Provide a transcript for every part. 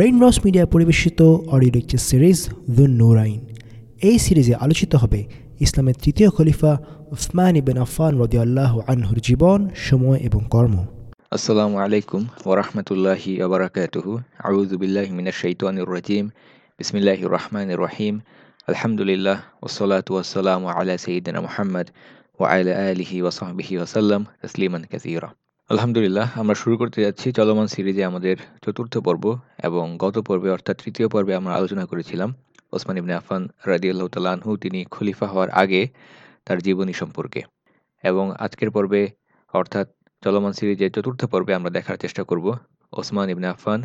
রেইনরস media পরিবেশিত audio lecture series the Nurain এই সিরিজে আলোচিত হবে ইসলামের তৃতীয় খলিফা উসমান ইবেন আফান রদিয়াল্লাহ আনহুর জীবন, সময় এবং কর্ম। আসসালামু আলাইকুম ওরহমতুল্লাহি আবরাকাতুহু আউযুবিল্লাহি মিনাশ শাইতানির রাজিম। বিসমিল্লাহির রহমানির রহিম। আলহামদুলিল্লাহ ওসলাতু ওয়াসসালামু আলা সাইয়্যিদিনা মুহাম্মদ ওয়া আলা আলিহি ওয়া সাহবিহি ওয়া সাল্লাম তাসলিমান কাসীরা। আলহামদুলিল্লাহ, আমরা শুরু করতে যাচ্ছি চলমান সিরিজে আমাদের চতুর্থ পর্ব এবং গত পর্বে অর্থাৎ তৃতীয় পর্বে আমরা আলোচনা করেছিলাম। ওসমান ইবনে আফান রাদিয়াল্লাহু তাআলা আনহু, তিনি খলিফা হওয়ার আগে তার জীবনী সম্পর্কে। এবং আজকের পর্বে অর্থাৎ চলমান সিরিজের চতুর্থ পর্বে আমরা দেখার চেষ্টা করব। ওসমান ইবনে আফান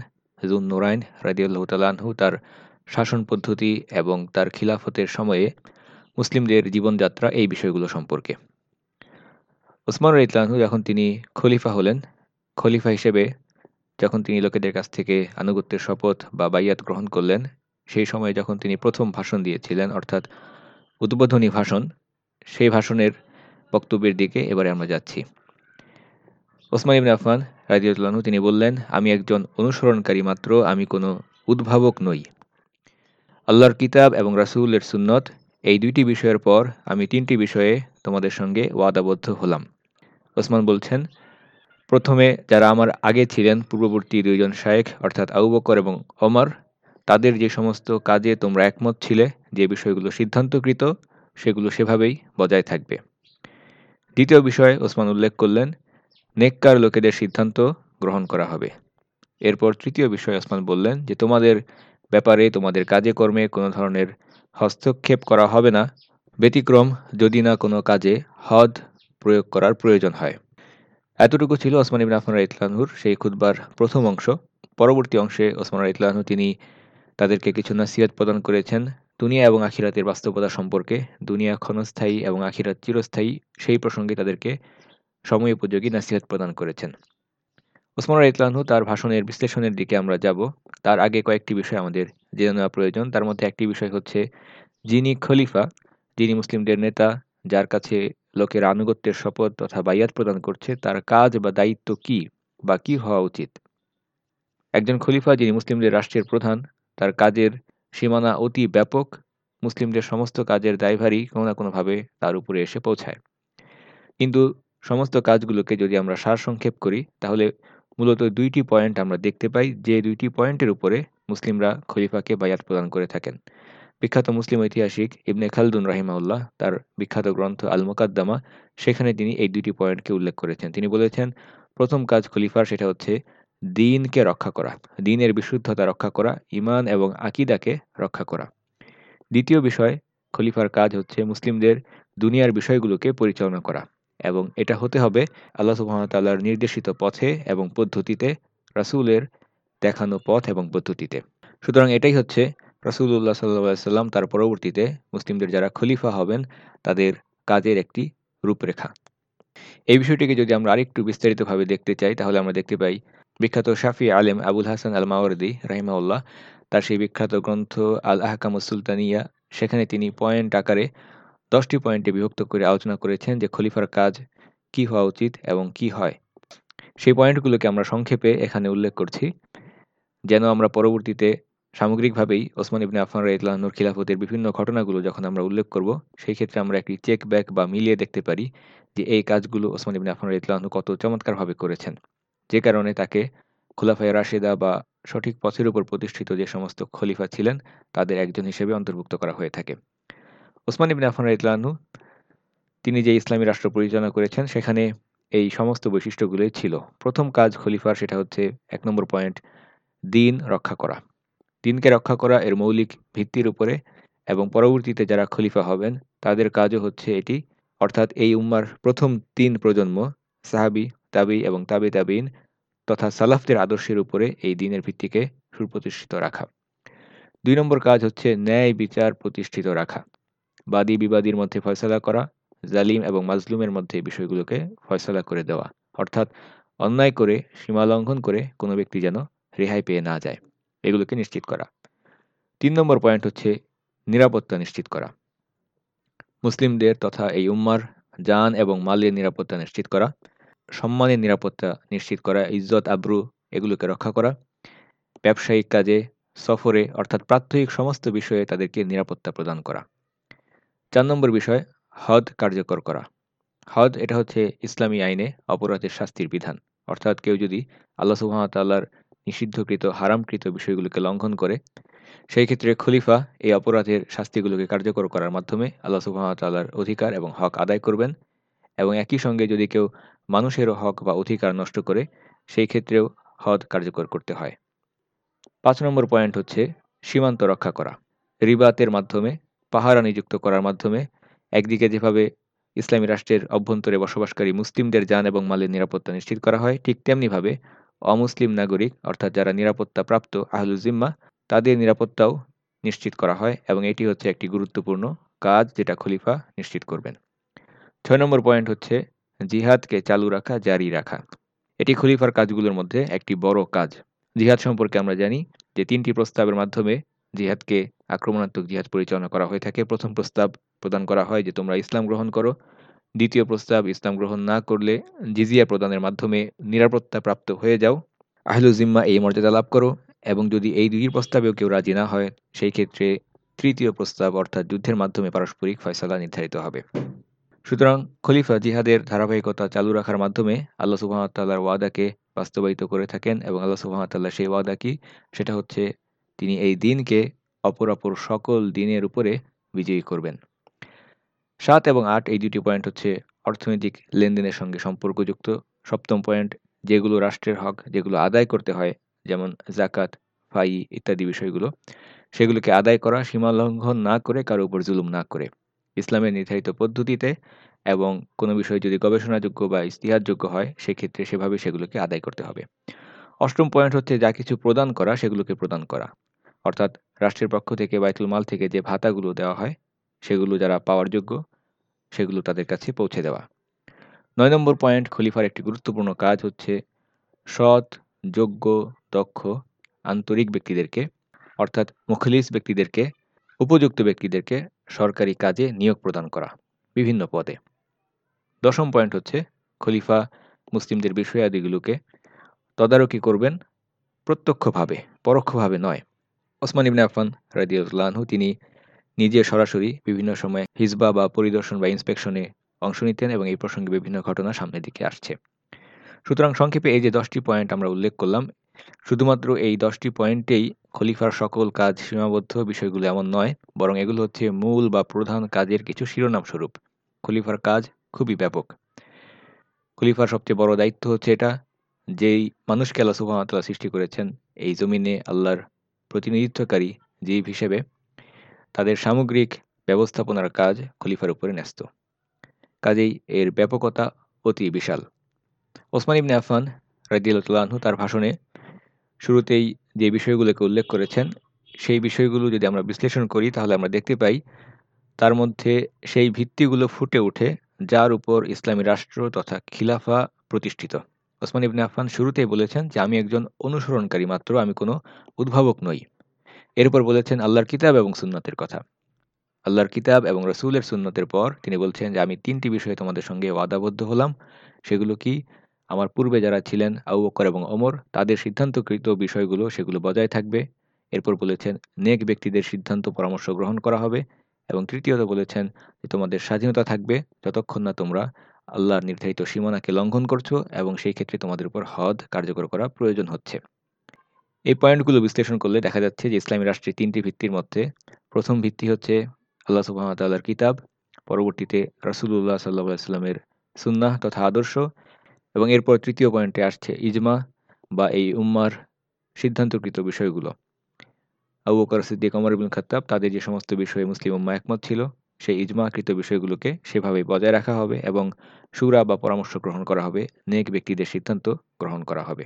জুন নোরাইন রাদিউল্লাহ তালাহু তার শাসন পদ্ধতি এবং তার খিলাফতের সময়ে মুসলিমদের জীবনযাত্রা এই বিষয়গুলো সম্পর্কে। ওসমান রাইতলানহু যখন তিনি খলিফা হলেন, খলিফা হিসেবে যখন তিনি লোকেদের কাছ থেকে আনুগত্যের শপথ বা বাইয়াত গ্রহণ করলেন, সেই সময়ে যখন তিনি প্রথম ভাষণ দিয়েছিলেন, অর্থাৎ উদ্বোধনী ভাষণ, সেই ভাষণের বক্তব্যের দিকে এবারে আমরা যাচ্ছি। ওসমান ইবনে আফমান রাজিউল্লাহু তিনি বললেন, আমি একজন অনুসরণকারী মাত্র, আমি কোনো উদ্ভাবক নই। আল্লাহর কিতাব এবং রাসুলের সুন্নত, এই দুইটি বিষয়ের পর আমি তিনটি বিষয়ে তোমাদের সঙ্গে ওয়াদাবদ্ধ হলাম। ওসমান বলছেন, প্রথমে যারা আমার আগে ছিলেন, পূর্ববর্তী দুইজন শায়েখ, অর্থাৎ আবু বকর এবং অমর তাদের যে সমস্ত কাজে তোমরা একমত ছিলে, যে বিষয়গুলো সিদ্ধান্তকৃত, সেগুলো সেভাবেই বজায় থাকবে। দ্বিতীয় বিষয়ে ওসমান উল্লেখ করলেন, নেককার লোকেদের সিদ্ধান্ত গ্রহণ করা হবে। এরপর তৃতীয় বিষয় ওসমান বললেন, যে তোমাদের ব্যাপারে, তোমাদের কাজে কর্মে কোনো ধরনের হস্তক্ষেপ করা হবে না। ব্যতিক্রম যদি না কোনো কাজে, হদ প্রয়োগ করার প্রয়োজন হয়। এতটুকু ছিল ওসমান ইবিন আফমান ইতলানহুর সেই খুদবার প্রথম অংশ। পরবর্তী অংশে ওসমান ইতলানহু তিনি তাদেরকে কিছু নাসিহত প্রদান করেছেন দুনিয়া এবং আখিরাতের বাস্তবতা সম্পর্কে। দুনিয়া ক্ষণস্থায়ী এবং আখিরাত চিরস্থায়ী সেই প্রসঙ্গে তাদেরকে সময় উপযোগী নাসিহত প্রদান করেছেন। ওসমান ইতলানহু তার ভাষণের বিশ্লেষণের দিকে আমরা যাব। তার আগে কয়েকটি বিষয় আমাদের জেনে নেওয়া প্রয়োজন। তার মধ্যে একটি বিষয় হচ্ছে, যিনি খলিফা, যিনি মুসলিমদের নেতা, যার কাছে লোকের আনুগত্যের শপথ তথা বাইয়াত প্রদান করছে, তার কাজ বা দায়িত্ব কি বা কি হওয়া উচিত? একজন খলিফা যিনি মুসলিমদের রাষ্ট্রের প্রধান, তার কাজের সীমানা অতি ব্যাপক, মুসলিমদের সমস্ত কাজের দায়ভারই কোনো না কোনোভাবে তার উপরে এসে পৌঁছায়। কিন্তু সমস্ত কাজগুলোকে যদি আমরা সারসংক্ষেপ করি, তাহলে মূলত দুইটি পয়েন্ট আমরা দেখতে পাই, যে দুইটি পয়েন্টের উপরে মুসলিমরা খলিফাকে বায়াত প্রদান করে থাকেন। বিখ্যাত মুসলিম ঐতিহাসিক ইবনে খালদুন রাহিমাউল্লাহ তার বিখ্যাত গ্রন্থ আল মোকাদ্দামা সেখানে তিনি এই দুইটি পয়েন্টকে উল্লেখ করেছেন। তিনি বলেছেন, প্রথম কাজ খলিফার সেটা হচ্ছে দিনকে রক্ষা করা, দিনের বিশুদ্ধতা রক্ষা করা ইমান এবং আকিদাকে রক্ষা করা। দ্বিতীয় বিষয় খলিফার কাজ হচ্ছে মুসলিমদের দুনিয়ার বিষয়গুলোকে পরিচালনা করা এবং এটা হতে হবে আল্লাহ সুহামতাল্লাহর নির্দেশিত পথে এবং পদ্ধতিতে, রাসুলের দেখানো পথ এবং পদ্ধতিতে। সুতরাং এটাই হচ্ছে রাসুল্লাহ সাল্লা সাল্লাম তার পরবর্তীতে মুসলিমদের যারা খলিফা হবেন, তাদের কাজের একটি রূপরেখা। এই বিষয়টিকে যদি আমরা আরেকটু বিস্তারিতভাবে দেখতে চাই, তাহলে আমরা দেখতে পাই বিখ্যাত শাফি আলেম আবুল হাসান আল মাওয়ারদি রাহিমাউল্লাহ তার সেই বিখ্যাত গ্রন্থ আল আহকামুস সুলতানিয়া, সেখানে তিনি পয়েন্ট আকারে দশটি পয়েন্টে বিভক্ত করে আলোচনা করেছেন যে খলিফার কাজ কি হওয়া উচিত এবং কি হয়। সেই পয়েন্টগুলোকে আমরা সংক্ষেপে এখানে উল্লেখ করছি। যেন আমরা পরবর্তীতে সামগ্রিকভাবেই ওসমান ইবনে আফান রাইতলাহনুর খিলাফতের বিভিন্ন ঘটনাগুলো যখন আমরা উল্লেখ করব, সেই ক্ষেত্রে আমরা একটি চেক ব্যাক বা মিলিয়ে দেখতে পারি যে এই কাজগুলো ওসমান ইবনে আফান রাইতলাহনু কত চমৎকারভাবে করেছেন। যে কারণে তাকে খোলাফায় রাশেদা বা সঠিক পথের উপর প্রতিষ্ঠিত যে সমস্ত খলিফা ছিলেন, তাদের একজন হিসেবে অন্তর্ভুক্ত করা হয়ে থাকে। ওসমান ইবিন আফান রাইতলানহু তিনি যে ইসলামী রাষ্ট্র পরিচালনা করেছেন, সেখানে এই সমস্ত বৈশিষ্ট্যগুলোই ছিল। প্রথম কাজ খলিফার, সেটা হচ্ছে এক নম্বর পয়েন্ট দিন রক্ষা করা। দিনকে রক্ষা করা এর মৌলিক ভিত্তির উপরে এবং পরবর্তীতে যারা খলিফা হবেন, তাদের কাজও হচ্ছে এটি। অর্থাৎ এই উম্মার প্রথম তিন প্রজন্ম, সাহাবি, তাবি এবং তাবি তাবিন তথা সালাফদের আদর্শের উপরে এই দিনের ভিত্তিকে সুপ্রতিষ্ঠিত রাখা। দুই নম্বর কাজ হচ্ছে ন্যায় বিচার প্রতিষ্ঠিত রাখা। বাদী বিবাদীর মধ্যে ফয়সলা করা, জালিম এবং মাজলুমের মধ্যে বিষয়গুলোকে ফয়সলা করে দেওয়া। অর্থাৎ অন্যায় করে, সীমা লঙ্ঘন করে কোনো ব্যক্তি যেন রেহাই পেয়ে না যায়। এগুলোকে নিশ্চিত করা। তিন নম্বর পয়েন্ট হচ্ছে নিরাপত্তা নিশ্চিত করা। মুসলিমদের তথা এই উম্মার যান এবং মালের নিরাপত্তা নিশ্চিত করা, সম্মানের নিরাপত্তা নিশ্চিত করা, ইজ্জত, আব্রু এগুলোকে রক্ষা করা, ব্যবসায়িক কাজে, সফরে অর্থাৎ প্রাত্যহিক সমস্ত বিষয়ে তাদেরকে নিরাপত্তা প্রদান করা। চার নম্বর বিষয় হদ কার্যকর করা। হদ এটা হচ্ছে ইসলামী আইনে অপরাধের শাস্তির বিধান। অর্থাৎ কেউ যদি আল্লাহ সুহামতাল্লাহর নিষিদ্ধকৃত, হারামকৃত বিষয়গুলোকে লঙ্ঘন করে। সেই ক্ষেত্রে খলিফা এই অপরাধের শাস্তিগুলোকে কার্যকর করার মাধ্যমে আল্লাহ সুহামতাল্লাহর অধিকার এবং হক আদায় করবেন এবং একই সঙ্গে যদি কেউ মানুষেরও হক বা অধিকার নষ্ট করে, সেই ক্ষেত্রেও হদ কার্যকর করতে হয়। পাঁচ নম্বর পয়েন্ট হচ্ছে সীমান্ত রক্ষা করা। রিবাতের মাধ্যমে, পাহারা নিযুক্ত করার মাধ্যমে একদিকে যেভাবে ইসলামী রাষ্ট্রের অভ্যন্তরে বসবাসকারী মুসলিমদের যান এবং মালের নিরাপত্তা নিশ্চিত করা হয়, ঠিক তেমনিভাবে অমুসলিম নাগরিক, অর্থাৎ যারা নিরাপত্তা প্রাপ্ত আহলুজিম্মা তাদের নিরাপত্তাও নিশ্চিত করা হয় এবং এটি হচ্ছে একটি গুরুত্বপূর্ণ কাজ যেটা খলিফা নিশ্চিত করবেন। ছয় নম্বর পয়েন্ট হচ্ছে জিহাদকে চালু রাখা, জারি রাখা। এটি খলিফার কাজগুলোর মধ্যে একটি বড় কাজ। জিহাদ সম্পর্কে আমরা জানি যে তিনটি প্রস্তাবের মাধ্যমে জিহাদকে আক্রমণাত্মক জিহাদ পরিচালনা করা হয়ে থাকে। প্রথম প্রস্তাব প্রদান করা হয় যে তোমরা ইসলাম গ্রহণ করো দ্বিতীয় প্রস্তাব ইসলাম গ্রহণ না করলে জিজিয়া প্রদানের মাধ্যমে নিরাপত্তা প্রাপ্ত হয়ে যাও। জিম্মা এই মর্যাদা লাভ করো এবং যদি এই দুই প্রস্তাবেও কেউ রাজি না হয়, সেই ক্ষেত্রে তৃতীয় প্রস্তাব অর্থাৎ যুদ্ধের মাধ্যমে পারস্পরিক ফয়সালা নির্ধারিত হবে। সুতরাং খলিফা জিহাদের ধারাবাহিকতা চালু রাখার মাধ্যমে আল্লাহ সুবাহতাল্লাহর ওয়াদাকে বাস্তবায়িত করে থাকেন এবং আল্লাহ সুবাহতাল্লাহ সেই ওয়াদা কি? সেটা হচ্ছে তিনি এই দিনকে অপর অপর সকল দিনের উপরে বিজয়ী করবেন। সাত এবং আট এই দুটি পয়েন্ট হচ্ছে অর্থনৈতিক লেনদেনের সঙ্গে সম্পর্কযুক্ত। সপ্তম পয়েন্ট যেগুলো রাষ্ট্রের হক, যেগুলো আদায় করতে হয়, যেমন জাকাত, ফাই ইত্যাদি বিষয়গুলো, সেগুলোকে আদায় করা, সীমা লঙ্ঘন না করে, কারও উপর জুলুম না করে। ইসলামের নির্ধারিত পদ্ধতিতে এবং কোনো বিষয় যদি গবেষণাযোগ্য বা ইস্তিহারযোগ্য হয়, সেক্ষেত্রে সেভাবে সেগুলোকে আদায় করতে হবে। অষ্টম পয়েন্ট হচ্ছে যা কিছু প্রদান করা, সেগুলোকে প্রদান করা। অর্থাৎ রাষ্ট্রের পক্ষ থেকে বাইতুল মাল থেকে যে ভাতাগুলো দেওয়া হয় সেগুলো যারা পাওয়ার যোগ্য, সেগুলো তাদের কাছে পৌঁছে দেওয়া। নয় নম্বর পয়েন্ট, খলিফার একটি গুরুত্বপূর্ণ কাজ হচ্ছে সৎ, যোগ্য, দক্ষ, আন্তরিক ব্যক্তিদেরকে, অর্থাৎ মুখলিস ব্যক্তিদেরকে, উপযুক্ত ব্যক্তিদেরকে সরকারি কাজে নিয়োগ প্রদান করা বিভিন্ন পদে। দশম পয়েন্ট হচ্ছে, খলিফা মুসলিমদের বিষয়াদিগুলোকে তদারকি করবেন প্রত্যক্ষভাবে, পরোক্ষভাবে নয়। ওসমান ইবনে আফান রাজিউল্লাহু তিনি নিজে সরাসরি বিভিন্ন সময়ে হিজবা বা পরিদর্শন বা ইন্সপেকশনে অংশ নিতেন এবং এই প্রসঙ্গে বিভিন্ন ঘটনা সামনের দিকে আসছে। সুতরাং সংক্ষেপে এই যে দশটি পয়েন্ট আমরা উল্লেখ করলাম, শুধুমাত্র এই দশটি পয়েন্টেই খলিফার সকল কাজ সীমাবদ্ধ, বিষয়গুলো এমন নয়, বরং এগুলো হচ্ছে মূল বা প্রধান কাজের কিছু শিরোনাম স্বরূপ। খলিফার কাজ খুবই ব্যাপক। খলিফার সবচেয়ে বড় দায়িত্ব হচ্ছে এটা, যেই মানুষকে আল্লাহ সুহামতাল্লাহ সৃষ্টি করেছেন, এই জমিনে আল্লাহর প্রতিনিধিত্বকারী জীব হিসেবে। তাদের সামগ্রিক ব্যবস্থাপনার কাজ খলিফার উপরে ন্যস্ত। কাজেই এর ব্যাপকতা অতি বিশাল। ওসমান ইবনে আফান রাজিউল্লাহু তার ভাষণে শুরুতেই যে বিষয়গুলোকে উল্লেখ করেছেন, সেই বিষয়গুলো যদি আমরা বিশ্লেষণ করি, তাহলে আমরা দেখতে পাই তার মধ্যে সেই ভিত্তিগুলো ফুটে ওঠে যার উপর ইসলামী রাষ্ট্র তথা খিলাফা প্রতিষ্ঠিত। ওসমান ইবনে আফান শুরুতেই বলেছেন যে, আমি একজন অনুসরণকারী মাত্র, আমি কোনো উদ্ভাবক নই। এরপর বলেছেন আল্লাহর কিতাব এবং সুন্নতের কথা। আল্লাহর কিতাব এবং রসুলের সুন্নতের পর তিনি বলছেন যে, আমি তিনটি বিষয়ে তোমাদের সঙ্গে ওয়াদাবদ্ধ হলাম। সেগুলো কি? আমার পূর্বে যারা ছিলেন আউ বকর এবং অমর তাদের সিদ্ধান্তকৃত বিষয়গুলো সেগুলো বজায় থাকবে। এরপর বলেছেন, নেক ব্যক্তিদের সিদ্ধান্ত পরামর্শ গ্রহণ করা হবে। এবং তৃতীয়ত বলেছেন যে, তোমাদের স্বাধীনতা থাকবে যতক্ষণ না তোমরা আল্লাহর নির্ধারিত সীমানাকে লঙ্ঘন করছ এবং সেই ক্ষেত্রে তোমাদের উপর হদ কার্যকর করা প্রয়োজন হচ্ছে। এই পয়েন্টগুলো বিশ্লেষণ করলে দেখা যাচ্ছে যে ইসলামী রাষ্ট্রের তিনটি ভিত্তির মধ্যে প্রথম ভিত্তি হচ্ছে আল্লাহ সুবাহতাল্লাহর কিতাব, পরবর্তীতে রাসুল্লাহ সাল্লাহ সাল্লামের সুন্নাহ তথা আদর্শ, এবং এরপর তৃতীয় পয়েন্টে আসছে ইজমা বা এই উম্মার সিদ্ধান্তকৃত বিষয়গুলো। আবু বকর সিদ্দিক অমর ইবুল খাত্তাব তাদের যে সমস্ত বিষয়ে মুসলিম উম্মা একমত ছিল, সেই ইজমাকৃত বিষয়গুলোকে সেভাবে বজায় রাখা হবে এবং সুরা বা পরামর্শ গ্রহণ করা হবে, নেক ব্যক্তিদের সিদ্ধান্ত গ্রহণ করা হবে।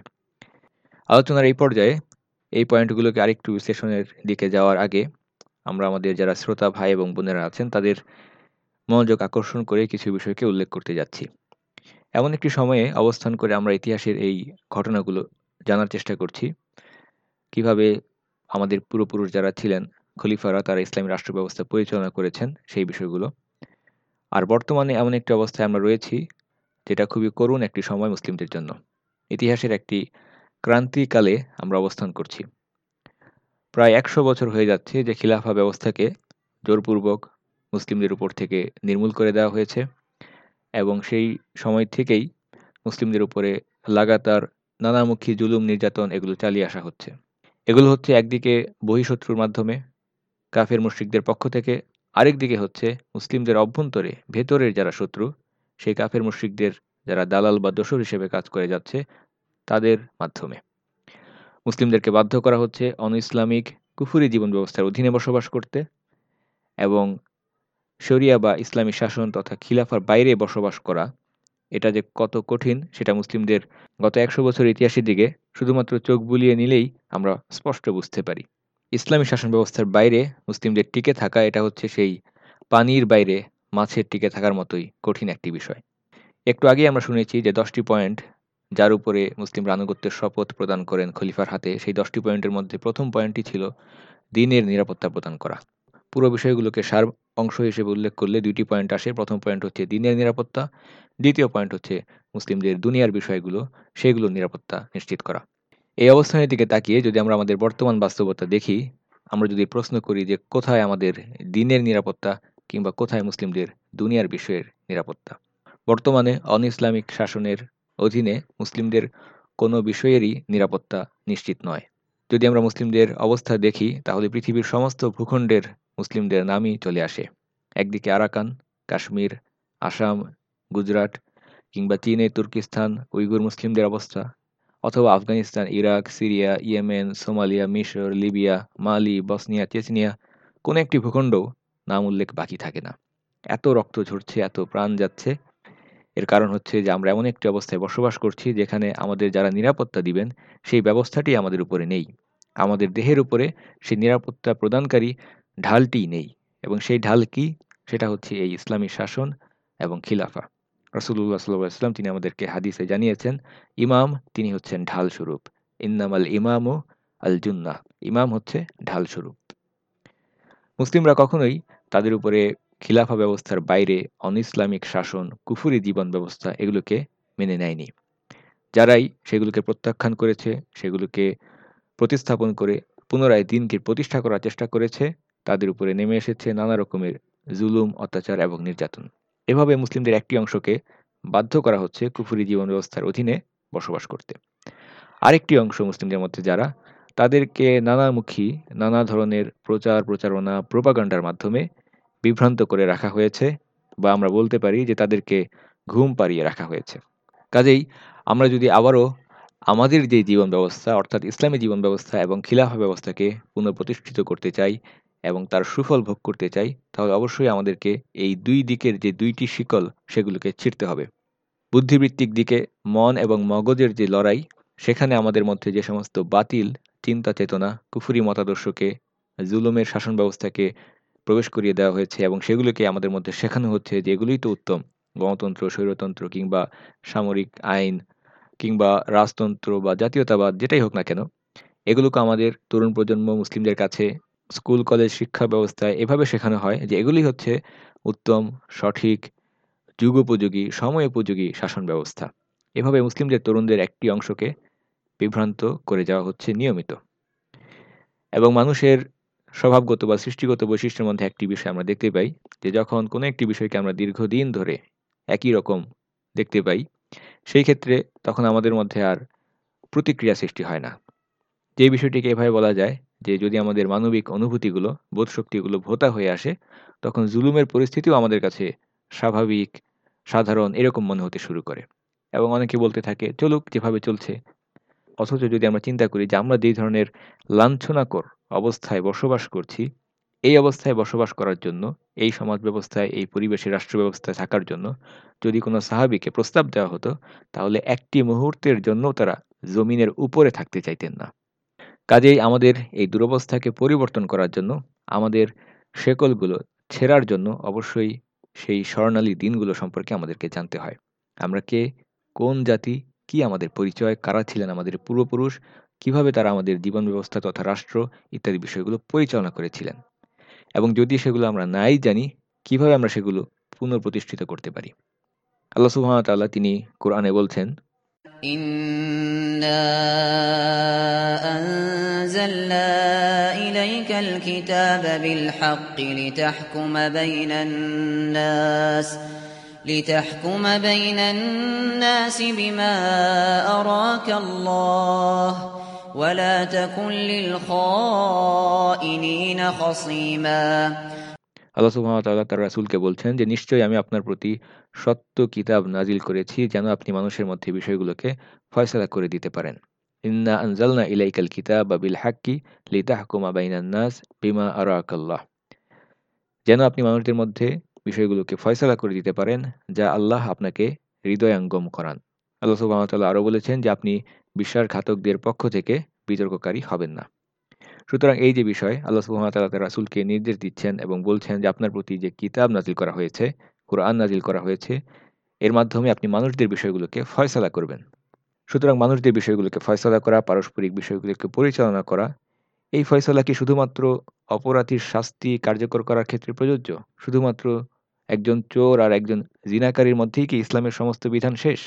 আলোচনার এই পর্যায়ে এই পয়েন্টগুলোকে আরেকটু বিশ্লেষণের দিকে যাওয়ার আগে আমরা আমাদের যারা শ্রোতা, ভাই এবং বোনেরা আছেন, তাদের মনোযোগ আকর্ষণ করে কিছু বিষয়কে উল্লেখ করতে যাচ্ছি। এমন একটি সময়ে অবস্থান করে আমরা ইতিহাসের এই ঘটনাগুলো জানার চেষ্টা করছি। কীভাবে আমাদের পূর্বপুরুষ যারা ছিলেন, খলিফারা, তারা ইসলামী রাষ্ট্র ব্যবস্থা পরিচালনা করেছেন সেই বিষয়গুলো। আর বর্তমানে এমন একটি অবস্থায় আমরা রয়েছি, যেটা খুবই করুণ একটি সময় মুসলিমদের জন্য। ইতিহাসের একটি ক্রান্তিকালে আমরা অবস্থান করছি। প্রায় একশো বছর হয়ে যাচ্ছে যে খিলাফা ব্যবস্থাকে জোরপূর্বক মুসলিমদের উপর থেকে নির্মূল করে দেওয়া হয়েছে এবং সেই সময় থেকেই মুসলিমদের উপরে লাগাতার নানামুখী জুলুম, নির্যাতন এগুলো চালিয়ে আসা হচ্ছে। এগুলো হচ্ছে একদিকে বহিঃশত্রুর মাধ্যমে কাফের মুশ্রিকদের পক্ষ থেকে আরেক দিকে হচ্ছে মুসলিমদের অভ্যন্তরে ভেতরের যারা শত্রু, সেই কাফের মুশ্রিকদের যারা দালাল বা দোসর হিসেবে কাজ করে যাচ্ছে তাদের মাধ্যমে। মুসলিমদেরকে বাধ্য করা হচ্ছে অন ইসলামিক কুফুরি জীবন ব্যবস্থার অধীনে বসবাস করতে এবং শরিয়া বা ইসলামী শাসন তথা খিলাফার বাইরে বসবাস করা। এটা যে কত কঠিন, সেটা মুসলিমদের গত একশো বছর ইতিহাসের দিকে শুধুমাত্র চোখ বুলিয়ে নিলেই আমরা স্পষ্ট বুঝতে পারি। ইসলামী শাসন ব্যবস্থার বাইরে মুসলিমদের টিকে থাকা, এটা হচ্ছে সেই পানির বাইরে মাছের টিকে থাকার মতোই কঠিন একটি বিষয়। একটু আগে আমরা শুনেছি যে দশটি পয়েন্ট যার উপরে মুসলিমরা আনুগত্যের শপথ প্রদান করেন খলিফার হাতে, সেই দশটি পয়েন্টের মধ্যে প্রথম পয়েন্টটি ছিল দিনের নিরাপত্তা প্রদান করা। পুরো বিষয়গুলোকে সার অংশ হিসেবে উল্লেখ করলে দুইটি পয়েন্ট আসে। প্রথম পয়েন্ট হচ্ছে দিনের নিরাপত্তা, দ্বিতীয় পয়েন্ট হচ্ছে মুসলিমদের দুনিয়ার বিষয়গুলো সেগুলোর নিরাপত্তা নিশ্চিত করা। এই অবস্থানের দিকে তাকিয়ে যদি আমরা আমাদের বর্তমান বাস্তবতা দেখি, আমরা যদি প্রশ্ন করি যে কোথায় আমাদের দিনের নিরাপত্তা কিংবা কোথায় মুসলিমদের দুনিয়ার বিষয়ের নিরাপত্তা? বর্তমানে অন ইসলামিক শাসনের অধীনে মুসলিমদের কোনো বিষয়েরই নিরাপত্তা নিশ্চিত নয়। যদি আমরা মুসলিমদের অবস্থা দেখি, তাহলে পৃথিবীর সমস্ত ভূখণ্ডের মুসলিমদের নামই চলে আসে। একদিকে আরাকান, কাশ্মীর, আসাম, গুজরাট কিংবা চীনে তুর্কিস্তান, উইগুর মুসলিমদের অবস্থা, অথবা Afghanistan, Iraq, Syria, Yemen, Somalia, মিশর, লিবিয়া, মালি, বসনিয়া, চেচনিয়া, কোনো একটি ভূখণ্ডও নাম উল্লেখ বাকি থাকে না। এত রক্ত ঝরছে, এত প্রাণ যাচ্ছে এর কারণ হচ্ছে যে আমরা এমন একটি অবস্থায় বসবাস করছি যেখানে আমাদের যারা নিরাপত্তা দিবেন, সেই ব্যবস্থাটি আমাদের উপরে নেই। আমাদের দেহের উপরে সেই নিরাপত্তা প্রদানকারী ঢালটি নেই এবং সেই ঢাল কি? সেটা হচ্ছে এই ইসলামী শাসন এবং খিলাফা। রসুল্লাহ সাল্লাম তিনি আমাদেরকে হাদিসে জানিয়েছেন, ইমাম তিনি হচ্ছেন ঢাল স্বরূপ ইন্নাম আল ইমাম ও আল জুন্না ইমাম হচ্ছে ঢাল স্বরূপ মুসলিমরা কখনোই তাদের উপরে খিলাফা ব্যবস্থার বাইরে অন ইসলামিক শাসন, কুফুরি জীবন ব্যবস্থা এগুলোকে মেনে নেয়নি। যারাই সেগুলোকে প্রত্যাখ্যান করেছে, সেগুলোকে প্রতিস্থাপন করে পুনরায় দিনকে প্রতিষ্ঠা করার চেষ্টা করেছে, তাদের উপরে নেমে এসেছে নানা রকমের জুলুম, অত্যাচার এবং নির্যাতন। এভাবে মুসলিমদের একটি অংশকে বাধ্য করা হচ্ছে কুফুরি জীবন ব্যবস্থার অধীনে বসবাস করতে। আরেকটি অংশ মুসলিমদের মধ্যে যারা, তাদেরকে নানামুখী, নানা ধরনের প্রচার প্রচারণা প্রোপাগান্ডার মাধ্যমে বিভ্রান্ত করে রাখা হয়েছে বা আমরা বলতে পারি যে তাদেরকে ঘুম পাড়িয়ে রাখা হয়েছে। কাজেই আমরা যদি আবারও আমাদের যে জীবন ব্যবস্থা, অর্থাৎ ইসলামী জীবন ব্যবস্থা এবং খিলাফা ব্যবস্থাকে পুনঃপ্রতিষ্ঠিত করতে চাই এবং তার সুফল ভোগ করতে চাই, তাহলে অবশ্যই আমাদেরকে এই দুই দিকের যে দুইটি শিকল, সেগুলোকে ছিঁড়তে হবে। বুদ্ধিবৃত্তিক দিকে মন এবং মগজের যে লড়াই, সেখানে আমাদের মধ্যে যে সমস্ত বাতিল চিন্তা চেতনা কুফুরি মতাদর্শকে, জুলুমের শাসন ব্যবস্থাকে প্রবেশ করিয়ে দেওয়া হয়েছে এবং সেগুলোকে আমাদের মধ্যে শেখানো হচ্ছে যে এগুলোই তো উত্তম। গণতন্ত্র, স্বৈরতন্ত্র কিংবা সামরিক আইন কিংবা রাজতন্ত্র বা জাতীয়তাবাদ, যেটাই হোক না কেন, এগুলোকে আমাদের তরুণ প্রজন্ম, মুসলিমদের কাছে, স্কুল, কলেজ, শিক্ষা ব্যবস্থায় এভাবে শেখানো হয় যে এগুলি হচ্ছে উত্তম, সঠিক, যুগোপযোগী সময় উপযোগী শাসন ব্যবস্থা। এভাবে মুসলিমদের তরুণদের একটি অংশকে বিভ্রান্ত করে যাওয়া হচ্ছে নিয়মিত। এবং মানুষের স্বভাবগত বা সৃষ্টিগত বৈশিষ্ট্যের মধ্যে একটি বিষয় আমরা দেখতে পাই যে যখন কোনো একটি বিষয়কে আমরা দীর্ঘদিন ধরে একই রকম দেখতে পাই, সেই ক্ষেত্রে তখন আমাদের মধ্যে আর প্রতিক্রিয়া সৃষ্টি হয় না। যে বিষয়টিকে এভাবে বলা যায় যে যদি আমাদের মানবিক অনুভূতিগুলো, বোধশক্তিগুলো ভোতা হয়ে আসে, তখন জুলুমের পরিস্থিতিও আমাদের কাছে স্বাভাবিক, সাধারণ এরকম মনে হতে শুরু করে। এবং অনেকে বলতে থাকে, চলুক, যেভাবে চলছে অথচ যদি আমরা চিন্তা করি যে আমরা যেই ধরনের লাঞ্ছনাকর অবস্থায় বসবাস করছি, এই অবস্থায় বসবাস করার জন্য, এই সমাজ ব্যবস্থায়, এই পরিবেশে, রাষ্ট্র ব্যবস্থায় থাকার জন্য যদি কোনো সাহাবিকে প্রস্তাব দেওয়া হতো, তাহলে একটি মুহূর্তের জন্য তারা জমিনের উপরে থাকতে চাইতেন না। কাজেই আমাদের এই দুরবস্থাকে পরিবর্তন করার জন্য, আমাদের শেকলগুলো ছেঁড়ার জন্য অবশ্যই সেই স্বর্ণালী দিনগুলো সম্পর্কে আমাদেরকে জানতে হয়। আমরা কে, কোন জাতি কি আমাদের পরিচয় কারা ছিলেন আমাদের পূর্বপুরুষ কিভাবে তারা আমাদের জীবন ব্যবস্থা তথা রাষ্ট্র ইত্যাদি বিষয়গুলো পরিচালনা করেছিলেন এবং যদি সেগুলো আমরা নাই জানি কিভাবে আমরা সেগুলো পুনঃপ্রতিষ্ঠিত করতে পারি আল্লাহ সুহামতাল্লাহ তিনি কোরআনে বলছেন إنا أنزلنا إليك الكتاب بالحق لتحكم بين الناس لتحكم بين الناس بما أراك الله ولا تكن للخائنين خصيما আল্লাহ সুহামতাল্লাহ তার রাসুলকে বলছেন যে নিশ্চয়ই আমি আপনার প্রতি সত্য কিতাব নাজিল করেছি যেন আপনি মানুষের মধ্যে বিষয়গুলোকে ফয়সলা করে দিতে পারেন ইন্না আনজালনা ইলাইকাল কিতাব বা বিল হাক্কি লিতাহকুমা বাইনান নাস বিমা আরাকাল্লাহ যেন আপনি মানুষদের মধ্যে বিষয়গুলোকে ফয়সলা করে দিতে পারেন, যা আল্লাহ আপনাকে হৃদয়াঙ্গম করান। আল্লাহ সুবাহতাল্লাহ আরও বলেছেন যে, আপনি বিশ্বাসঘাতকদের পক্ষ থেকে বিতর্ককারী হবেন না। সুতরাং এই যে বিষয়, আল্লাহ সুহামতাল্লাহ রাসুলকে নির্দেশ দিচ্ছেন এবং বলছেন যে, আপনার প্রতি যে কিতাব নাজিল করা হয়েছে, কোরআন নাজিল করা হয়েছে, এর মাধ্যমে আপনি মানুষদের বিষয়গুলোকে ফয়সলা করবেন। সুতরাং মানুষদের বিষয়গুলোকে ফয়সলা করা, পারস্পরিক বিষয়গুলোকে পরিচালনা করা, এই ফয়সলা কি শুধুমাত্র অপরাধীর শাস্তি কার্যকর করার ক্ষেত্রে প্রযোজ্য। শুধুমাত্র একজন চোর আর একজন জিনাকারীর মধ্যেই কি ইসলামের সমস্ত বিধান শেষ?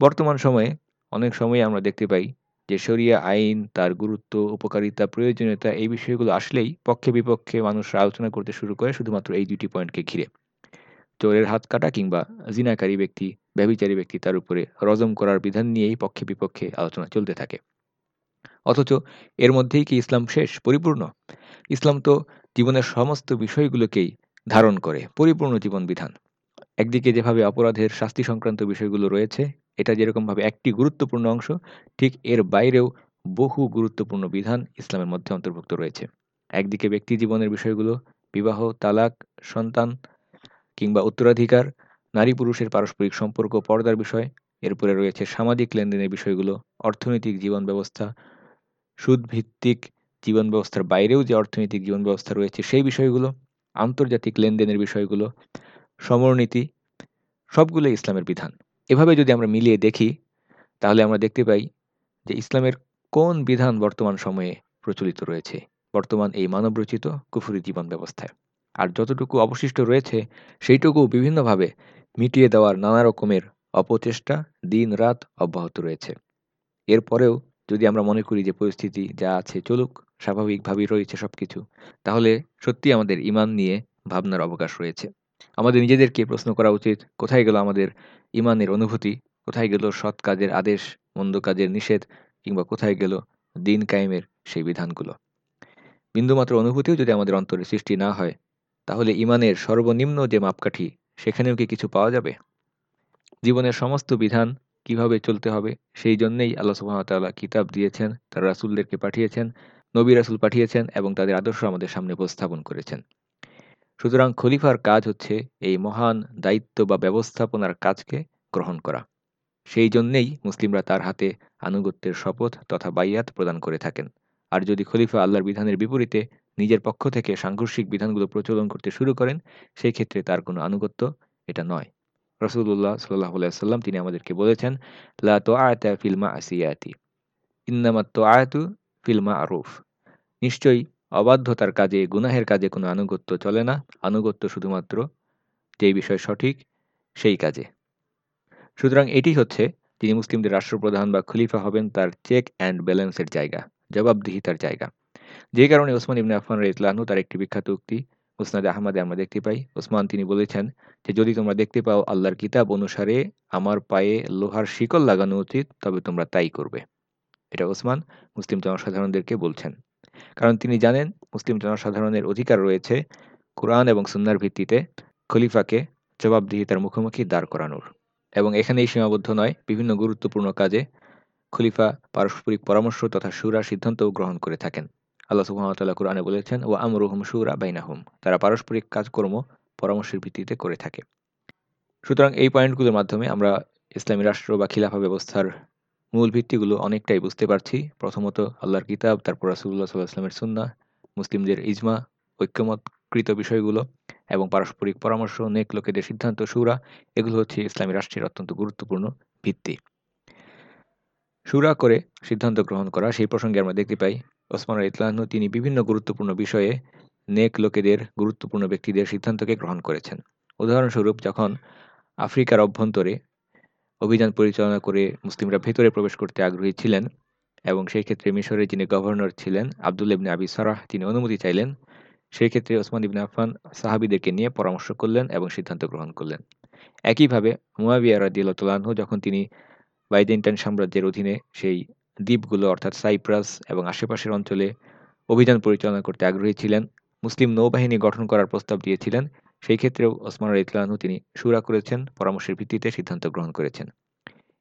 বর্তমান সময়ে অনেক সময় আমরা দেখতে পাই যে শরিয়া আইন, তার গুরুত্ব, উপকারিতা, প্রয়োজনীয়তা এই বিষয়গুলো আসলেই পক্ষে বিপক্ষে মানুষরা আলোচনা করতে শুরু করে শুধুমাত্র এই দুটি পয়েন্টকে ঘিরে। চোরের হাত কাটা কিংবা জিনাকারী ব্যক্তি ব্যবিচারী ব্যক্তি তার উপরে রজম করার বিধান নিয়েই পক্ষে বিপক্ষে আলোচনা চলতে থাকে। অথচ এর মধ্যেই কি ইসলাম শেষ, পরিপূর্ণ? ইসলাম তো জীবনের সমস্ত বিষয়গুলোকেই ধারণ করে, পরিপূর্ণ জীবন বিধান একদিকে যেভাবে অপরাধের শাস্তি সংক্রান্ত বিষয়গুলো রয়েছে, এটা যেরকমভাবে একটি গুরুত্বপূর্ণ অংশ, ঠিক এর বাইরেও বহু গুরুত্বপূর্ণ বিধান ইসলামের মধ্যে অন্তর্ভুক্ত রয়েছে। একদিকে ব্যক্তি জীবনের বিষয়গুলো, বিবাহ, তালাক, সন্তান কিংবা উত্তরাধিকার, নারী পুরুষের পারস্পরিক সম্পর্ক, পর্দার বিষয় এরপরে রয়েছে সামাজিক লেনদেনের বিষয়গুলো, অর্থনৈতিক জীবন ব্যবস্থা সুদভিত্তিক জীবন ব্যবস্থার বাইরেও যে অর্থনৈতিক জীবন ব্যবস্থা রয়েছে, সেই বিষয়গুলো, আন্তর্জাতিক লেনদেনের বিষয়গুলো, সমরনীতি সবগুলো ইসলামের বিধান। এভাবে যদি আমরা মিলিয়ে দেখি, তাহলে আমরা দেখতে পাই যে ইসলামের কোন বিধান বর্তমান সময়ে প্রচলিত রয়েছে। বর্তমান এই মানবরচিত কুফুরি জীবন ব্যবস্থায় আর যতটুকু অবশিষ্ট রয়েছে, সেইটুকু বিভিন্নভাবে মিটিয়ে দেওয়ার নানা রকমের অপচেষ্টা দিন রাত অব্যাহত রয়েছে। এরপরেও যদি আমরা মনে করি যে পরিস্থিতি যা আছে চলুক, স্বাভাবিকভাবেই রয়েছে সব কিছু তাহলে সত্যি আমাদের ইমান নিয়ে ভাবনার অবকাশ রয়েছে। আমাদের নিজেদেরকে প্রশ্ন করা উচিত, কোথায় গেল আমাদের ইমানের অনুভূতি? কোথায় গেল সৎ কাজের আদেশ, মন্দ কাজের নিষেধ? কিংবা কোথায় গেল দিন কায়েমের সেই বিধানগুলো? বিন্দুমাত্র অনুভূতিও যদি আমাদের অন্তরে সৃষ্টি না হয়, তাহলে ইমানের সর্বনিম্ন যে মাপকাঠি, সেখানেও কি কিছু পাওয়া যাবে? জীবনের সমস্ত বিধান কীভাবে চলতে হবে? সেই জন্যেই আল্লাহ সুহামতাল্লাহ কিতাব দিয়েছেন, তার রাসুলদেরকে পাঠিয়েছেন, নবী রাসুল পাঠিয়েছেন এবং তাদের আদর্শ আমাদের সামনে উপস্থাপন করেছেন। সুতরাং খলিফার কাজ হচ্ছে এই মহান দায়িত্ব বা ব্যবস্থাপনার কাজকে গ্রহণ করা। সেই জন্যেই মুসলিমরা তার হাতে আনুগত্যের শপথ তথা বাইয়াত প্রদান করে থাকেন। আর যদি খলিফা আল্লাহর বিধানের বিপরীতে নিজের পক্ষ থেকে সাংঘর্ষিক বিধানগুলো প্রচলন করতে শুরু করেন, সেই ক্ষেত্রে তার কোনো আনুগত্য এটা নয়। রসুল্লাহ সাল্লাহ সাল্লাম তিনি আমাদেরকে বলেছেন, লা তো আয়তা ফিল্মা আসিয়াতি ইন্নামাত তো আয়াতু ফিল্মা আরুফ নিশ্চয়ই অবাধ্যতার কাজে, গুনাহের কাজে কোনো আনুগত্য চলে না, আনুগত্য শুধুমাত্র যেই বিষয় সঠিক, সেই কাজে। সুতরাং এটি হচ্ছে তিনি মুসলিমদের রাষ্ট্রপ্রধান বা খলিফা হবেন, তার চেক অ্যান্ড ব্যালেন্সের জায়গা, জবাবদিহিতার জায়গা। যে কারণে ওসমান ইবনে আফান ইতলানু তার একটি বিখ্যাত উক্তি মুসনাদে আহমদে আমরা দেখতে পাই ওসমান তিনি বলেছেন যে, যদি তোমরা দেখতে পাও আল্লাহর কিতাব অনুসারে আমার পায়ে লোহার শিকল লাগানো উচিত, তবে তোমরা তাই করবে। এটা ওসমান মুসলিম জনসাধারণদেরকে বলছেন। কারণ তিনি জানেন মুসলিম জনসাধারণের অধিকার রয়েছে কোরআন এবং সুন্নার ভিত্তিতে খলিফাকে জবাবদিহিতার মুখোমুখি দাঁড় করানোর। এবং এখানেই সীমাবদ্ধ নয়, বিভিন্ন গুরুত্বপূর্ণ কাজে খলিফা পারস্পরিক পরামর্শ তথা সুরা সিদ্ধান্তও গ্রহণ করে থাকেন। আল্লাহ সুহামতাল্লাহ কুরআনে বলেছেন ও আমরুহম সুরা বাইনাহুম তারা পারস্পরিক কাজকর্ম পরামর্শের ভিত্তিতে করে থাকে। সুতরাং এই পয়েন্টগুলোর মাধ্যমে আমরা ইসলামী রাষ্ট্র বা খিলাফা ব্যবস্থার মূল ভিত্তিগুলো অনেকটাই বুঝতে পারছি। প্রথমত, আল্লাহর কিতাব, তারপর রাসুল্লাহ সাল্লাহ ইসলামের সুন্না মুসলিমদের ইজমা, ঐক্যমতকৃত বিষয়গুলো এবং পারস্পরিক পরামর্শ, নেক লোকেদের সিদ্ধান্ত সুরা এগুলো হচ্ছে ইসলামী রাষ্ট্রের অত্যন্ত গুরুত্বপূর্ণ ভিত্তি। সুরা করে সিদ্ধান্ত গ্রহণ করা, সেই প্রসঙ্গে আমরা দেখতে পাই ওসমান ইতলাহনু তিনি বিভিন্ন গুরুত্বপূর্ণ বিষয়ে নেক লোকেদের গুরুত্বপূর্ণ ব্যক্তিদের সিদ্ধান্তকে গ্রহণ করেছেন। উদাহরণস্বরূপ, যখন আফ্রিকার অভ্যন্তরে অভিযান পরিচালনা করে মুসলিমরা ভেতরে প্রবেশ করতে আগ্রহী ছিলেন এবং সেই ক্ষেত্রে মিশরের যিনি গভর্নর ছিলেন, আবদুল ইবনে আবি সারাহ, তিনি অনুমতি চাইলেন, সেই ক্ষেত্রে ওসমান ইবনে আফফান সাহাবিদেরকে নিয়ে পরামর্শ করলেন এবং সিদ্ধান্ত গ্রহণ করলেন। একইভাবে মুয়াবিয়া রাদিয়াল্লাহু যখন তিনি বাইজেন্টাইন সাম্রাজ্যের অধীনে সেই দ্বীপগুলো, অর্থাৎ সাইপ্রাস এবং আশেপাশের অঞ্চলে অভিযান পরিচালনা করতে আগ্রহী ছিলেন। মুসলিম নৌবাহিনী গঠন করার প্রস্তাব দিয়েছিলেন। সেই ক্ষেত্রেও ওসমান ইতলানহু তিনি সুরা করেছেন, পরামর্শের ভিত্তিতে সিদ্ধান্ত গ্রহণ করেছেন।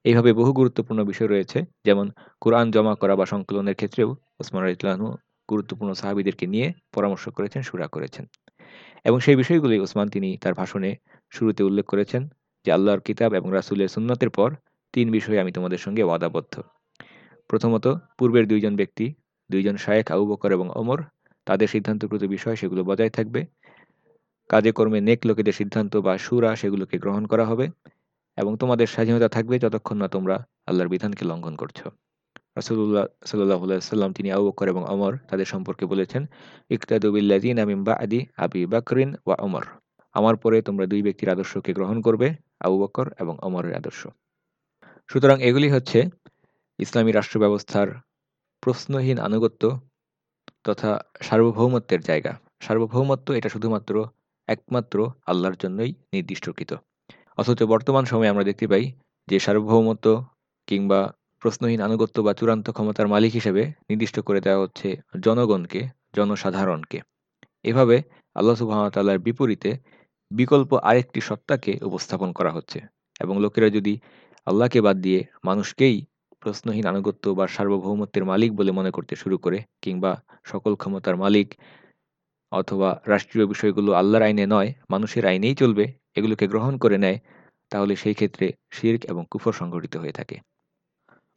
এইভাবে বহু গুরুত্বপূর্ণ বিষয় রয়েছে, যেমন কোরআন জমা করা বা সংকলনের ক্ষেত্রেও ওসমান ইতলানহু গুরুত্বপূর্ণ সাহাবিদেরকে নিয়ে পরামর্শ করেছেন, সুরা করেছেন। এবং সেই বিষয়গুলি ওসমান তিনি তার ভাষণে শুরুতে উল্লেখ করেছেন যে, আল্লাহর কিতাব এবং রাসুলের সুন্নতের পর তিন বিষয়ে আমি তোমাদের সঙ্গে ওয়াদাবদ্ধ। প্রথমত, পূর্বের দুইজন ব্যক্তি, দুইজন শায়েখ আবু বকর এবং অমর তাদের সিদ্ধান্তকৃত বিষয় সেগুলো বজায় থাকবে। কাজে কর্মে নেক লোকেদের সিদ্ধান্ত বা সুরা সেগুলোকে গ্রহণ করা হবে এবং তোমাদের স্বাধীনতা থাকবে যতক্ষণ না তোমরা আল্লাহর বিধানকে লঙ্ঘন করছ। রাসুল্লাহ সাল্লাহ সাল্লাম তিনি আবু বকর এবং অমর তাদের সম্পর্কে বলেছেন ইকতাদুবিল্লাদিন আমিম বা আদি আবি বাকরিন ওয়া অমর আমার পরে তোমরা দুই ব্যক্তির আদর্শকে গ্রহণ করবে, আবু বকর এবং অমরের আদর্শ। সুতরাং এগুলি হচ্ছে ইসলামী রাষ্ট্র ব্যবস্থার প্রশ্নহীন আনুগত্য তথা সার্বভৌমত্বের জায়গা। সার্বভৌমত্ব এটা শুধুমাত্র একমাত্র আল্লাহর জন্যই নির্দিষ্টকৃত। অথচ বর্তমান সময়ে আমরা দেখতে পাই যে সার্বভৌমত্ব কিংবা প্রশ্নহীন আনুগত্য বা চূড়ান্ত ক্ষমতার মালিক হিসেবে নির্দিষ্ট করে দেওয়া হচ্ছে জনগণকে, জনসাধারণকে। এভাবে আল্লাহ সুবাহতাল্লার বিপরীতে বিকল্প আরেকটি সত্তাকে উপস্থাপন করা হচ্ছে এবং লোকেরা যদি আল্লাহকে বাদ দিয়ে মানুষকেই প্রশ্নহীন আনুগত্য বা সার্বভৌমত্বের মালিক বলে মনে করতে শুরু করে, কিংবা সকল ক্ষমতার মালিক অথবা রাষ্ট্রীয় বিষয়গুলো আল্লাহর আইনে নয়, মানুষের আইনেই চলবে, এগুলোকে গ্রহণ করে নেয়, তাহলে সেই ক্ষেত্রে শির্ক এবং কুফর সংঘটিত হয়ে থাকে।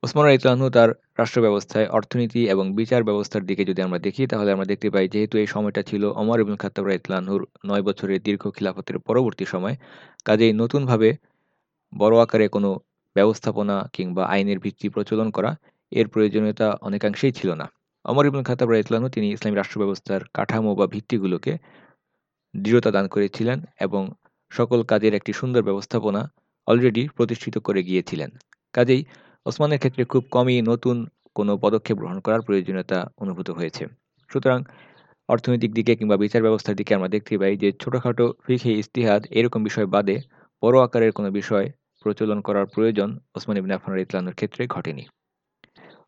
ওসমান ইতলানহু তার রাষ্ট্র ব্যবস্থায় অর্থনীতি এবং বিচার ব্যবস্থার দিকে যদি আমরা দেখি, তাহলে আমরা দেখতে পাই যেহেতু এই সময়টা ছিল অমর এবং খাত্তাব ইতলানহুর নয় বছরের দীর্ঘ খিলাফতের পরবর্তী সময়, কাজেই নতুনভাবে বড় আকারে কোনো ব্যবস্থাপনা কিংবা আইনের ভিত্তি প্রচলন করা এর প্রয়োজনীয়তা অনেকাংশেই ছিল না। অমর ইবুল খাতাব ইতলানহু তিনি ইসলামী রাষ্ট্র ব্যবস্থার কাঠামো বা ভিত্তিগুলোকে দৃঢ়তা দান করেছিলেন এবং সকল কাজের একটি সুন্দর ব্যবস্থাপনা অলরেডি প্রতিষ্ঠিত করে গিয়েছিলেন। কাজেই ওসমানের ক্ষেত্রে খুব কমই নতুন কোনো পদক্ষেপ গ্রহণ করার প্রয়োজনীয়তা অনুভূত হয়েছে। সুতরাং অর্থনৈতিক দিকে কিংবা বিচার ব্যবস্থার দিকে আমরা দেখতে পাই যে ছোটোখাটো ফিখে ইস্তিহাদ এরকম বিষয় বাদে বড় আকারের কোনো বিষয় প্রচলন করার প্রয়োজন ওসমান ইবিন আফান ইতলানুর ক্ষেত্রে ঘটেনি।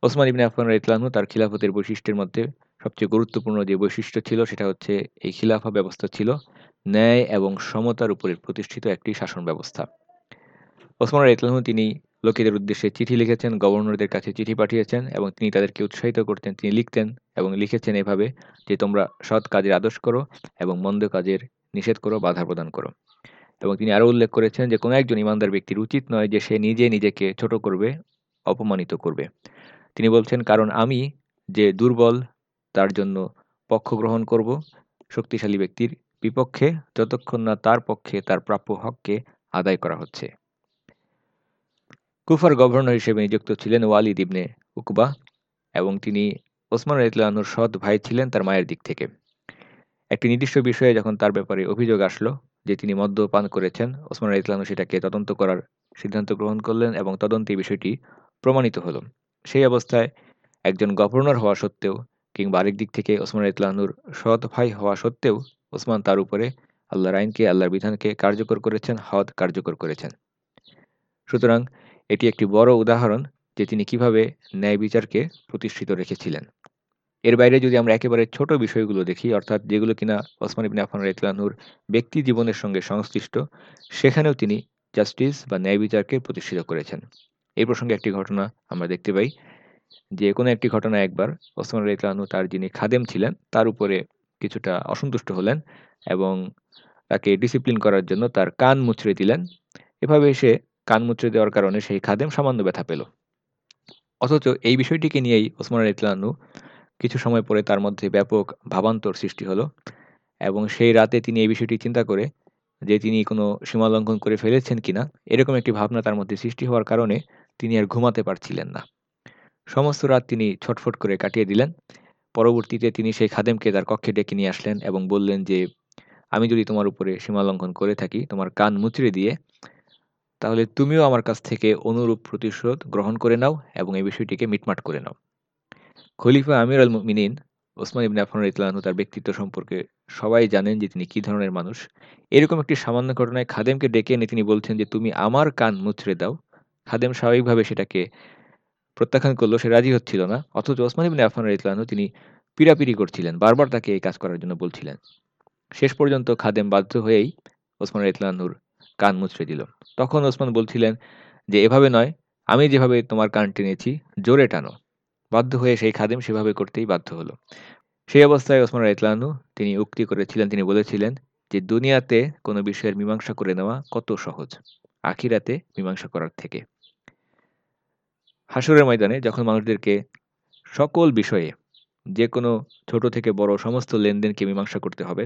ওসমান ইবিন আফান ইতলানু তার খিলাফতের বৈশিষ্ট্যের মধ্যে সবচেয়ে গুরুত্বপূর্ণ যে বৈশিষ্ট্য ছিল সেটা হচ্ছে এই খিলাফা ব্যবস্থা ছিল ন্যায় এবং সমতার উপরে প্রতিষ্ঠিত একটি শাসন ব্যবস্থা। ওসমান ইতলানু তিনি লোকেদের উদ্দেশ্যে চিঠি লিখেছেন, গভর্নরদের কাছে চিঠি পাঠিয়েছেন এবং তিনি তাদেরকে উৎসাহিত করতেন, তিনি লিখতেন এবং লিখেছেন এভাবে যে তোমরা সৎ কাজের আদর্শ করো এবং মন্দ কাজের নিষেধ করো, বাধা প্রদান করো। এবং তিনি আরও উল্লেখ করেছেন যে, কোনো একজন ইমানদার ব্যক্তির উচিত নয় যে, সে নিজে নিজেকে ছোট করবে, অপমানিত করবে। তিনি বলছেন, কারণ আমি যে দুর্বল, তার জন্য পক্ষ গ্রহণ করব। শক্তিশালী ব্যক্তির বিপক্ষে যতক্ষণ না তার পক্ষে তার প্রাপ্য হককে আদায় করা হচ্ছে। কুফার গভর্নর হিসেবে নিযুক্ত ছিলেন ওয়ালিদ ইবনে উকবা এবং তিনি ওসমান ইতলানুর সৎ ভাই ছিলেন তার মায়ের দিক থেকে। একটি নির্দিষ্ট বিষয়ে যখন তার ব্যাপারে অভিযোগ আসলো যে তিনি মদ্যপান করেছেন, ওসমান ইতলানু সেটাকে তদন্ত করার সিদ্ধান্ত গ্রহণ করলেন এবং তদন্তে বিষয়টি প্রমাণিত হলো। সেই অবস্থায় একজন গভর্নর হওয়া সত্ত্বেও কিংবা আরেক দিক থেকে ওসমান ইতলানুর সৎ ভাই হওয়া সত্ত্বেও ওসমান তার উপরে আল্লাহর আইনকে, আল্লাহর বিধানকে কার্যকর করেছেন, হদ কার্যকর করেছেন। সুতরাং এটি একটি বড় উদাহরণ যে তিনি কীভাবে ন্যায় বিচারকে প্রতিষ্ঠিত রেখেছিলেন। এর বাইরে যদি আমরা একেবারে ছোট বিষয়গুলো দেখি, অর্থাৎ যেগুলো কিনা ওসমান ইবিন আফান রাইতলানহুর ব্যক্তি জীবনের সঙ্গে সংশ্লিষ্ট, সেখানেও তিনি জাস্টিস বা ন্যায় বিচারকে প্রতিষ্ঠিত করেছেন। এই প্রসঙ্গে একটি ঘটনা আমরা দেখতে পাই। যে কোনো একটি ঘটনা একবার ওসমান রাইতলানহু তার যিনি খাদেম ছিলেন, তার উপরে কিছুটা অসন্তুষ্ট হলেন এবং তাকে ডিসিপ্লিন করার জন্য তার কান মুচড়ে দিলেন। এভাবে সে কান মুচড়ে দেওয়ার কারণে সেই খাদেম সামান্য ব্যথা পেল। অথচ এই বিষয়টিকে নিয়েই ওসমান ইতলানু কিছু সময় পরে তার মধ্যে ব্যাপক ভাবান্তর সৃষ্টি হলো এবং সেই রাতে তিনি এই বিষয়টি চিন্তা করে যে তিনি কোনো সীমালঙ্ঘন করে ফেলেছেন কিনা, এরকম একটি ভাবনা তার মধ্যে সৃষ্টি হওয়ার কারণে তিনি আর ঘুমাতে পারছিলেন না। সমস্ত রাত তিনি ছটফট করে কাটিয়ে দিলেন। পরবর্তীতে তিনি সেই খাদেমকে তার কক্ষে ডেকে নিয়ে আসলেন এবং বললেন যে, আমি যদি তোমার উপরে সীমালঙ্ঘন করে থাকি, তোমার কান মুচড়ে দিয়ে, তাহলে তুমিও আমার কাছ থেকে অনুরূপ প্রতিশোধ গ্রহণ করে নাও এবং এই বিষয়টিকে মিটমাট করে নাও। খলিফা আমির আল মিনিন ওসমান ইবনে আফান ইতলানহু তার ব্যক্তিত্ব সম্পর্কে সবাই জানেন যে তিনি কী ধরনের মানুষ। এরকম একটি সামান্য ঘটনায় খাদেমকে ডেকে এনে তিনি বলছেন যে, তুমি আমার কান মুচড়ে দাও। খাদেম স্বাভাবিকভাবে সেটাকে প্রত্যাখ্যান করল, সে রাজি হচ্ছিল না। অথচ ওসমান ইবনে আফান ইতলানহু তিনি পিড়াপিড়ি করছিলেন, বারবার তাকে এই কাজ করার জন্য বলছিলেন। শেষ পর্যন্ত খাদেম বাধ্য হয়েই ওসমান ইতলানহুর কান মুচড়ে দিল। তখন ওসমান বলছিলেন যে, এভাবে নয়, আমি যেভাবে তোমার কান টেনেছি, জোরে টানো। বাধ্য হয়ে সেই খাদেম সেভাবে করতেই বাধ্য হলো। সেই অবস্থায় ওসমান রাইতলানু তিনি উক্তি করেছিলেন, তিনি বলেছিলেন যে, দুনিয়াতে কোনো বিষয়ের মীমাংসা করে নেওয়া কত সহজ, আখিরাতে মীমাংসা করার থেকে। হাসুরের ময়দানে যখন মানুষদেরকে সকল বিষয়ে যে কোনো ছোট থেকে বড় সমস্ত লেনদেনকে মীমাংসা করতে হবে,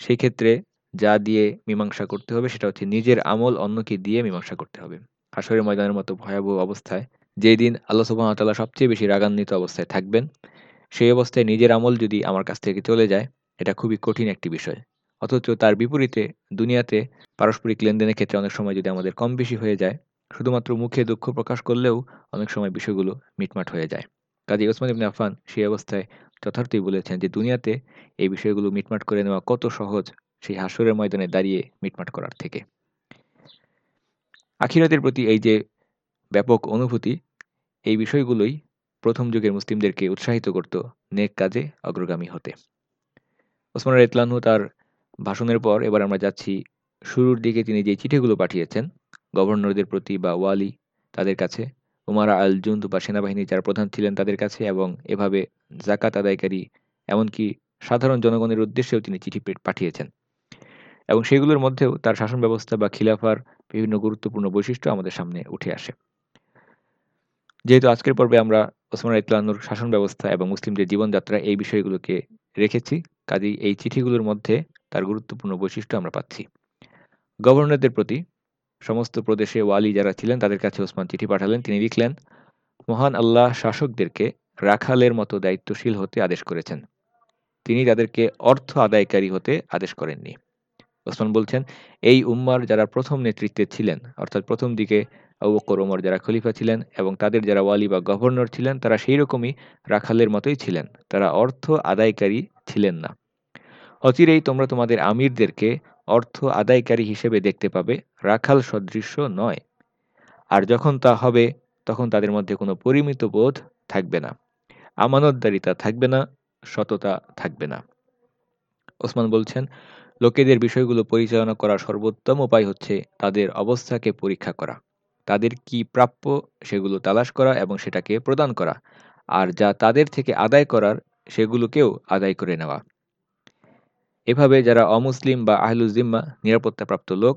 সেই ক্ষেত্রে যা দিয়ে মীমাংসা করতে হবে সেটা হচ্ছে নিজের আমল অন্যকে দিয়ে মীমাংসা করতে হবে। হাসরের ময়দানের মতো ভয়াবহ অবস্থায় যেই দিন আল্লাহ সুবাহতাল্লাহ সবচেয়ে বেশি রাগান্বিত অবস্থায় থাকবেন, সেই অবস্থায় নিজের আমল যদি আমার কাছ থেকে চলে যায়, এটা খুবই কঠিন একটি বিষয়। অথচ তার বিপরীতে দুনিয়াতে পারস্পরিক লেনদেনের ক্ষেত্রে অনেক সময় যদি আমাদের কম বেশি হয়ে যায়, শুধুমাত্র মুখে দুঃখ প্রকাশ করলেও অনেক সময় বিষয়গুলো মিটমাট হয়ে যায়। কাজী ওসমান ইবনে আফান সেই অবস্থায় যথার্থই বলেছেন যে, দুনিয়াতে এই বিষয়গুলো মিটমাট করে নেওয়া কত সহজ সেই হাসরের ময়দানে দাঁড়িয়ে মিটমাট করার থেকে। আখিরাতের প্রতি এই যে ব্যাপক অনুভূতি এই বিষয়গুলোই প্রথম যুগের মুসলিমদেরকে উৎসাহিত করত নেক কাজে অগ্রগামী হতে। ওসমান ইতলানহু তার ভাষণের পর এবার আমরা যাচ্ছি, শুরুর দিকে তিনি যে চিঠিগুলো পাঠিয়েছেন, গভর্নরদের প্রতি বা ওয়ালি তাদের কাছে, উমারা আল জুন্দ বা সেনাবাহিনী যারা প্রধান ছিলেন তাদের কাছে এবং এভাবে জাকাত আদায়কারী এমনকি সাধারণ জনগণের উদ্দেশ্যেও তিনি চিঠি পাঠিয়েছেন। এবং সেগুলোর মধ্যেও তার শাসন ব্যবস্থা বা খিলাফার বিভিন্ন গুরুত্বপূর্ণ বৈশিষ্ট্য আমাদের সামনে উঠে আসে। যেহেতু আজকের পর্বে আমরা ওসমান ইতলানুর শাসন ব্যবস্থা এবং মুসলিমদের জীবনযাত্রা, এই বিষয়গুলোকে রেখেছি, কাজেই এই চিঠিগুলোর মধ্যে তার গুরুত্বপূর্ণ বৈশিষ্ট্য আমরা পাচ্ছি। গভর্নরদের প্রতি সমস্ত প্রদেশে ওয়ালি যারা ছিলেন, তাদের কাছে ওসমান চিঠি পাঠালেন। তিনি লিখলেন, মহান আল্লাহ শাসকদেরকে রাখালের মতো দায়িত্বশীল হতে আদেশ করেছেন। তিনি তাদেরকে অর্থ আদায়কারী হতে আদেশ করেননি। ওসমান বলছেন, এই উম্মার যারা প্রথম নেতৃত্বে ছিলেন, অর্থাৎ প্রথম দিকে আবু বকর ওমর যারা খলিফা ছিলেন এবং তাদের যারা ওয়ালি বা গভর্নর ছিলেন, তারা সেই রকমই রাখালের মতোই ছিলেন। তারা অর্থ আদায়কারী ছিলেন না। অচিরেই তোমরা তোমাদের আমিরদেরকে অর্থ আদায়কারী হিসেবে দেখতে পাবে। রাখাল সদৃশ্য নয়। আর যখন তা হবে, তখন তাদের মধ্যে কোনো পরিমিত বোধ থাকবে না। আমানতদারিতা থাকবে না, সততা থাকবে না। ওসমান বলছেন, লোকেদের বিষয়গুলো পরিচালনা করার সর্বোত্তম উপায় হচ্ছে তাদের অবস্থাকে পরীক্ষা করা। তাদের কি প্রাপ্য সেগুলো তালাশ করা এবং সেটাকে প্রদান করা। আর যা তাদের থেকে আদায় করার সেগুলোকেও আদায় করে নেওয়া। এভাবে যারা অমুসলিম বা আহলুজিম্মা নিরাপত্তাপ্রাপ্ত লোক,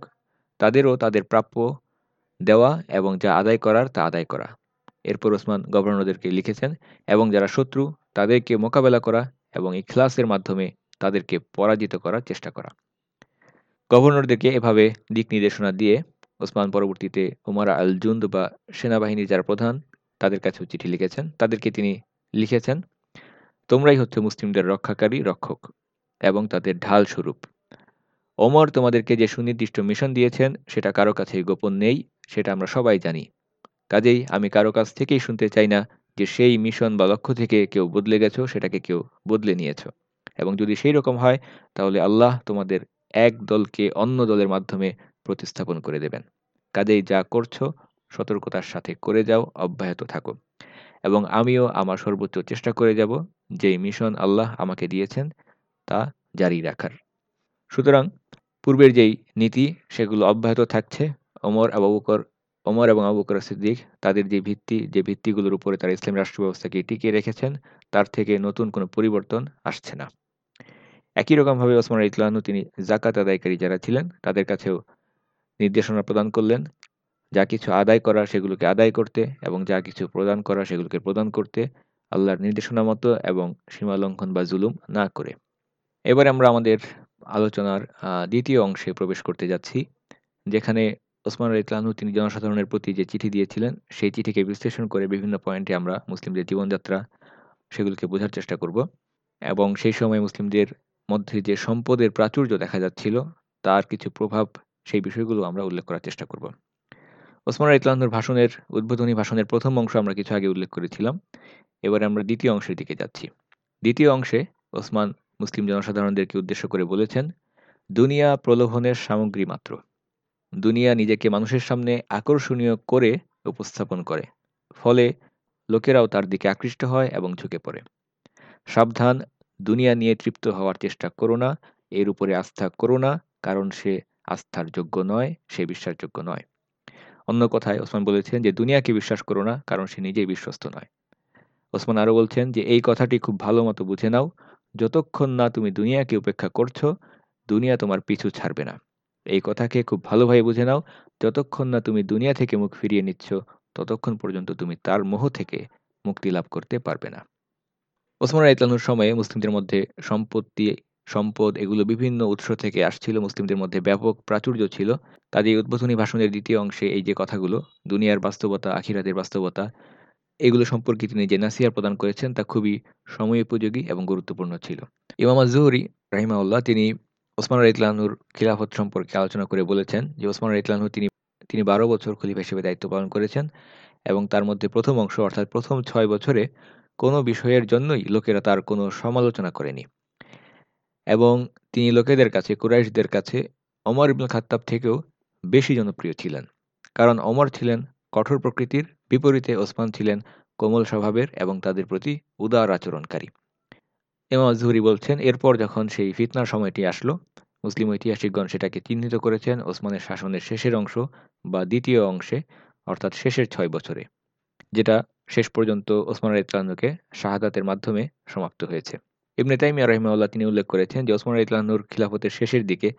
তাদেরও তাদের প্রাপ্য দেওয়া এবং যা আদায় করার তা আদায় করা। এরপর ওসমান গভর্নরদেরকে লিখেছেন, এবং যারা শত্রু, তাদেরকে মোকাবেলা করা এবং ইখলাসের মাধ্যমে তাদেরকে পরাজিত করার চেষ্টা করা। গভর্নরদেরকে এভাবে দিক নির্দেশনা দিয়ে ওসমান পরবর্তীতে উমারা আল জুন্দ বা সেনাবাহিনীর যারা প্রধান, তাদের কাছেও চিঠি লিখেছেন। তাদেরকে তিনি লিখেছেন, তোমরাই হচ্ছে মুসলিমদের রক্ষাকারী, রক্ষক এবং তাদের ঢাল স্বরূপ ওমর তোমাদেরকে যে সুনির্দিষ্ট মিশন দিয়েছেন, সেটা কারও কাছে গোপন নেই, সেটা আমরা সবাই জানি। কাজেই আমি কারও কাছ থেকেই শুনতে চাই না যে সেই মিশন বা লক্ষ্য থেকে কেউ বদলে গেছো, সেটাকে কেউ বদলে নিয়েছ। এবং যদি সেই রকম হয়, তাহলে আল্লাহ তোমাদের এক দলকে অন্য দলের মাধ্যমে প্রতিস্থাপন করে দেবেন। কাজেই যা করছ, সতর্কতার সাথে করে যাও, অব্যাহত থাকো। এবং আমিও আমার সর্বোচ্চ চেষ্টা করে যাব, যেই মিশন আল্লাহ আমাকে দিয়েছেন, তা জারি রাখার। সুতরাং, পূর্বের যেই নীতি, সেগুলো অব্যাহত থাকছে। অমর আবুকর অমর এবং আবুকর সিদ্দিক, তাদের যে ভিত্তি, যে ভিত্তিগুলোর উপরে তারা ইসলাম রাষ্ট্র ব্যবস্থাকে টিকিয়ে রেখেছেন, তার থেকে নতুন কোনো পরিবর্তন আসছে না। একই রকমভাবে ওসমান ইতলানু তিনি জাকাত আদায়কারী যারা ছিলেন, তাদের কাছেও নির্দেশনা প্রদান করলেন। যা কিছু আদায় করা সেগুলোকে আদায় করতে এবং যা কিছু প্রদান করা সেগুলোকে প্রদান করতে আল্লাহর নির্দেশনা মতো এবং সীমা লঙ্ঘন বা জুলুম না করে। এবার আমরা আমাদের আলোচনার দ্বিতীয় অংশে প্রবেশ করতে যাচ্ছি, যেখানে ওসমান ইতলানহু তিনি জনসাধারণের প্রতি যে চিঠি দিয়েছিলেন, সেই চিঠিকে বিশ্লেষণ করে বিভিন্ন পয়েন্টে আমরা মুসলিমদের জীবনযাত্রা সেগুলোকে বোঝার চেষ্টা করব এবং সেই সময় মুসলিমদের মধ্যে যে সম্পদের প্রাচুর্য দেখা যাচ্ছিল, তার কিছু প্রভাব সেই বিষয়গুলো আমরা উল্লেখ করার চেষ্টা করব। ওসমান ইতলানুর ভাষণের, উদ্বোধনী ভাষণের প্রথম অংশ আমরা কিছু আগে উল্লেখ করেছিলাম। এবারে আমরা দ্বিতীয় অংশের দিকে যাচ্ছি। দ্বিতীয় অংশে ওসমান মুসলিম জনসাধারণদেরকে উদ্দেশ্য করে বলেছেন, দুনিয়া প্রলোভনের সামগ্রী মাত্র। দুনিয়া নিজেকে মানুষের সামনে আকর্ষণীয় করে উপস্থাপন করে। ফলে লোকেরাও তার দিকে আকৃষ্ট হয় এবং ঝুঁকে পড়ে। সাবধান, দুনিয়া নিয়ে তৃপ্ত হওয়ার চেষ্টা করো না, এর উপরে আস্থা করো না, কারণ সে আস্থার যোগ্য নয়, সে বিশ্বাসযোগ্য নয়। অন্য কথায় ওসমান বলেছেন যে, দুনিয়াকে বিশ্বাস করো না, কারণ সে নিজেই বিশ্বস্ত নয়। ওসমান আরও বলছেন যে, এই কথাটি খুব ভালো মতো বুঝে নাও, যতক্ষণ না তুমি দুনিয়াকে উপেক্ষা করছ, দুনিয়া তোমার পিছু ছাড়বে না। এই কথাকে খুব ভালোভাবে বুঝে নাও, যতক্ষণ না তুমি দুনিয়া থেকে মুখ ফিরিয়ে নিচ্ছ, ততক্ষণ পর্যন্ত তুমি তার মোহ থেকে মুক্তি লাভ করতে পারবে না। ওসমান ইতলানুর সময়ে মুসলিমদের মধ্যে সম্পত্তি সম্পদ এগুলো বিভিন্ন উৎস থেকে আসছিল, মুসলিমদের মধ্যে ব্যাপক প্রাচুর্য ছিল। তাদের এই উদ্বোধনী ভাষণের দ্বিতীয় অংশে এই যে কথাগুলো, দুনিয়ার বাস্তবতা, আখিরাতের বাস্তবতা, এগুলো সম্পর্কে তিনি যে নাসিয়ার প্রদান করেছেন তা খুবই সময়োপযোগী এবং গুরুত্বপূর্ণ ছিল। ইমাম আজহরি রাহিমাউল্লাহ তিনি ওসমান ইতলানুর খিলাফত সম্পর্কে আলোচনা করে বলেছেন যে ওসমান ইতলানহু তিনি তিনি বারো বছর খলিফা হিসেবে দায়িত্ব পালন করেছেন এবং তার মধ্যে প্রথম অংশ অর্থাৎ প্রথম ছয় বছরে কোনো বিষয়ের জন্যই লোকেরা তার কোনো সমালোচনা করেনি। এবং তিনি লোকেদের কাছে, কুরাইশদের কাছে অমর ইবনুল খাত্তাব থেকেও বেশি জনপ্রিয় ছিলেন। কারণ অমর ছিলেন কঠোর প্রকৃতির বিপরীতে, ওসমান ছিলেন কোমল স্বভাবের এবং তাদের প্রতি উদার আচরণকারী। এমাম আজহুরি বলছেন, এরপর যখন সেই ফিতনার সময়টি আসলো, মুসলিম ঐতিহাসিকগণ সেটাকে চিহ্নিত করেছেন ওসমানের শাসনের শেষের অংশ বা দ্বিতীয় অংশে, অর্থাৎ শেষের ছয় বছরে, যেটা শেষ পর্যন্ত ওসমান ইতলানুকে শাহাদাতের মাধ্যমে সমাপ্ত হয়েছে। ইবনে তাইমিয়া রহিমাউল্লাহ তিনি উল্লেখ করেছেন যে ওসমান ইতলানুর খিলাফতের শেষের দিকে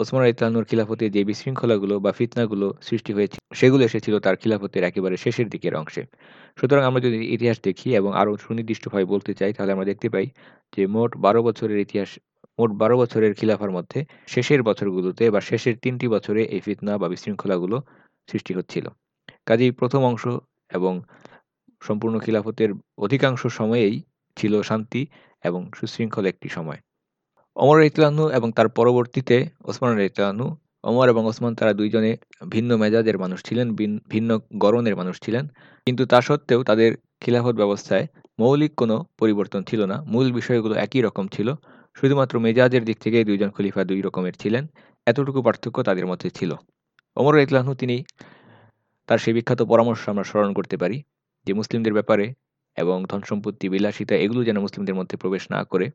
ওসমান ইতলানুর খিলাফতে যে বিশৃঙ্খলাগুলো বা ফিতনাগুলো সৃষ্টি হয়েছে, সেগুলো এসেছিল তার খিলাফতের একেবারে শেষের দিকের অংশে। সুতরাং আমরা যদি ইতিহাস দেখি এবং আরও সুনির্দিষ্টভাবে বলতে চাই, তাহলে আমরা দেখতে পাই যে মোট বারো বছরের ইতিহাস, মোট বারো বছরের খিলাফার মধ্যে শেষের বছরগুলোতে বা শেষের তিনটি বছরে এই ফিতনা বা বিশৃঙ্খলাগুলো সৃষ্টি হচ্ছিল। কাজেই প্রথম অংশ এবং সম্পূর্ণ খিলাফতের অধিকাংশ সময়েই ছিল শান্তি এবং সুশৃঙ্খল একটি সময়। অমর ইতলানু এবং তার পরবর্তীতে ওসমান ইতলানু অমর এবং ওসমান তারা দুইজনে ভিন্ন মেজাজের মানুষ ছিলেন ভিন্ন গরনের মানুষ ছিলেন। কিন্তু তা সত্ত্বেও তাদের খিলাফত ব্যবস্থায় মৌলিক কোনো পরিবর্তন ছিল না। মূল বিষয়গুলো একই রকম ছিল। শুধুমাত্র মেজাজের দিক থেকে দুইজন খলিফা দুই রকমের ছিলেন। এতটুকু পার্থক্য তাদের মধ্যে ছিল। অমর ইতলানহু তিনি তার সেই বিখ্যাত পরামর্শ আমরা স্মরণ করতে পারি যে, মুসলিমদের ব্যাপারে এবং ধন সম্পত্তি, বিলাসিতা এগুলো যেন মুসলিমদের মধ্যে প্রবেশ না করে।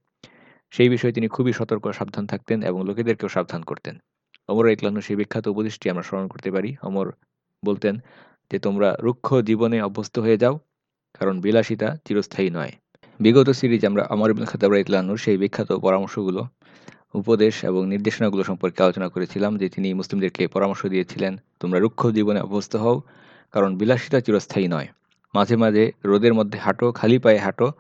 সেই বিষয়ে তিনি খুবই সতর্ক, সাবধান থাকতেন এবং লোকেদেরকেও সাবধান করতেন। অমর ইতলানহু সেই বিখ্যাত উপদেশটি আমরা স্মরণ করতে পারি। অমর বলতেন যে, তোমরা রুক্ষ জীবনে অভ্যস্ত হয়ে যাও, কারণ বিলাসিতা চিরস্থায়ী নয়। বিগত সিরিজ আমরা অমর ইবুল খাতাব ইতলানুর সেই বিখ্যাত পরামর্শগুলো, উপদেশ এবং নির্দেশনাগুলো সম্পর্কে আলোচনা করেছিলাম যে, তিনি মুসলিমদেরকে পরামর্শ দিয়েছিলেন, তোমরা রুক্ষ জীবনে অভ্যস্ত হও, কারণ বিলাসিতা চিরস্থায়ী নয়। মাঝে মাঝে রোদের মধ্যে হাঁটো, খালি পায়ে হাঁটো,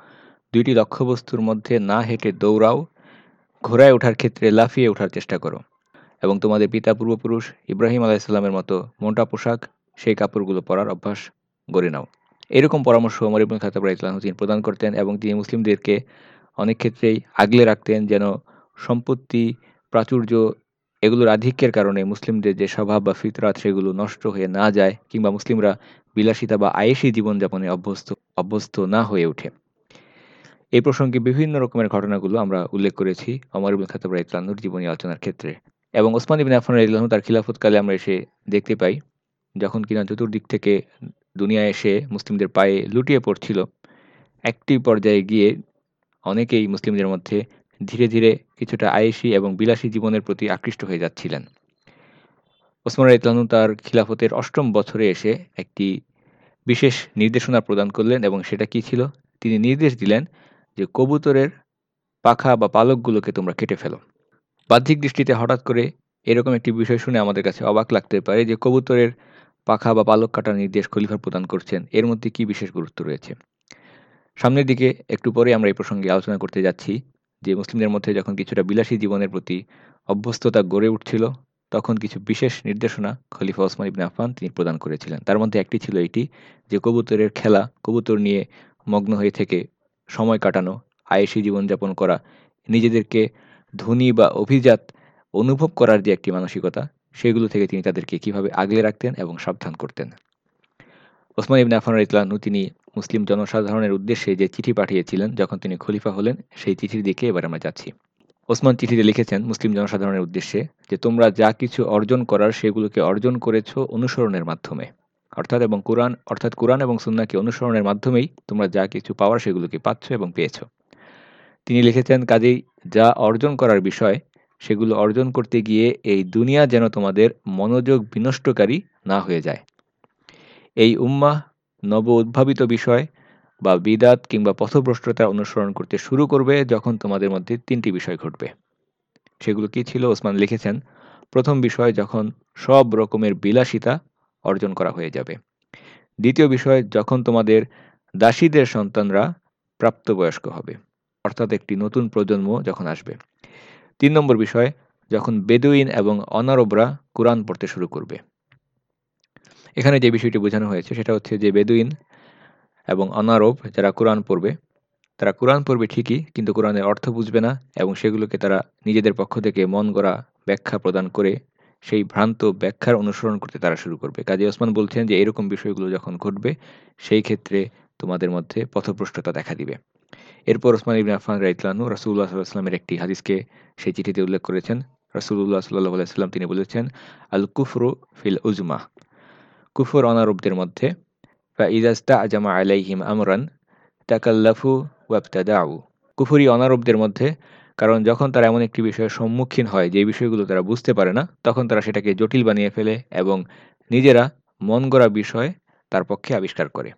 দুইটি লক্ষ্যবস্তুর মধ্যে না হেঁটে দৌড়াও, ঘোড়ায় ওঠার ক্ষেত্রে লাফিয়ে ওঠার চেষ্টা করো। এবং তোমাদের পিতা পূর্বপুরুষ ইব্রাহিম আলাইসাল্লামের মতো মোটা পোশাক, সেই কাপড়গুলো পরার অভ্যাস গড়ে নাও। এরকম পরামর্শ অমর ইবুল খাতাব ইসলাম প্রদান করতেন এবং তিনি মুসলিমদেরকে অনেক ক্ষেত্রেই আগলে রাখতেন যেন সম্পত্তি, প্রাচুর্য এগুলোর আধিক্যের কারণে মুসলিমদের যে স্বভাব বা ফিতরাত সেগুলো নষ্ট হয়ে না যায় কিংবা মুসলিমরা বিলাসিতা বা আয়েসি জীবনযাপনে অভ্যস্ত অভ্যস্ত না হয়ে ওঠে। এই প্রসঙ্গে বিভিন্ন রকমের ঘটনাগুলো আমরা উল্লেখ করেছি। অমর ইবুল খাতাব ইতলানুর জীবনী আলোচনার ক্ষেত্রে। এবং ওসমান ইবিন আফান ইতলানু তার খিলাফতকালে আমরা এসে দেখতে পাই, যখন কিনা চতুর্দিক থেকে দুনিয়া এসে মুসলিমদের পায়ে লুটিয়ে পড়ছিল, একটি পর্যায়ে গিয়ে অনেকেই মুসলিমদের মধ্যে ধীরে ধীরে কিছুটা আয়েসি এবং বিলাসী জীবনের প্রতি আকৃষ্ট হয়ে যাচ্ছিলেন। ওসমান ইতলানু তার খিলাফতের অষ্টম বছরে এসে একটি বিশেষ নির্দেশনা প্রদান করলেন এবং সেটা কি ছিল? তিনি নির্দেশ দিলেন যে কবুতরের পাখা বা পালকগুলোকে তোমরা কেটে ফেলো। বাহ্যিক দৃষ্টিতে হঠাৎ করে এরকম একটি বিষয় শুনে আমাদের কাছে অবাক লাগতে পারে যে কবুতরের পাখা বা পালক কাটার নির্দেশ খলিফা প্রদান করছেন। এর মধ্যে কি বিশেষ গুরুত্ব রয়েছে? সামনের দিকে একটু পরে আমরা এই প্রসঙ্গে আলোচনা করতে যাচ্ছি যে মুসলিমদের মধ্যে যখন কিছুটা বিলাসী জীবনের প্রতি অভ্যস্ততা গড়ে উঠছিল তখন কিছু বিশেষ নির্দেশনা খলিফা ওসমান ইবনে আফান তিনি প্রদান করেছিলেন। তার মধ্যে একটি ছিল এটি যে কবুতরের খেলা, কবুতর নিয়ে মগ্ন হয়ে থেকে সময় কাটানো আয়েসি জীবনযাপন করা, নিজেদেরকে ধনী বা অভিজাত অনুভব করার যে একটি মানসিকতা, সেগুলো থেকে তিনি তাদেরকে কীভাবে আগলে রাখতেন এবং সাবধান করতেন। ওসমান ইবনে আফান ইতলানহু তিনি মুসলিম জনসাধারণের উদ্দেশ্যে যে চিঠি পাঠিয়েছিলেন, যখন তিনি খলিফা হলেন, সেই চিঠির দিকে এবার আমরা যাচ্ছি। ওসমান চিঠিতে লিখেছেন মুসলিম জনসাধারণের উদ্দেশ্যে যে, তোমরা যা কিছু অর্জন করার সেগুলোকে অর্জন করেছ অনুসরণের মাধ্যমে। অর্থাৎ এবং কোরআন, অর্থাৎ কোরআন এবং সুন্নাকে অনুসরণের মাধ্যমেই তোমরা যা কিছু পাওয়ার সেগুলোকে পাচ্ছ এবং পেয়েছ। তিনি লিখেছেন, কাজেই যা অর্জন করার বিষয়, সেগুলো অর্জন করতে গিয়ে এই দুনিয়া যেন তোমাদের মনোযোগ বিনষ্টকারী না হয়ে যায়। এই উম্মাহ নব উদ্ভাবিত বিষয় বা বিদাত কিংবা পথভ্রষ্টতা অনুসরণ করতে শুরু করবে যখন তোমাদের মধ্যে তিনটি বিষয় ঘটবে। সেগুলো কি ছিল? ওসমান লিখেছেন, প্রথম বিষয়, যখন সব রকমের বিলাসিতা অর্জন করা হয়ে যাবে। দ্বিতীয় বিষয়, যখন তোমাদের দাসীদের সন্তানরা প্রাপ্তবয়স্ক হবে, অর্থাৎ একটি নতুন প্রজন্ম যখন আসবে। তিন নম্বর বিষয়, যখন বেদুইন এবং অনারবরা কোরআন পড়তে শুরু করবে। এখানে যে বিষয়টি বোঝানো হয়েছে, সেটা হচ্ছে যে বেদুইন এবং অনারব যারা কোরআন পড়বে, তারা কোরআন পড়বে ঠিকই, কিন্তু কোরআনের অর্থ বুঝবে না এবং সেগুলোকে তারা নিজেদের পক্ষ থেকে মন গড়া ব্যাখ্যা প্রদান করে সেই ভ্রান্ত ব্যাখ্যার অনুসরণ করতে তারা শুরু করবে। কাজী ওসমান বলছেন যে, এরকম বিষয়গুলো যখন ঘটবে, সেই ক্ষেত্রে তোমাদের মধ্যে পথপ্রষ্টতা দেখা দিবে। এরপর ওসমান ইবিন আফান রাইতলানু রাসুল্লাহ সাল্লাহামের একটি হাদিসকে সেই চিঠিতে উল্লেখ করেছেন। রাসুল্লাহ সাল্লাহ আলাইসাল্লাম তিনি বলেছেন আল কুফরু ফিল উজমা কুফর অনারবদের মধ্যে ইজাস্তা আজামা আলাইহিম আমরান তাকাল্লাফু ওয়াবতাদাউ কুফুরি অনারবদের মধ্যে, কারণ যখন তারা এমন একটি বিষয়ের সম্মুখীন হয়, যে বিষয়গুলো তারা বুঝতে পারে না, তখন তারা সেটাকে জটিল বানিয়ে ফেলে এবং নিজেরা মন গড়া বিষয় তার পক্ষে আবিষ্কার করে।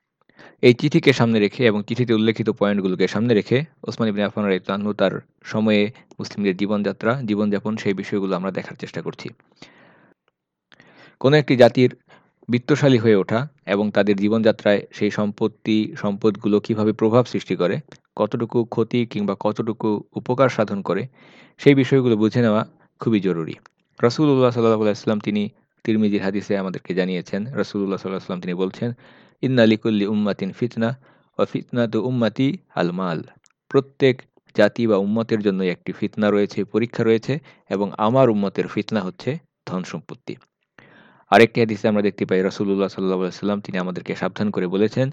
এই চিঠিকে সামনে রেখে এবং চিঠিতে উল্লেখিত পয়েন্টগুলোকে সামনে রেখে ওসমান ইবিন আফান রাইতানহু তার সময়ে মুসলিমদের জীবনযাত্রা, জীবনযাপন, সেই বিষয়গুলো আমরা দেখার চেষ্টা করছি। কোনো একটি জাতির বিত্তশালী হয়ে ওঠা এবং তাদের জীবনযাত্রায় সেই সম্পত্তি, সম্পদগুলো কীভাবে প্রভাব সৃষ্টি করে, কতটুকু ক্ষতি কিংবা কতটুকু উপকার সাধন করে, সেই বিষয়গুলো বুঝে নেওয়া খুবই জরুরি। রসুল্লাহ সাল্লাহ আলাইসলাম তিনি তিরমিজির হাদিসে আমাদেরকে জানিয়েছেন রসুল্লাহ সাল্লাহ সাল্লাম তিনি বলছেন ইন্নালিকুল্লি উম্মাতিন ফিতনা ও ফিতনা তো উম্মাতি আল মাল। প্রত্যেক জাতি বা উম্মতের জন্য একটি ফিতনা রয়েছে, পরীক্ষা রয়েছে এবং আমার উম্মতের ফিতনা হচ্ছে ধন সম্পত্তি। আরেকটি হাদিসে আমরা দেখতে পাই রসুল্লাহ সাল্লাহ সাল্লাম তিনি আমাদেরকে সাবধান করে বলেছেন,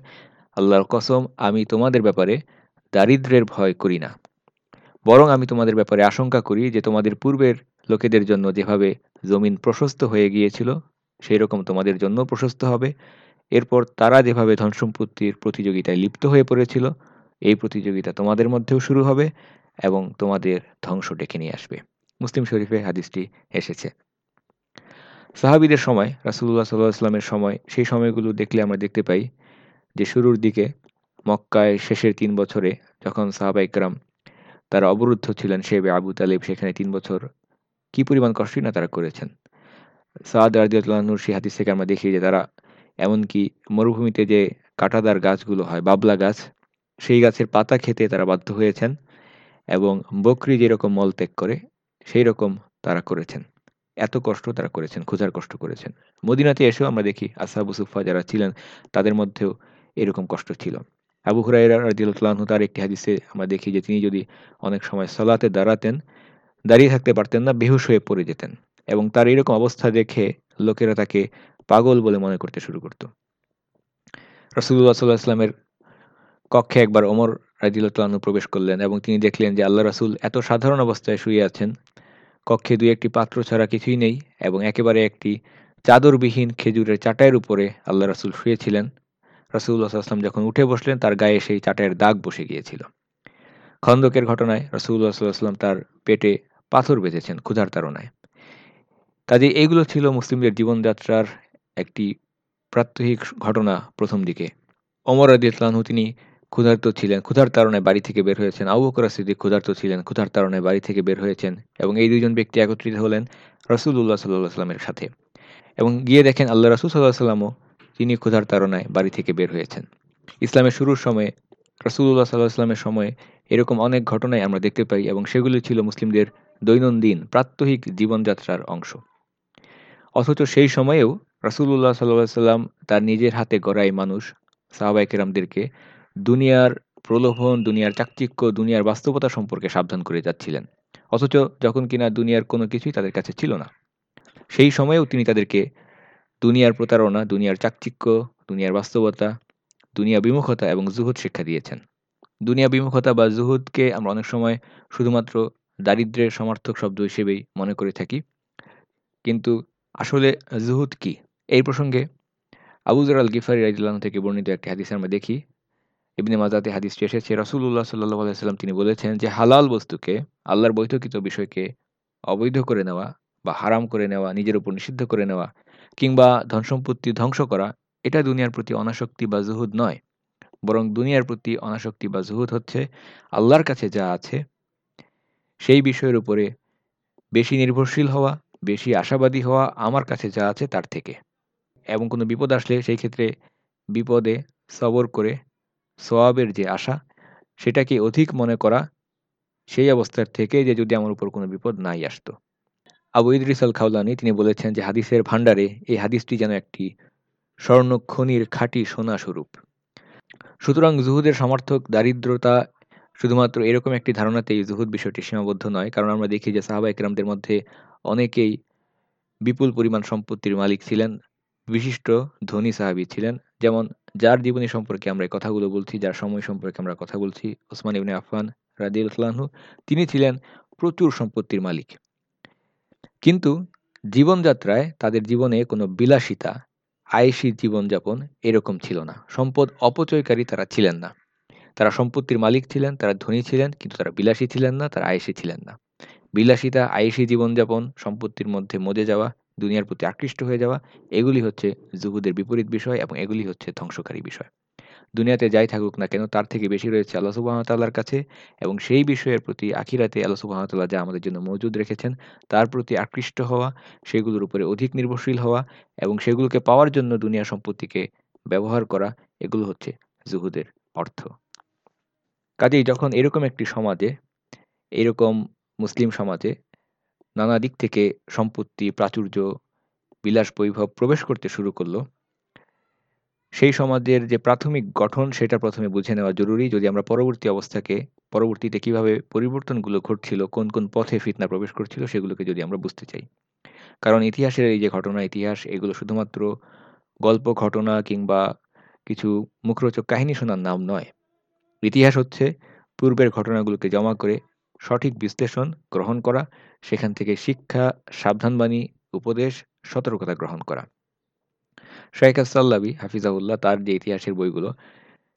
আল্লাহর কসম, আমি তোমাদের ব্যাপারে দারিদ্রের ভয় করি না। বরং আমি তোমাদের ব্যাপারে আশঙ্কা করি যে তোমাদের পূর্বের লোকেদের জন্য যেভাবে জমিন প্রশস্ত হয়ে গিয়েছিল সেই রকম তোমাদের জন্য প্রশস্ত হবে। এরপর তারা যেভাবে ধনসম্পত্তির প্রতিযোগিতায় লিপ্ত হয়ে পড়েছিল, এই প্রতিযোগিতা তোমাদের মধ্যেও শুরু হবে এবং তোমাদের ধ্বংস ডেকে নিয়ে আসবে। মুসলিম শরীফে হাদিসটি এসেছে। সাহাবিদের সময় রাসুল্লাহ সাল্লাহ আসলামের সময়, সেই সময়গুলো দেখলে আমরা দেখতে পাই যে শুরুর দিকে মক্কায় শেষের তিন বছরে যখন সাহাবা ইকরাম তারা অবরুদ্ধ ছিলেন শেবে আবু তালেব সেখানে তিন বছর কি পরিমাণ কষ্টই না তারা করেছেন। সাদ আরদিউল্লাহনুর সেই হাদিস থেকে আমরা দেখি যে তারা এমনকি মরুভূমিতে যে কাটাদার গাছগুলো হয়, বাবলা গাছ, সেই গাছের পাতা খেতে তারা বাধ্য হয়েছেন এবং বকরি যেরকম মল ত্যাগ করে সেই রকম তারা করেছেন। এত কষ্ট তারা করেছেন, খোঁজার কষ্ট করেছেন। মদিনাতে এসেও আমরা দেখি আসাবু সুফা যারা ছিলেন, তাদের মধ্যেও এরকম কষ্ট ছিল। আবু হুরাইরা রাজিউল্লাহু তার একটি হাদিসে আমরা দেখি যে তিনি যদি অনেক সময় সলাতে দাঁড়াতেন, দাঁড়িয়ে থাকতে পারতেন না, বেহুশ হয়ে পড়ে যেতেন এবং তার এরকম অবস্থা দেখে লোকেরা তাকে পাগল বলে মনে করতে শুরু করত। রসুল্লাহ সাল্লাহ আসলামের কক্ষে একবার ওমর রাজিউল্লাহনু প্রবেশ করলেন এবং তিনি দেখলেন যে আল্লাহ রাসুল এত সাধারণ অবস্থায় শুয়ে আছেন কক্ষে দুই একটি পাত্র ছাড়া কিছুই নেই এবং একেবারে একটি চাদরবিহীন খেজুরের চাটাইয়ের উপরে আল্লাহ রাসুল শুয়েছিলেন। রাসুল্লাহ আসলাম যখন উঠে বসলেন, তার গায়ে সেই চাটাইয়ের দাগ বসে গিয়েছিল। খন্দকের ঘটনায় রসুল্লাহ সাল্লাম তার পেটে পাথর বেঁধেছেন ক্ষুধার তাড়নায়। কাজে এইগুলো ছিল মুসলিমদের জীবনযাত্রার একটি প্রাত্যহিক ঘটনা প্রথম দিকে। অমর আদি ইসলামহু তিনি ক্ষুধার্ত ছিলেন, ক্ষুধার তারণায় বাড়ি থেকে বের হয়েছেন। আবু বকর সিদ্দিক ক্ষুধার্ত ছিলেন, ক্ষুধার তারণায় বাড়ি থেকে বের হয়েছেন এবং এই দুইজন ব্যক্তি একত্রিত হলেন রসুল্লাহ সাল্লাহ সাল্লামের সাথে এবং গিয়ে দেখেন আল্লাহ রসুল সাল্লাহ সাল্লামও তিনি ক্ষুধার তাড়নায় বাড়ি থেকে বের হয়েছেন। ইসলামের শুরুর সময়ে রসুল্লাহ সাল্লাহ সাল্লামের সময়ে এরকম অনেক ঘটনায় আমরা দেখতে পাই এবং সেগুলি ছিল মুসলিমদের দৈনন্দিন প্রাত্যহিক জীবনযাত্রার অংশ। অথচ সেই সময়েও রসুল্লাহ সাল্লাহ সাল্লাম তার নিজের হাতে গড়াই মানুষ সাহাবাইকেরামদেরকে দুনিয়ার প্রলোভন, দুনিয়ার চাকচিক্য, দুনিয়ার বাস্তবতা সম্পর্কে সাবধান করে যাচ্ছিলেন। অথচ যখন কিনা দুনিয়ার কোনো কিছুই তাদের কাছে ছিল না, সেই সময়েও তিনি তাদেরকে দুনিয়ার প্রতারণা, দুনিয়ার চাকচিক্য, দুনিয়ার বাস্তবতা, দুনিয়া বিমুখতা এবং জুহুদ শিক্ষা দিয়েছেন। দুনিয়া বিমুখতা বা জুহুদকে আমরা অনেক সময় শুধুমাত্র দারিদ্র্যের সমার্থক শব্দ হিসেবেই মনে করে থাকি। কিন্তু আসলে জুহুদ কি? এই প্রসঙ্গে আবুজর আল গিফারি রাজিল্লাহ থেকে বর্ণিত একটি হাদিস আমরা দেখি। ইবনে মাজাতে হাদিসটি এসেছে রসুল্লাহ সাল্লাহ আলাইসাল্লাম তিনি বলেছেন যে, হালাল বস্তুকে, আল্লাহর বৈঠকিত বিষয়কে অবৈধ করে নেওয়া বা হারাম করে নেওয়া, নিজের উপর নিষিদ্ধ করে নেওয়া কিংবা ধন সম্পত্তি ধ্বংস করা, এটা দুনিয়ার প্রতি অনাসক্তি বা জুহুদ নয়। বরং দুনিয়ার প্রতি অনাসক্তি বা জুহুদ হচ্ছে আল্লাহর কাছে যা আছে, সেই বিষয়ের উপরে বেশি নির্ভরশীল হওয়া, বেশি আশাবাদী হওয়া আমার কাছে যা আছে তার থেকে। এবং কোনো বিপদ আসলে সেই ক্ষেত্রে বিপদে সবর করে সোয়াবের যে আশা, সেটাকে অধিক মনে করা সেই অবস্থার থেকে যে যদি আমার উপর কোনো বিপদ নাই আসতো। আবু ইদরিস আল খাউলানি তিনি বলেছেন যে, হাদিসের ভাণ্ডারে এই হাদিসটি যেন একটি স্বর্ণ খনির খাঁটি সোনা স্বরূপ সুতরাং জুহুদের সমর্থক দারিদ্রতা শুধুমাত্র এরকম একটি ধারণাতেই জুহুদ বিষয়টি সীমাবদ্ধ নয়, কারণ আমরা দেখি যে সাহাবা একরামদের মধ্যে অনেকেই বিপুল পরিমাণ সম্পত্তির মালিক ছিলেন, বিশিষ্ট ধনী সাহাবি ছিলেন যেমন যার জীবনী সম্পর্কে আমরা এই কথাগুলো বলছি, যার সময় সম্পর্কে আমরা কথা বলছি, ওসমান ইবনে আফান রাদিউল্লাহু তিনি ছিলেন প্রচুর সম্পত্তির মালিক। কিন্তু জীবনযাত্রায় তাদের জীবনে কোনো বিলাসিতা আয়েসি জীবনযাপন এরকম ছিল না। সম্পদ অপচয়কারী তারা ছিলেন না। তারা সম্পত্তির মালিক ছিলেন, তারা ধনী ছিলেন, কিন্তু তারা বিলাসী ছিলেন না, তারা আয়েসি ছিলেন না। বিলাসিতা আয়েসি জীবনযাপন, সম্পত্তির মধ্যে মজে যাওয়া দুনিয়ার প্রতি আকৃষ্ট হয়ে যাওয়া, এগুলি হচ্ছে জুহুদের বিপরীত বিষয় এবং এগুলি হচ্ছে ধ্বংসকারী বিষয়। দুনিয়াতে যাই থাকুক না কেন, তার থেকে বেশি রয়েছে আল্লাহ কাছে এবং সেই বিষয়ের প্রতি আখিরাতে আল্লাহ যা আমাদের জন্য মজুদ রেখেছেন, তার প্রতি আকৃষ্ট হওয়া, সেগুলোর উপরে অধিক নির্ভরশীল হওয়া এবং সেগুলোকে পাওয়ার জন্য দুনিয়া সম্পত্তিকে ব্যবহার করা, এগুলো হচ্ছে জুহুদের অর্থ। কাজেই যখন এরকম একটি সমাজে, এরকম মুসলিম সমাজে নানা দিক থেকে সম্পত্তি, প্রাচুর্য, বিলাস বৈভব প্রবেশ করতে শুরু করল। সেই সমাজের যে প্রাথমিক গঠন সেটা প্রথমে বুঝে নেওয়া জরুরি। যদি আমরা পরবর্তী অবস্থাকে, পরবর্তীতে কীভাবে পরিবর্তনগুলো ঘটছিল, কোন কোন পথে ফিতনা প্রবেশ করছিল, সেগুলোকে যদি আমরা বুঝতে চাই। কারণ ইতিহাসের এই যে ঘটনা, ইতিহাস, এগুলো শুধুমাত্র গল্প, ঘটনা কিংবা কিছু মুখরোচক কাহিনী শোনার নাম নয়। ইতিহাস হচ্ছে পূর্বের ঘটনাগুলোকে জমা করে সঠিক বিশ্লেষণ গ্রহণ করা, সেখান থেকে শিক্ষা, সাবধানবাণী, উপদেশ, সতর্কতা গ্রহণ করা। শাইখ আসাল্লাবি হাফিজাউল্লাহ তার যে ইতিহাসের বইগুলো,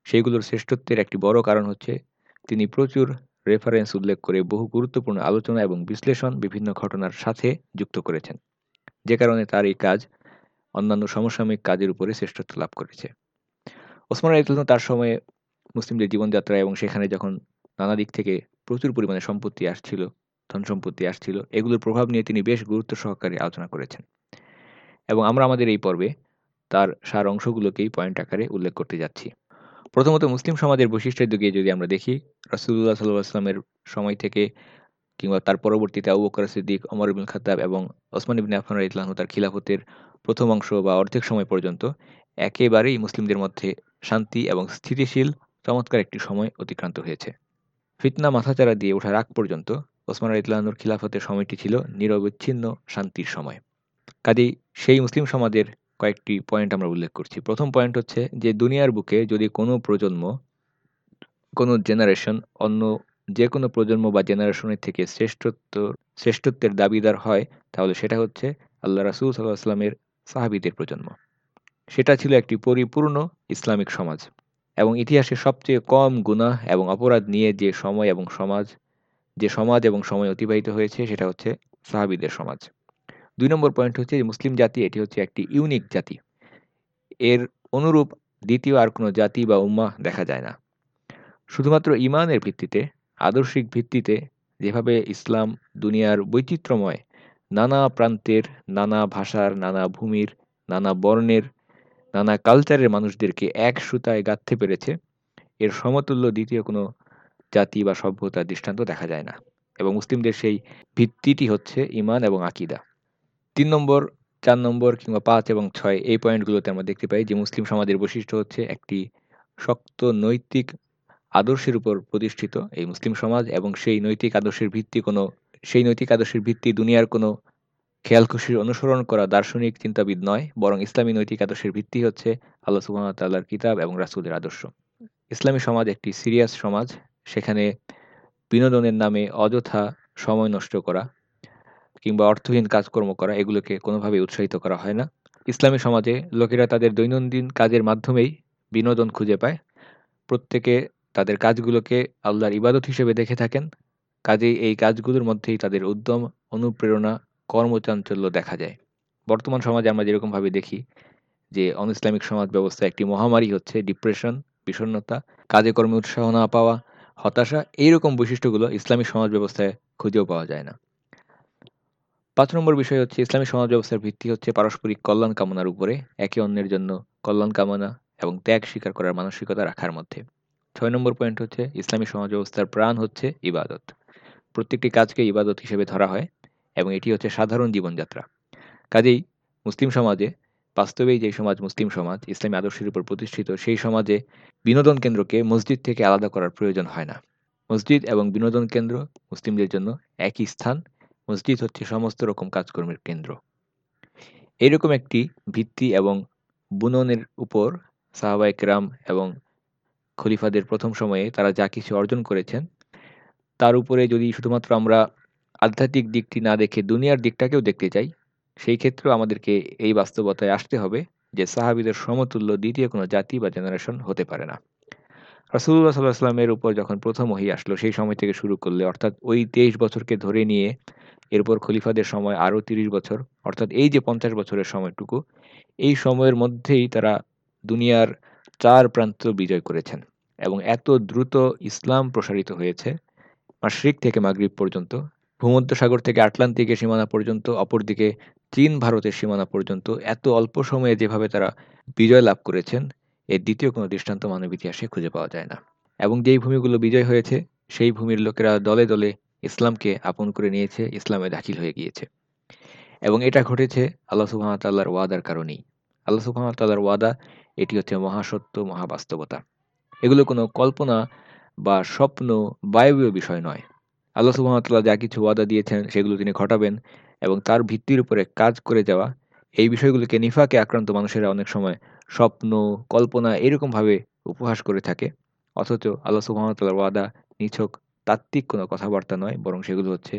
সেইগুলোর শ্রেষ্ঠত্বের একটি বড় কারণ হচ্ছে তিনি প্রচুর রেফারেন্স উল্লেখ করে বহু গুরুত্বপূর্ণ আলোচনা এবং বিশ্লেষণ বিভিন্ন ঘটনার সাথে যুক্ত করেছেন। যে কারণে তার এই কাজ অন্যান্য সমসাময়িক কাজের উপরে শ্রেষ্ঠত্ব লাভ করেছে। ওসমান রাইতুল্লাহ তার সময়ে মুসলিমদের জীবনযাত্রা এবং সেখানে যখন নানা দিক থেকে প্রচুর পরিমাণে সম্পত্তি আসছিল, ধন সম্পত্তি আসছিল। এগুলোর প্রভাব নিয়ে তিনি বেশ গুরুত্ব সহকারে আলোচনা করেছেন। এবং আমরা আমাদের এই পর্বে তার সার অংশগুলোকেই পয়েন্ট আকারে উল্লেখ করতে যাচ্ছি। প্রথমত মুসলিম সমাজের বৈশিষ্ট্যের দিকে যদি আমরা দেখি রাসুল্লাহ সাল্লাহ আসলামের সময় থেকে কিংবা তার পরবর্তীতে আবু সিদ্দিক অমর ইবুল খাতাব এবং ওসমান ইবিন আফান ইতলাহ তার খিলাফতের প্রথম অংশ বা অর্ধেক সময় পর্যন্ত একেবারেই মুসলিমদের মধ্যে শান্তি এবং স্থিতিশীল, চমৎকার একটি সময় অতিক্রান্ত হয়েছে। ফিতনা মাথাচাড়া দিয়ে ওঠার আগ পর্যন্ত ওসমান ইতলাহনুর খিলাফতের সময়টি ছিল নিরবচ্ছিন্ন শান্তির সময়। কাজেই সেই মুসলিম সমাজের কয়েকটি পয়েন্ট আমরা উল্লেখ করছি। প্রথম পয়েন্ট হচ্ছে যে, দুনিয়ার বুকে যদি কোনো প্রজন্ম, কোনো জেনারেশন অন্য যে কোনো প্রজন্ম বা জেনারেশনের থেকে শ্রেষ্ঠত্ব, শ্রেষ্ঠত্বের দাবিদার হয়, তাহলে সেটা হচ্ছে আল্লাহ রাসুল সাল্লাহ আসলামের সাহাবিদের প্রজন্ম। সেটা ছিল একটি পরিপূর্ণ ইসলামিক সমাজ। এবং ইতিহাসে সবচেয়ে কম গুণা এবং অপরাধ নিয়ে যে সময় এবং সমাজ, যে সমাজ এবং সময় অতিবাহিত হয়েছে সেটা হচ্ছে সাহাবিদের সমাজ। দুই নম্বর পয়েন্ট হচ্ছে যে মুসলিম জাতি, এটি হচ্ছে একটি ইউনিক জাতি। এর অনুরূপ দ্বিতীয় আর কোনো জাতি বা উম্মা দেখা যায় না। শুধুমাত্র ইমানের ভিত্তিতে, আদর্শিক ভিত্তিতে যেভাবে ইসলাম দুনিয়ার বৈচিত্র্যময়, নানা প্রান্তের, নানা ভাষার, নানা ভূমির, নানা বর্ণের নানা কালচারের মানুষদেরকে এক সুতায় গাঁথতে পেরেছে। এর সমতুল্য দ্বিতীয় কোনো জাতি বা সভ্যতার দৃষ্টান্ত দেখা যায় না এবং মুসলিমদের সেই ভিত্তিটি হচ্ছে ইমান এবং আকিদা। তিন নম্বর, চার নম্বর কিংবা পাঁচ এবং ছয় এই পয়েন্টগুলোতে আমরা দেখতে পাই যে মুসলিম সমাজের বৈশিষ্ট্য হচ্ছে একটি শক্ত নৈতিক আদর্শের উপর প্রতিষ্ঠিত। এই মুসলিম সমাজ এবং সেই নৈতিক আদর্শের ভিত্তি কোনো, সেই নৈতিক আদর্শের ভিত্তি দুনিয়ার কোনো খেয়ালখুশির অনুসরণ করা দার্শনিক চিন্তাবিদ নয়, বরং ইসলামী নৈতিক আদর্শের ভিত্তি হচ্ছে আল্লাহ সুবাহতাল্লাহর কিতাব এবং রাসুলের আদর্শ। ইসলামী সমাজ একটি সিরিয়াস সমাজ, সেখানে বিনোদনের নামে অযথা সময় নষ্ট করা কিংবা অর্থহীন কাজকর্ম করা, এগুলোকে কোনোভাবে উৎসাহিত করা হয় না। ইসলামী সমাজে লোকেরা তাদের দৈনন্দিন কাজের মাধ্যমেই বিনোদন খুঁজে পায়। প্রত্যেকে তাদের কাজগুলোকে আল্লাহর ইবাদত হিসেবে দেখে থাকেন। কাজেই এই কাজগুলোর মধ্যেই তাদের উদ্যম, অনুপ্রেরণা কর্মচাঞ্চল্য দেখা যায়। বর্তমান সমাজে আমরা যেরকমভাবে দেখি যে, অন ইসলামিক সমাজ ব্যবস্থা একটি মহামারী হচ্ছে ডিপ্রেশন বিষণ্নতা কাজে কর্মে উৎসাহ না পাওয়া, হতাশা, এইরকম বৈশিষ্ট্যগুলো ইসলামিক সমাজ ব্যবস্থায় খুঁজেও পাওয়া যায় না। পাঁচ নম্বর বিষয় হচ্ছে ইসলামী সমাজ ব্যবস্থার ভিত্তি হচ্ছে পারস্পরিক কল্যাণ কামনার উপরে, একে অন্যের জন্য কল্যাণ কামনা এবং ত্যাগ স্বীকার করার মানসিকতা রাখার মধ্যে। ছয় নম্বর পয়েন্ট হচ্ছে ইসলামী সমাজ ব্যবস্থার প্রাণ হচ্ছে ইবাদত। প্রত্যেকটি কাজকে ইবাদত হিসেবে ধরা হয়। এবং এটি হচ্ছে সাধারণ জীবনযাত্রা। কাজেই মুসলিম সমাজে, বাস্তবেই যে সমাজ মুসলিম সমাজ, ইসলামী আদর্শের উপর প্রতিষ্ঠিত, সেই সমাজে বিনোদন কেন্দ্রকে মসজিদ থেকে আলাদা করার প্রয়োজন হয় না। মসজিদ এবং বিনোদন কেন্দ্র মুসলিমদের জন্য একই স্থান। মসজিদ হচ্ছে সমস্ত রকম কাজকর্মের কেন্দ্র। এইরকম একটি ভিত্তি এবং বুননের উপর সাহাবাইক রাম এবং খলিফাদের প্রথম সময়ে তারা যা কিছু অর্জন করেছেন, তার উপরে যদি শুধুমাত্র আমরা আধ্যাত্মিক দিকটি না দেখে দুনিয়ার দিকটাকেও দেখতে চাই, সেই ক্ষেত্রেও আমাদেরকে এই বাস্তবতায় আসতে হবে যে সাহাবিদের সমতুল্য দ্বিতীয় কোনো জাতি বা জেনারেশন হতে পারে না। রাসুল্লাহ সাল্লাহ আসলামের উপর যখন প্রথম ওহি আসলো, সেই সময় থেকে শুরু করলে, অর্থাৎ ওই তেইশ বছরকে ধরে নিয়ে এরপর খলিফাদের সময় আরও তিরিশ বছর, অর্থাৎ এই যে পঞ্চাশ বছরের সময়টুকু, এই সময়ের মধ্যেই তারা দুনিয়ার চার প্রান্ত বিজয় করেছেন এবং এত দ্রুত ইসলাম প্রসারিত হয়েছে, মাশরিক থেকে মাগরিব পর্যন্ত ভূমধ্যসাগর থেকে আটলান্টিকের সীমানা পর্যন্ত, অপরদিকে চীন ভারতের সীমানা পর্যন্ত এত অল্প সময়ে যেভাবে তারা বিজয় লাভ করেছেন, এর দ্বিতীয় কোনো দৃষ্টান্ত মানব ইতিহাসে খুঁজে পাওয়া যায় না। এবং যেই ভূমিগুলো বিজয় হয়েছে, সেই ভূমির লোকেরা দলে দলে ইসলামকে আপন করে নিয়েছে, ইসলামে দাখিল হয়ে গিয়েছে। এবং এটা ঘটেছে আল্লাহ সুবাহতাল্লাহর ওয়াদার কারণেই। আল্লাহ সুবাহতাল্লাহর ওয়াদা, এটি হচ্ছে মহাসত্য, মহাবাস্তবতা। এগুলো কোনো কল্পনা বা স্বপ্ন, বায়বীয় বিষয় নয়। আল্লাহ সুবাহতাল্লাহ যা কিছু ওয়াদা দিয়েছেন সেগুলো তিনি ঘটাবেন এবং তার ভিত্তির উপরে কাজ করে যাওয়া, এই বিষয়গুলোকে নিফাকে আক্রান্ত মানুষেরা অনেক সময় স্বপ্ন, কল্পনা এরকমভাবে উপহাস করে থাকে। অথচ আল্লাহ সুবাহতাল্লাহর ওয়াদা নিছক, তাত্ত্বিক কোনো কথাবার্তা নয়, বরং সেগুলো হচ্ছে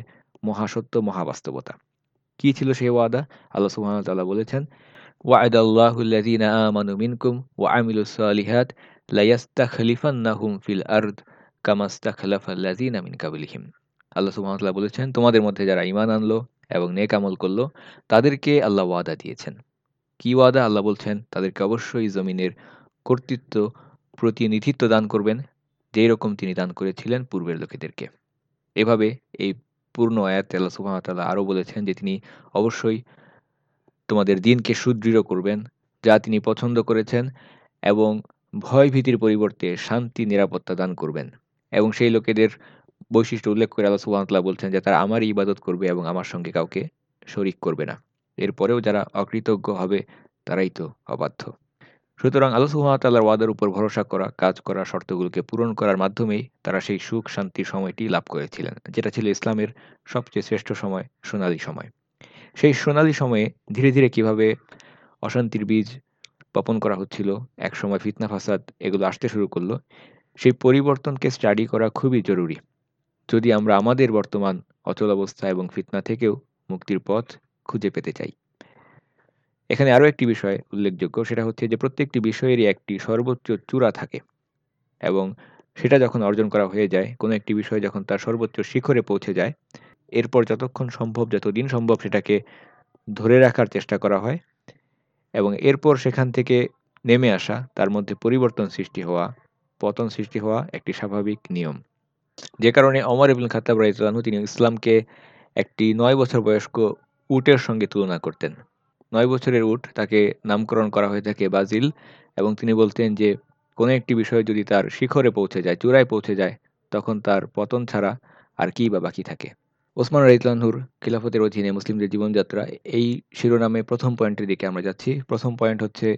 মহাসত্য, মহাবাস্তবতা। কি ছিল সেই ওয়াদা? আল্লাহ সুবাহতাল্লাহ বলেছেন ওয়াদ আল্লাহুল্লাযীনা আমানু মিনকুম ওয়া আমিলুস সালিহাত লায়াস্তাখলিফান্নাহুম ফিল আরদ কামাস্তাখলাফাল্লাযীনা মিন কাবলিহিম। আল্লাহ সুবহানাহু বলেছেন, তোমাদের মধ্যে যারা ঈমান আনলো এবং নেক আমল করল, তাদেরকে আল্লাহ ওয়াদা দিয়েছেন। কি ওয়াদা? আল্লাহ বলছেন, তাদেরকে অবশ্যই জমিনের কর্তৃত্ব, প্রতিনিধিত্ব দান করবেন, যেই রকম তিনি দান করেছিলেন পূর্বের লোকেদেরকে। এভাবে এই পূর্ণ আয়াত আল্লাহ সুহামতাল্লাহ আরও বলেছেন যে, তিনি অবশ্যই তোমাদের দিনকে সুদৃঢ় করবেন, যা তিনি পছন্দ করেছেন এবং ভয় ভীতির পরিবর্তে শান্তি, নিরাপত্তা দান করবেন। এবং সেই লোকেদের বৈশিষ্ট্য উল্লেখ করে আল্লাহ সুবাহতাল্লাহ বলছেন যে, তারা আমারই ইবাদত করবে এবং আমার সঙ্গে কাউকে শরিক করবে না। এরপরেও যারা অকৃতজ্ঞ হবে, তারাই তো অবাধ্য। সুতরাং আল্লাহ সুহামতাল্লাহর ওয়াদার উপর ভরসা করা, কাজ করা শর্তগুলোকে পূরণ করার মাধ্যমেই তারা সেই সুখ, শান্তি সময়টি লাভ করেছিলেন, যেটা ছিল ইসলামের সবচেয়ে শ্রেষ্ঠ সময়, সোনালী সময়। সেই সোনালী সময়ে ধীরে ধীরে কীভাবে অশান্তির বীজ বপন করা হচ্ছিল এক সময় ফিতনা, ফাসাদ এগুলো আসতে শুরু করল, সেই পরিবর্তনকে স্টাডি করা খুবই জরুরি। যদি আমরা আমাদের বর্তমান অচল অবস্থা এবং ফিতনা থেকেও মুক্তির পথ খুঁজে পেতে চাই। এখানে আরও একটি বিষয় উল্লেখযোগ্য, সেটা হচ্ছে যে প্রত্যেকটি বিষয়েরই একটি সর্বোচ্চ চূড়া থাকে এবং সেটা যখন অর্জন করা হয়ে যায়, কোনো একটি বিষয় যখন তার সর্বোচ্চ শিখরে পৌঁছে যায়, এরপর যতক্ষণ সম্ভব, যতদিন সম্ভব সেটাকে ধরে রাখার চেষ্টা করা হয় এবং এরপর সেখান থেকে নেমে আসা, তার মধ্যে পরিবর্তন সৃষ্টি হওয়া, পতন সৃষ্টি হওয়া একটি স্বাভাবিক নিয়ম। যে কারণে অমর ইবুল খাতাব রাইতলানহু তিনি ইসলামকে একটি নয় বছর বয়স্ক উটের সঙ্গে তুলনা করতেন। নয় বছরের উট তাকে নামকরণ করা হয়ে থাকে বাজিল এবং তিনি বলতেন যে, কোনো একটি বিষয় যদি তার শিখরে পৌঁছে যায়, চূড়ায় পৌঁছে যায়, তখন তার পতন ছাড়া আর কি বা বাকি থাকে। ওসমান রাইতলানহুর খিলাফতের অধীনে মুসলিমদের জীবনযাত্রা এই শিরোনামে প্রথম পয়েন্টের দিকে আমরা যাচ্ছি। প্রথম পয়েন্ট হচ্ছে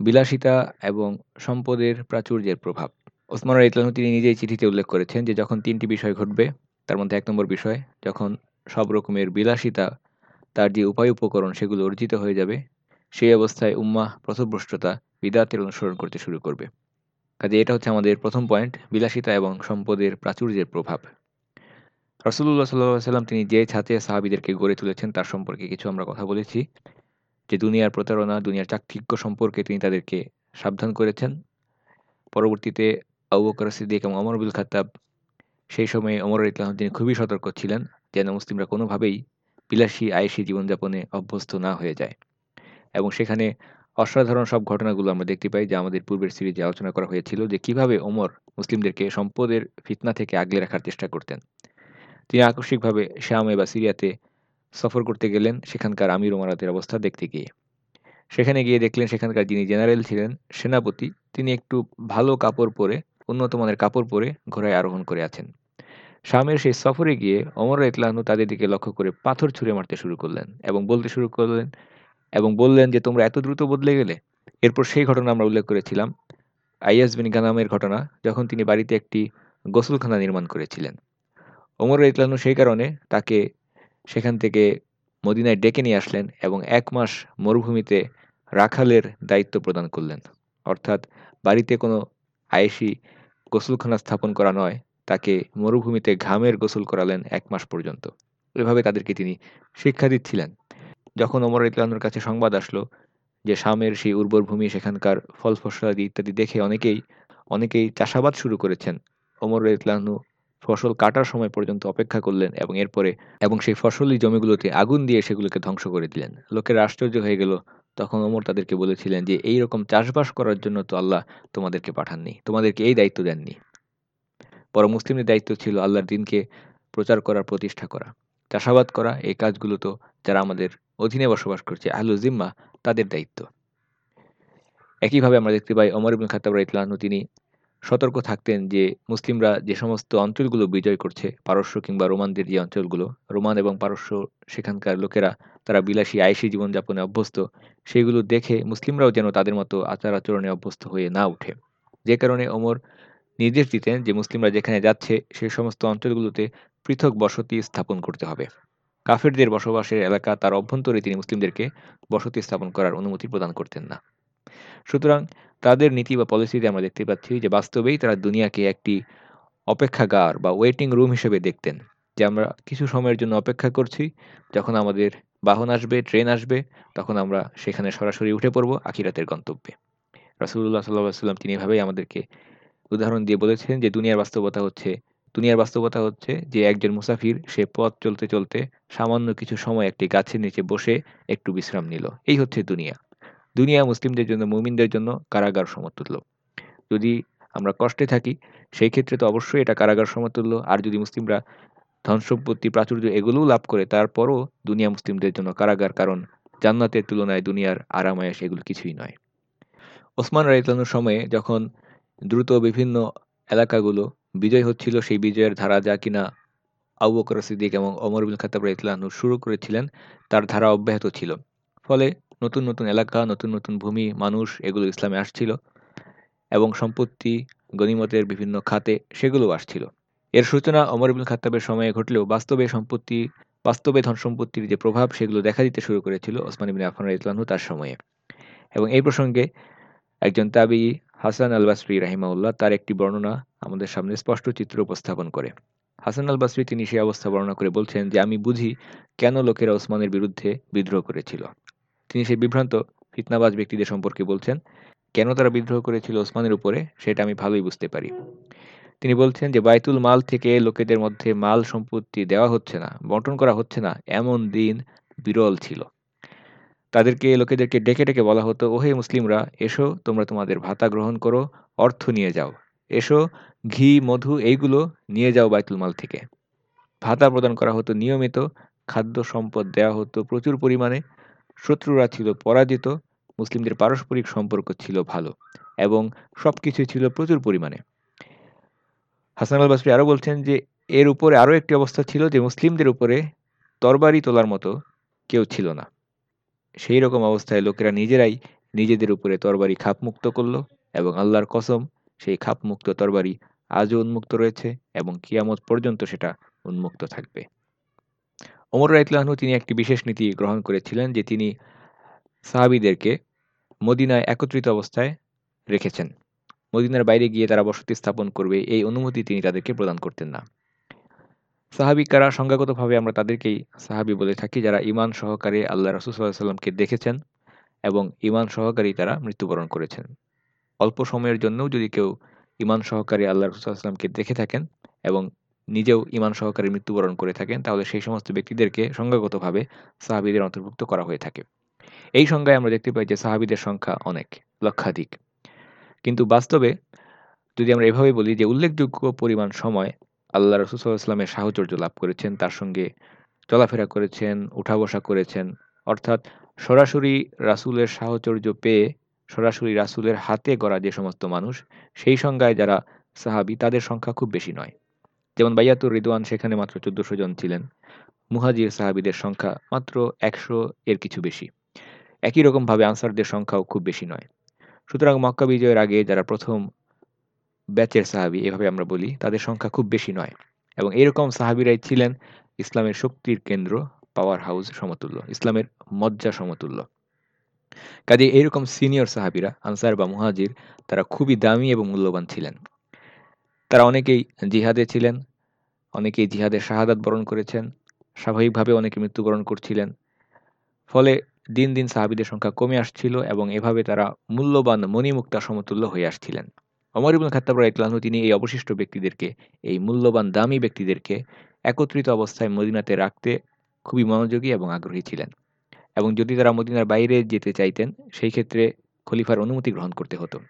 বিলাসিতা এবং সম্পদের প্রাচুর্যের প্রভাব। ওসমান রাইতলানহু তিনি নিজেই চিঠিতে উল্লেখ করেছেন যে যখন তিনটি বিষয় ঘটবে, তার মধ্যে এক নম্বর বিষয়, যখন সব রকমের বিলাসিতা, তার যে উপায় উপকরণ সেগুলো অর্জিত হয়ে যাবে, সেই অবস্থায় উম্মাহ প্রথভ্রষ্টতা, বিদাতের অনুসরণ করতে শুরু করবে। কাজে এটা হচ্ছে আমাদের প্রথম পয়েন্ট, বিলাসিতা এবং সম্পদের প্রাচুর্যের প্রভাব। রসুল্লাহ সাল্লাহ সাল্লাম তিনি যে ছাতে সাহাবিদেরকে গড়ে তুলেছেন, তার সম্পর্কে কিছু আমরা কথা বলেছি। যে দুনিয়ার প্রতারণা, দুনিয়ার চাকচিক্য সম্পর্কে তিনি তাদেরকে সাবধান করেছেন। পরবর্তীতে আবু বকর সিদ্দিক এবং অমর বিল খাতাব সেই সময়ে অমর ইসলাম তিনি খুবই সতর্ক ছিলেন যেন মুসলিমরা কোনোভাবেই বিলাসী আয়েসী জীবনযাপনে অভ্যস্ত না হয়ে যায়। এবং সেখানে অসাধারণ সব ঘটনাগুলো আমরা দেখতে পাই যা আমাদের পূর্বের সিরিজে আলোচনা করা হয়েছিল যে কীভাবে ওমর মুসলিমদেরকে সম্পদের ফিতনা থেকে আগলে রাখার চেষ্টা করতেন। তিনি আকস্মিকভাবে শ্যামে বা সিরিয়াতে সফর করতে গেলেন সেখানকার আমির ওমারাতের অবস্থা দেখতে গিয়ে। সেখানে গিয়ে দেখলেন সেখানকার যিনি জেনারেল ছিলেন, সেনাপতি, তিনি একটু ভালো কাপড় পরে উন্নত মানের কাপড় পরে ঘোড়ায় আরোহণ করে আছেন। শামের সেই সফরে গিয়ে অমর ইতলাহনু তাদের দিকে লক্ষ্য করে পাথর ছুঁড়ে মারতে শুরু করলেন এবং বলতে শুরু করলেন এবং বললেন যে, তোমরা এত দ্রুত বদলে গেলে? এরপর সেই ঘটনা আমরা উল্লেখ করেছিলাম আইয়াস বিন গানামের ঘটনা, যখন তিনি বাড়িতে একটি গোসলখানা নির্মাণ করেছিলেন। ওমর ইতলানু সেই কারণে তাকে সেখান থেকে মদিনায় ডেকে নিয়ে আসলেন এবং এক মাস মরুভূমিতে রাখালের দায়িত্ব প্রদান করলেন। অর্থাৎ বাড়িতে কোনো আয়েসি গোসলখানা স্থাপন করা নয়, তাকে মরুভূমিতে ঘামের গোসল করালেন এক মাস পর্যন্ত। এভাবে তাদেরকে তিনি শিক্ষা দিচ্ছিলেন। যখন ওমর ইতলানুর কাছে সংবাদ আসলো যে শামের সেই উর্বর ভূমি সেখানকার ফল ফসলাদি ইত্যাদি দেখে অনেকেই অনেকেই চাষাবাদ শুরু করেছেন। ওমর ইতলানু ফসল কাটার সময় পর্যন্ত অপেক্ষা করলেন এবং এরপরে, এবং সেই ফসলি জমিগুলোতে আগুন দিয়ে সেগুলোকে ধ্বংস করে দিলেন। লোকের আশ্চর্য হয়ে গেল তখন ওমর তাদেরকে বলেছিলেন যে এই রকম চাষবাস করার জন্য তো আল্লাহ তোমাদেরকে পাঠাননি, তোমাদেরকে এই দায়িত্ব দেননি। পর মুসলিমের দায়িত্ব ছিল আল্লাহর দিনকে প্রচার করার প্রতিষ্ঠা করা। চাষাবাদ করা, এই কাজগুলো তো যারা আমাদের অধীনে বসবাস করছে আহলু জিম্মা, তাদের দায়িত্ব। একইভাবে আমরা দেখতে পাই অমর ইবুল খাতাব রাইতলানু তিনি সতর্ক থাকতেন যে মুসলিমরা যে সমস্ত অঞ্চলগুলো বিজয় করছে, পারস্য কিংবা রোমানদের যে অঞ্চলগুলো, রোমান এবং পারস্য সেখানকার লোকেরা, তারা বিলাসী আয়সী জীবনযাপনে অভ্যস্ত, সেগুলো দেখে মুসলিমরাও যেন তাদের মতো আচার আচরণে অভ্যস্ত হয়ে না উঠে যে কারণে ওমর নির্দেশ দিতেন যে মুসলিমরা যেখানে যাচ্ছে, সে সমস্ত অঞ্চলগুলোতে পৃথক বসতি স্থাপন করতে হবে। কাফেরদের বসবাসের এলাকা তার অভ্যন্তরে তিনি মুসলিমদেরকে বসতি স্থাপন করার অনুমতি প্রদান করতেন না। সুতরাং তাদের নীতি বা পলিসিতে আমরা দেখতে পাচ্ছি যে বাস্তবেই তারা দুনিয়াকে একটি অপেক্ষাগার বা ওয়েটিং রুম হিসেবে দেখতেন, যে আমরা কিছু সময়ের জন্য অপেক্ষা করছি, যখন আমাদের বাহন আসবে ট্রেন আসবে, তখন আমরা সেখানে সরাসরি উঠে পড়ব আখিরাতের গন্তব্যে। রাসুল্লাহ সাল্লাহ সাল্লাম তিনি এভাবেই আমাদেরকে উদাহরণ দিয়ে বলেছেন যে দুনিয়ার বাস্তবতা হচ্ছে, দুনিয়ার বাস্তবতা হচ্ছে যে একজন মুসাফির, সে পথ চলতে চলতে সামান্য কিছু সময় একটি গাছের নিচে বসে একটু বিশ্রাম নিল। এই হচ্ছে দুনিয়া। দুনিয়া মুসলিমদের জন্য, মুমিনদের জন্য কারাগার সমতুল্য। যদি আমরা কষ্টে থাকি, সেই ক্ষেত্রে তো অবশ্যই এটা কারাগার সমতুল্য। আর যদি মুসলিমরা ধন সম্পত্তি প্রাচুর্য এগুলোও লাভ করে, তারপরও দুনিয়া মুসলিমদের জন্য কারাগার। কারণ জান্নাতের তুলনায় দুনিয়ার আরামায়াস এগুলো কিছুই নয়। ওসমান রাইতলানোর সময়ে যখন দ্রুত বিভিন্ন এলাকাগুলো বিজয় হচ্ছিল, সেই বিজয়ের ধারা যা কিনা আবু বকর সিদ্দিক এবং অমর বিন খাতাব রাইতলানু শুরু করেছিলেন, তার ধারা অব্যাহত ছিল। ফলে নতুন নতুন এলাকা, নতুন নতুন ভূমি, মানুষ এগুলো ইসলামে আসছিল এবং সম্পত্তি, গণিমতের বিভিন্ন খাতে সেগুলো আসছিল। এর সূচনা অমর ইবুল খাত্তাবের সময়ে ঘটলেও বাস্তবে সম্পত্তি, বাস্তবে ধন সম্পত্তির যে প্রভাব সেগুলো দেখা দিতে শুরু করেছিল ওসমান ইবিন আফান ইতলানহু তার সময়ে। এবং এই প্রসঙ্গে একজন তাবি, হাসান আল বাসরি রাহিমাউল্লাহ তার একটি বর্ণনা আমাদের সামনে স্পষ্ট চিত্র উপস্থাপন করে। হাসান আল বাসরি তিনি সেই অবস্থা বর্ণনা করে বলছেন যে, আমি বুঝি কেন লোকেরা ওসমানের বিরুদ্ধে বিদ্রোহ করেছিল। তিনি সেই বিভ্রান্ত, ফিতনাবাজ ব্যক্তিদের সম্পর্কে বলছেন, কেন তারা বিদ্রোহ করেছিল ওসমানের উপরে, সেটা আমি ভালোই বুঝতে পারি। তিনি বলছেন যে, বাইতুল মাল থেকে লোকেদের মধ্যে মাল সম্পত্তি দেওয়া হচ্ছে না, বন্টন করা হচ্ছে না, এমন দিন বিরল ছিল। তাদেরকে, লোকেদেরকে ডেকে ডেকে বলা হতো, ওহে মুসলিমরা, এসো, তোমরা তোমাদের ভাতা গ্রহণ করো, অর্থ নিয়ে যাও। এসো, ঘি, মধু, এইগুলো নিয়ে যাও বাইতুল মাল থেকে। ভাতা প্রদান করা হতো নিয়মিত, খাদ্য সম্পদ দেওয়া হতো প্রচুর পরিমাণে শত্রুরা ছিল পরাজিত, মুসলিমদের পারস্পরিক সম্পর্ক ছিল ভালো এবং সব কিছুই ছিল প্রচুর পরিমাণে। হাসান আল বাসরি আরও বলছেন যে, এর উপরে আরও একটি অবস্থা ছিল যে, মুসলিমদের উপরে তরবারি তোলার মতো কেউ ছিল না। সেই রকম অবস্থায় লোকেরা নিজেরাই নিজেদের উপরে তরবারি খাপমুক্ত করল এবং আল্লাহর কসম, সেই খাপমুক্ত তরবারি আজও উন্মুক্ত রয়েছে এবং কিয়ামত পর্যন্ত সেটা উন্মুক্ত থাকবে। ওমর রাইতলাহনু তিনি একটি বিশেষ নীতি গ্রহণ করেছিলেন যে তিনি সাহাবিদেরকে মদিনায় একত্রিত অবস্থায় রেখেছেন। মদিনার বাইরে গিয়ে তারা বসতি স্থাপন করবে, এই অনুমতি তিনি তাদেরকে প্রদান করতেন না। সাহাবি কারা? সংজ্ঞাগতভাবে আমরা তাদেরকেই সাহাবি বলে থাকি যারা ইমান সহকারে আল্লাহ রসুল্লাহামকে দেখেছেন এবং ইমান সহকারী তারা মৃত্যুবরণ করেছেন। অল্প সময়ের জন্যও যদি কেউ ইমান সহকারে আল্লাহ রসুল্লাহামকে দেখে থাকেন এবং নিজেও ইমান সহকারে মৃত্যুবরণ করে থাকেন, তাহলে সেই সমস্ত ব্যক্তিদেরকে সংজ্ঞাগতভাবে সাহাবিদের অন্তর্ভুক্ত করা হয়ে থাকে। এই সংজ্ঞায় আমরা দেখতে পাই যে সাহাবিদের সংখ্যা অনেক, লক্ষাধিক। কিন্তু বাস্তবে যদি আমরা এভাবে বলি যে উল্লেখযোগ্য পরিমাণ সময় আল্লাহ রসুলামের সাহচর্য লাভ করেছেন, তার সঙ্গে চলাফেরা করেছেন, উঠা বসা করেছেন, অর্থাৎ সরাসরি রাসুলের সাহচর্য পেয়ে সরাসরি রাসুলের হাতে গড়া যে সমস্ত মানুষ, সেই সংজ্ঞায় যারা সাহাবি, তাদের সংখ্যা খুব বেশি নয়। যেমন বাইয়াতুর রিদওয়ান সেখানে মাত্র চোদ্দশো জন ছিলেন। মুহাজির সাহাবিদের সংখ্যা মাত্র একশো এর কিছু বেশি। একই রকমভাবে আনসারদের সংখ্যাও খুব বেশি নয়। সুতরাং মক্কা বিজয়ের আগে যারা প্রথম ব্যাচের সাহাবি, এভাবে আমরা বলি, তাদের সংখ্যা খুব বেশি নয়। এবং এরকম সাহাবিরাই ছিলেন ইসলামের শক্তির কেন্দ্র, পাওয়ার হাউস সমতুল্য, ইসলামের মজ্জা সমতুল্য। কাজে এইরকম সিনিয়র সাহাবিরা, আনসার বা মুহাজির, তারা খুবই দামি এবং মূল্যবান ছিলেন। তারা অনেকেই জিহাদে ছিলেন, অনেকেই জিহাদের শাহাদাত বরণ করেছেন, স্বাভাবিকভাবে অনেকে মৃত্যুবরণ করছিলেন। ফলে দিন দিন সাহাবিদের সংখ্যা কমে আসছিল এবং এভাবে তারা মূল্যবান মণিমুক্তা সমতুল্য হয়ে আসছিলেন। অমর ইবুল খাত্তাব রাইতলানহু তিনি এই অবশিষ্ট ব্যক্তিদেরকে, এই মূল্যবান দামি ব্যক্তিদেরকে একত্রিত অবস্থায় মদিনাতে রাখতে খুবই মনোযোগী এবং আগ্রহী ছিলেন। এবং যদি তারা মদিনার বাইরে যেতে চাইতেন, সেই ক্ষেত্রে খলিফার অনুমতি গ্রহণ করতে হতো।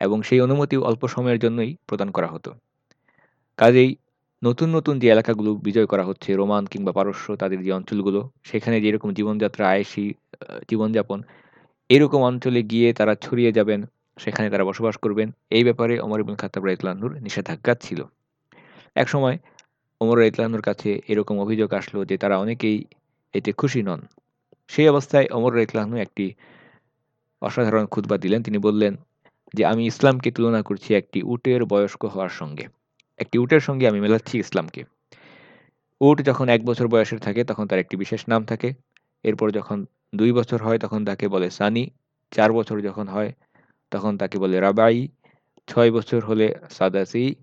এবং সেই অনুমতিও অল্প সময়ের জন্যই প্রদান করা হতো। কাজেই নতুন নতুন যে এলাকাগুলো বিজয় করা হচ্ছে, রোমান কিংবা পারস্য, তাদের যে অঞ্চলগুলো, সেখানে যেরকম জীবনযাত্রা আয়েসি জীবনযাপন, এরকম অঞ্চলে গিয়ে তারা ছড়িয়ে যাবেন, সেখানে তারা বসবাস করবেন, এই ব্যাপারে অমর ইবুল খাতাব রাইতলানুর নিষেধাজ্ঞা ছিল। এক সময় ওমর রাইতলানুর কাছে এরকম অভিযোগ আসলো যে তারা অনেকেই এতে খুশি নন। সেই অবস্থায় অমর রাইতলানু একটি অসাধারণ খুতবা দিলেন। তিনি বললেন যে আমি ইসলামকে তুলনা করছি একটি উটের বয়স্ক হওয়ার সঙ্গে। একটি উটের সঙ্গে আমি মেলাচ্ছি ইসলামকে। উট যখন এক বছর বয়সের থাকে, তখন তার একটি বিশেষ নাম থাকে। এরপর যখন দুই বছর হয়, তখন তাকে বলে সানি। চার বছর যখন হয়, তখন তাকে বলে রাবাই। ছয় বছর হলে সাদাসি।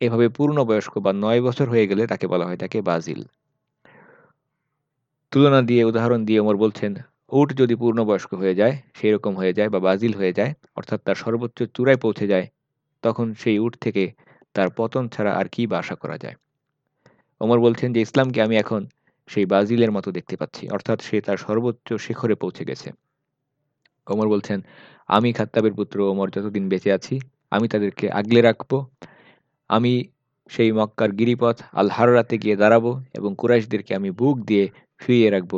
এভাবে পূর্ণবয়স্ক বা নয় বছর হয়ে গেলে তাকে বলা হয় তাকে বাজিল। তুলনা দিয়ে, উদাহরণ দিয়ে ওমর বলছেন উট যদি পূর্ণবয়স্ক হয়ে যায় সেই রকম হয়ে যায় বা বাজিল হয়ে যায়, অর্থাৎ তার সর্বোচ্চ চূড়ায় পৌঁছে যায়, তখন সেই উট থেকে তার পতন ছাড়া আর কি বা আশা করা যায়? ওমর বলছেন যে, ইসলামকে আমি এখন সেই বাজিলের মতো দেখতে পাচ্ছি, অর্থাৎ সে তার সর্বোচ্চ শিখরে পৌঁছে গেছে। ওমর বলছেন, আমি খাত্তাবের পুত্র ওমর, যতদিন বেঁচে আছি, আমি তাদেরকে আগলে রাখব, আমি সেই মক্কার গিরিপথ আল হারাতে গিয়ে দাঁড়াবো এবং কুরাইশদেরকে আমি বুক দিয়ে ফিরিয়ে রাখব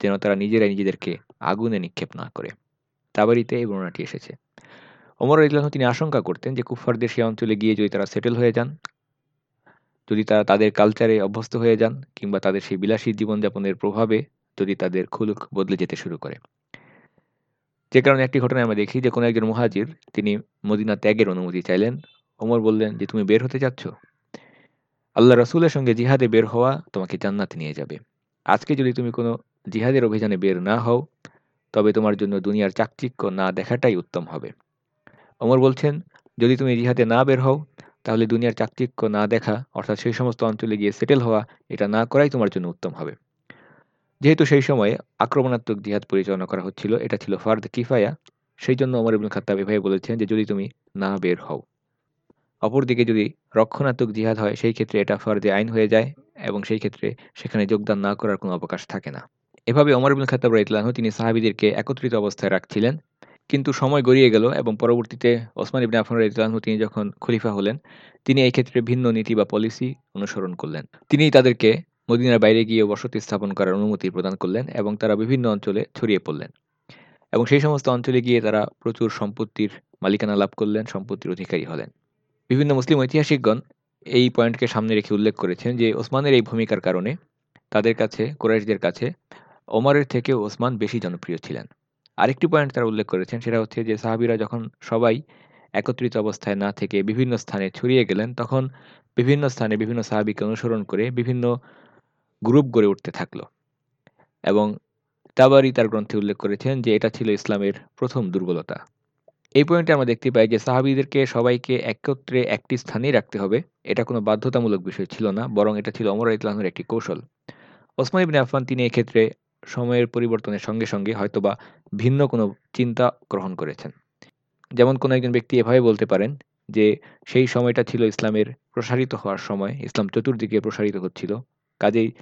যেন তারা নিজেরাই নিজেদেরকে আগুনে নিক্ষেপ না করে। তাবারিতে এই বর্ণনাটি এসেছে। ওমর ইসলাম তিনি আশঙ্কা করতেন যে কুফারদের সেই অঞ্চলে গিয়ে যদি তারা সেটেল হয়ে যান, যদি তারা তাদের কালচারে অভ্যস্ত হয়ে যান কিংবা তাদের সেই বিলাসী জীবনযাপনের প্রভাবে যদি তাদের খুলুক বদলে যেতে শুরু করে। যে কারণে একটি ঘটনায় আমরা দেখি যে কোনো একজন মহাজির তিনি মদিনা ত্যাগের অনুমতি চাইলেন। ওমর বললেন, যে তুমি বের হতে চাচ্ছ? আল্লাহ রসুলের সঙ্গে জিহাদে বের হওয়া তোমাকে জান্নাতে নিয়ে যাবে। আজকে যদি তুমি কোনো জিহাদের অভিযানে বের না হও, তবে তোমার জন্য দুনিয়ার চাকচিক্য না দেখাটাই উত্তম হবে। অমর বলছেন, যদি তুমি জিহাদে না বের হও, তাহলে দুনিয়ার চাকচিক্য না দেখা, অর্থাৎ সেই সমস্ত অঞ্চলে গিয়ে সেটেল হওয়া, এটা না করাই তোমার জন্য উত্তম হবে। যেহেতু সেই সময়ে আক্রমণাত্মক জিহাদ পরিচালনা করা হচ্ছিল, এটা ছিল ফার্দ কিফায়া, সেই জন্য অমর ইবুল খাত্তাব এভাবে বলেছেন যে, যদি তুমি না বের হও। অপরদিকে যদি রক্ষণাত্মক জিহাদ হয়, সেই ক্ষেত্রে এটা ফর্দে আইন হয়ে যায় এবং সেই ক্ষেত্রে সেখানে যোগদান না করার কোনো অবকাশ থাকে না। এভাবে অমর ইবুল খাতাব রাইতলানহ তিনি সাহাবিদেরকে একত্রিত অবস্থায় রাখছিলেন। কিন্তু সময় গড়িয়ে গেল এবং পরবর্তীতে ওসমান ইবনে আফন রাইতলানহু তিনি যখন খলিফা হলেন, তিনি এই ক্ষেত্রে ভিন্ন নীতি বা পলিসি অনুসরণ করলেন। তিনি তাদেরকে মদিনার বাইরে গিয়ে বসতি স্থাপন করার অনুমতি প্রদান করলেন এবং তারা বিভিন্ন অঞ্চলে ছড়িয়ে পড়লেন। এবং সেই সমস্ত অঞ্চলে গিয়ে তারা প্রচুর সম্পত্তির মালিকানা লাভ করলেন, সম্পত্তির অধিকারী হলেন। বিভিন্ন মুসলিম ঐতিহাসিকগণ এই পয়েন্টকে সামনে রেখে উল্লেখ করেছেন যে, ওসমানের এই ভূমিকার কারণে তাদের কাছে, কোরাইশদের কাছে ওমরের থেকে ওসমান বেশি জনপ্রিয় ছিলেন। আরেকটি পয়েন্ট তারা উল্লেখ করেছেন, সেটা হচ্ছে যে সাহাবিরা যখন সবাই একত্রিত অবস্থায় না থেকে বিভিন্ন স্থানে ছড়িয়ে গেলেন, তখন বিভিন্ন স্থানে বিভিন্ন সাহাবিকে অনুসরণ করে বিভিন্ন গ্রুপ গড়ে উঠতে থাকল। এবং তাবারি তার গ্রন্থে উল্লেখ করেছেন যে এটা ছিল ইসলামের প্রথম দুর্বলতা। এই পয়েন্টে আমরা দেখতে পাই যে সাহাবিদেরকে সবাইকে একত্রে একটি স্থানেই রাখতে হবে। এটা কোনো বাধ্যতামূলক বিষয় ছিল না, বরং এটা ছিল অমর ইতলামের একটি কৌশল। ওসমান ইবিন আফান তিনি এক্ষেত্রে সময়ের পরিবর্তনের সঙ্গে সঙ্গে হয়তোবা ভিন্ন কোনো চিন্তা গ্রহণ করেছেন। যেমন কোনো একজন ব্যক্তি এভাবে বলতে পারেন যে, সেই সময়টা ছিল ইসলামের প্রসারিত হওয়ার সময়, ইসলাম চতুর্দিকে প্রসারিত হচ্ছিল। কাজেই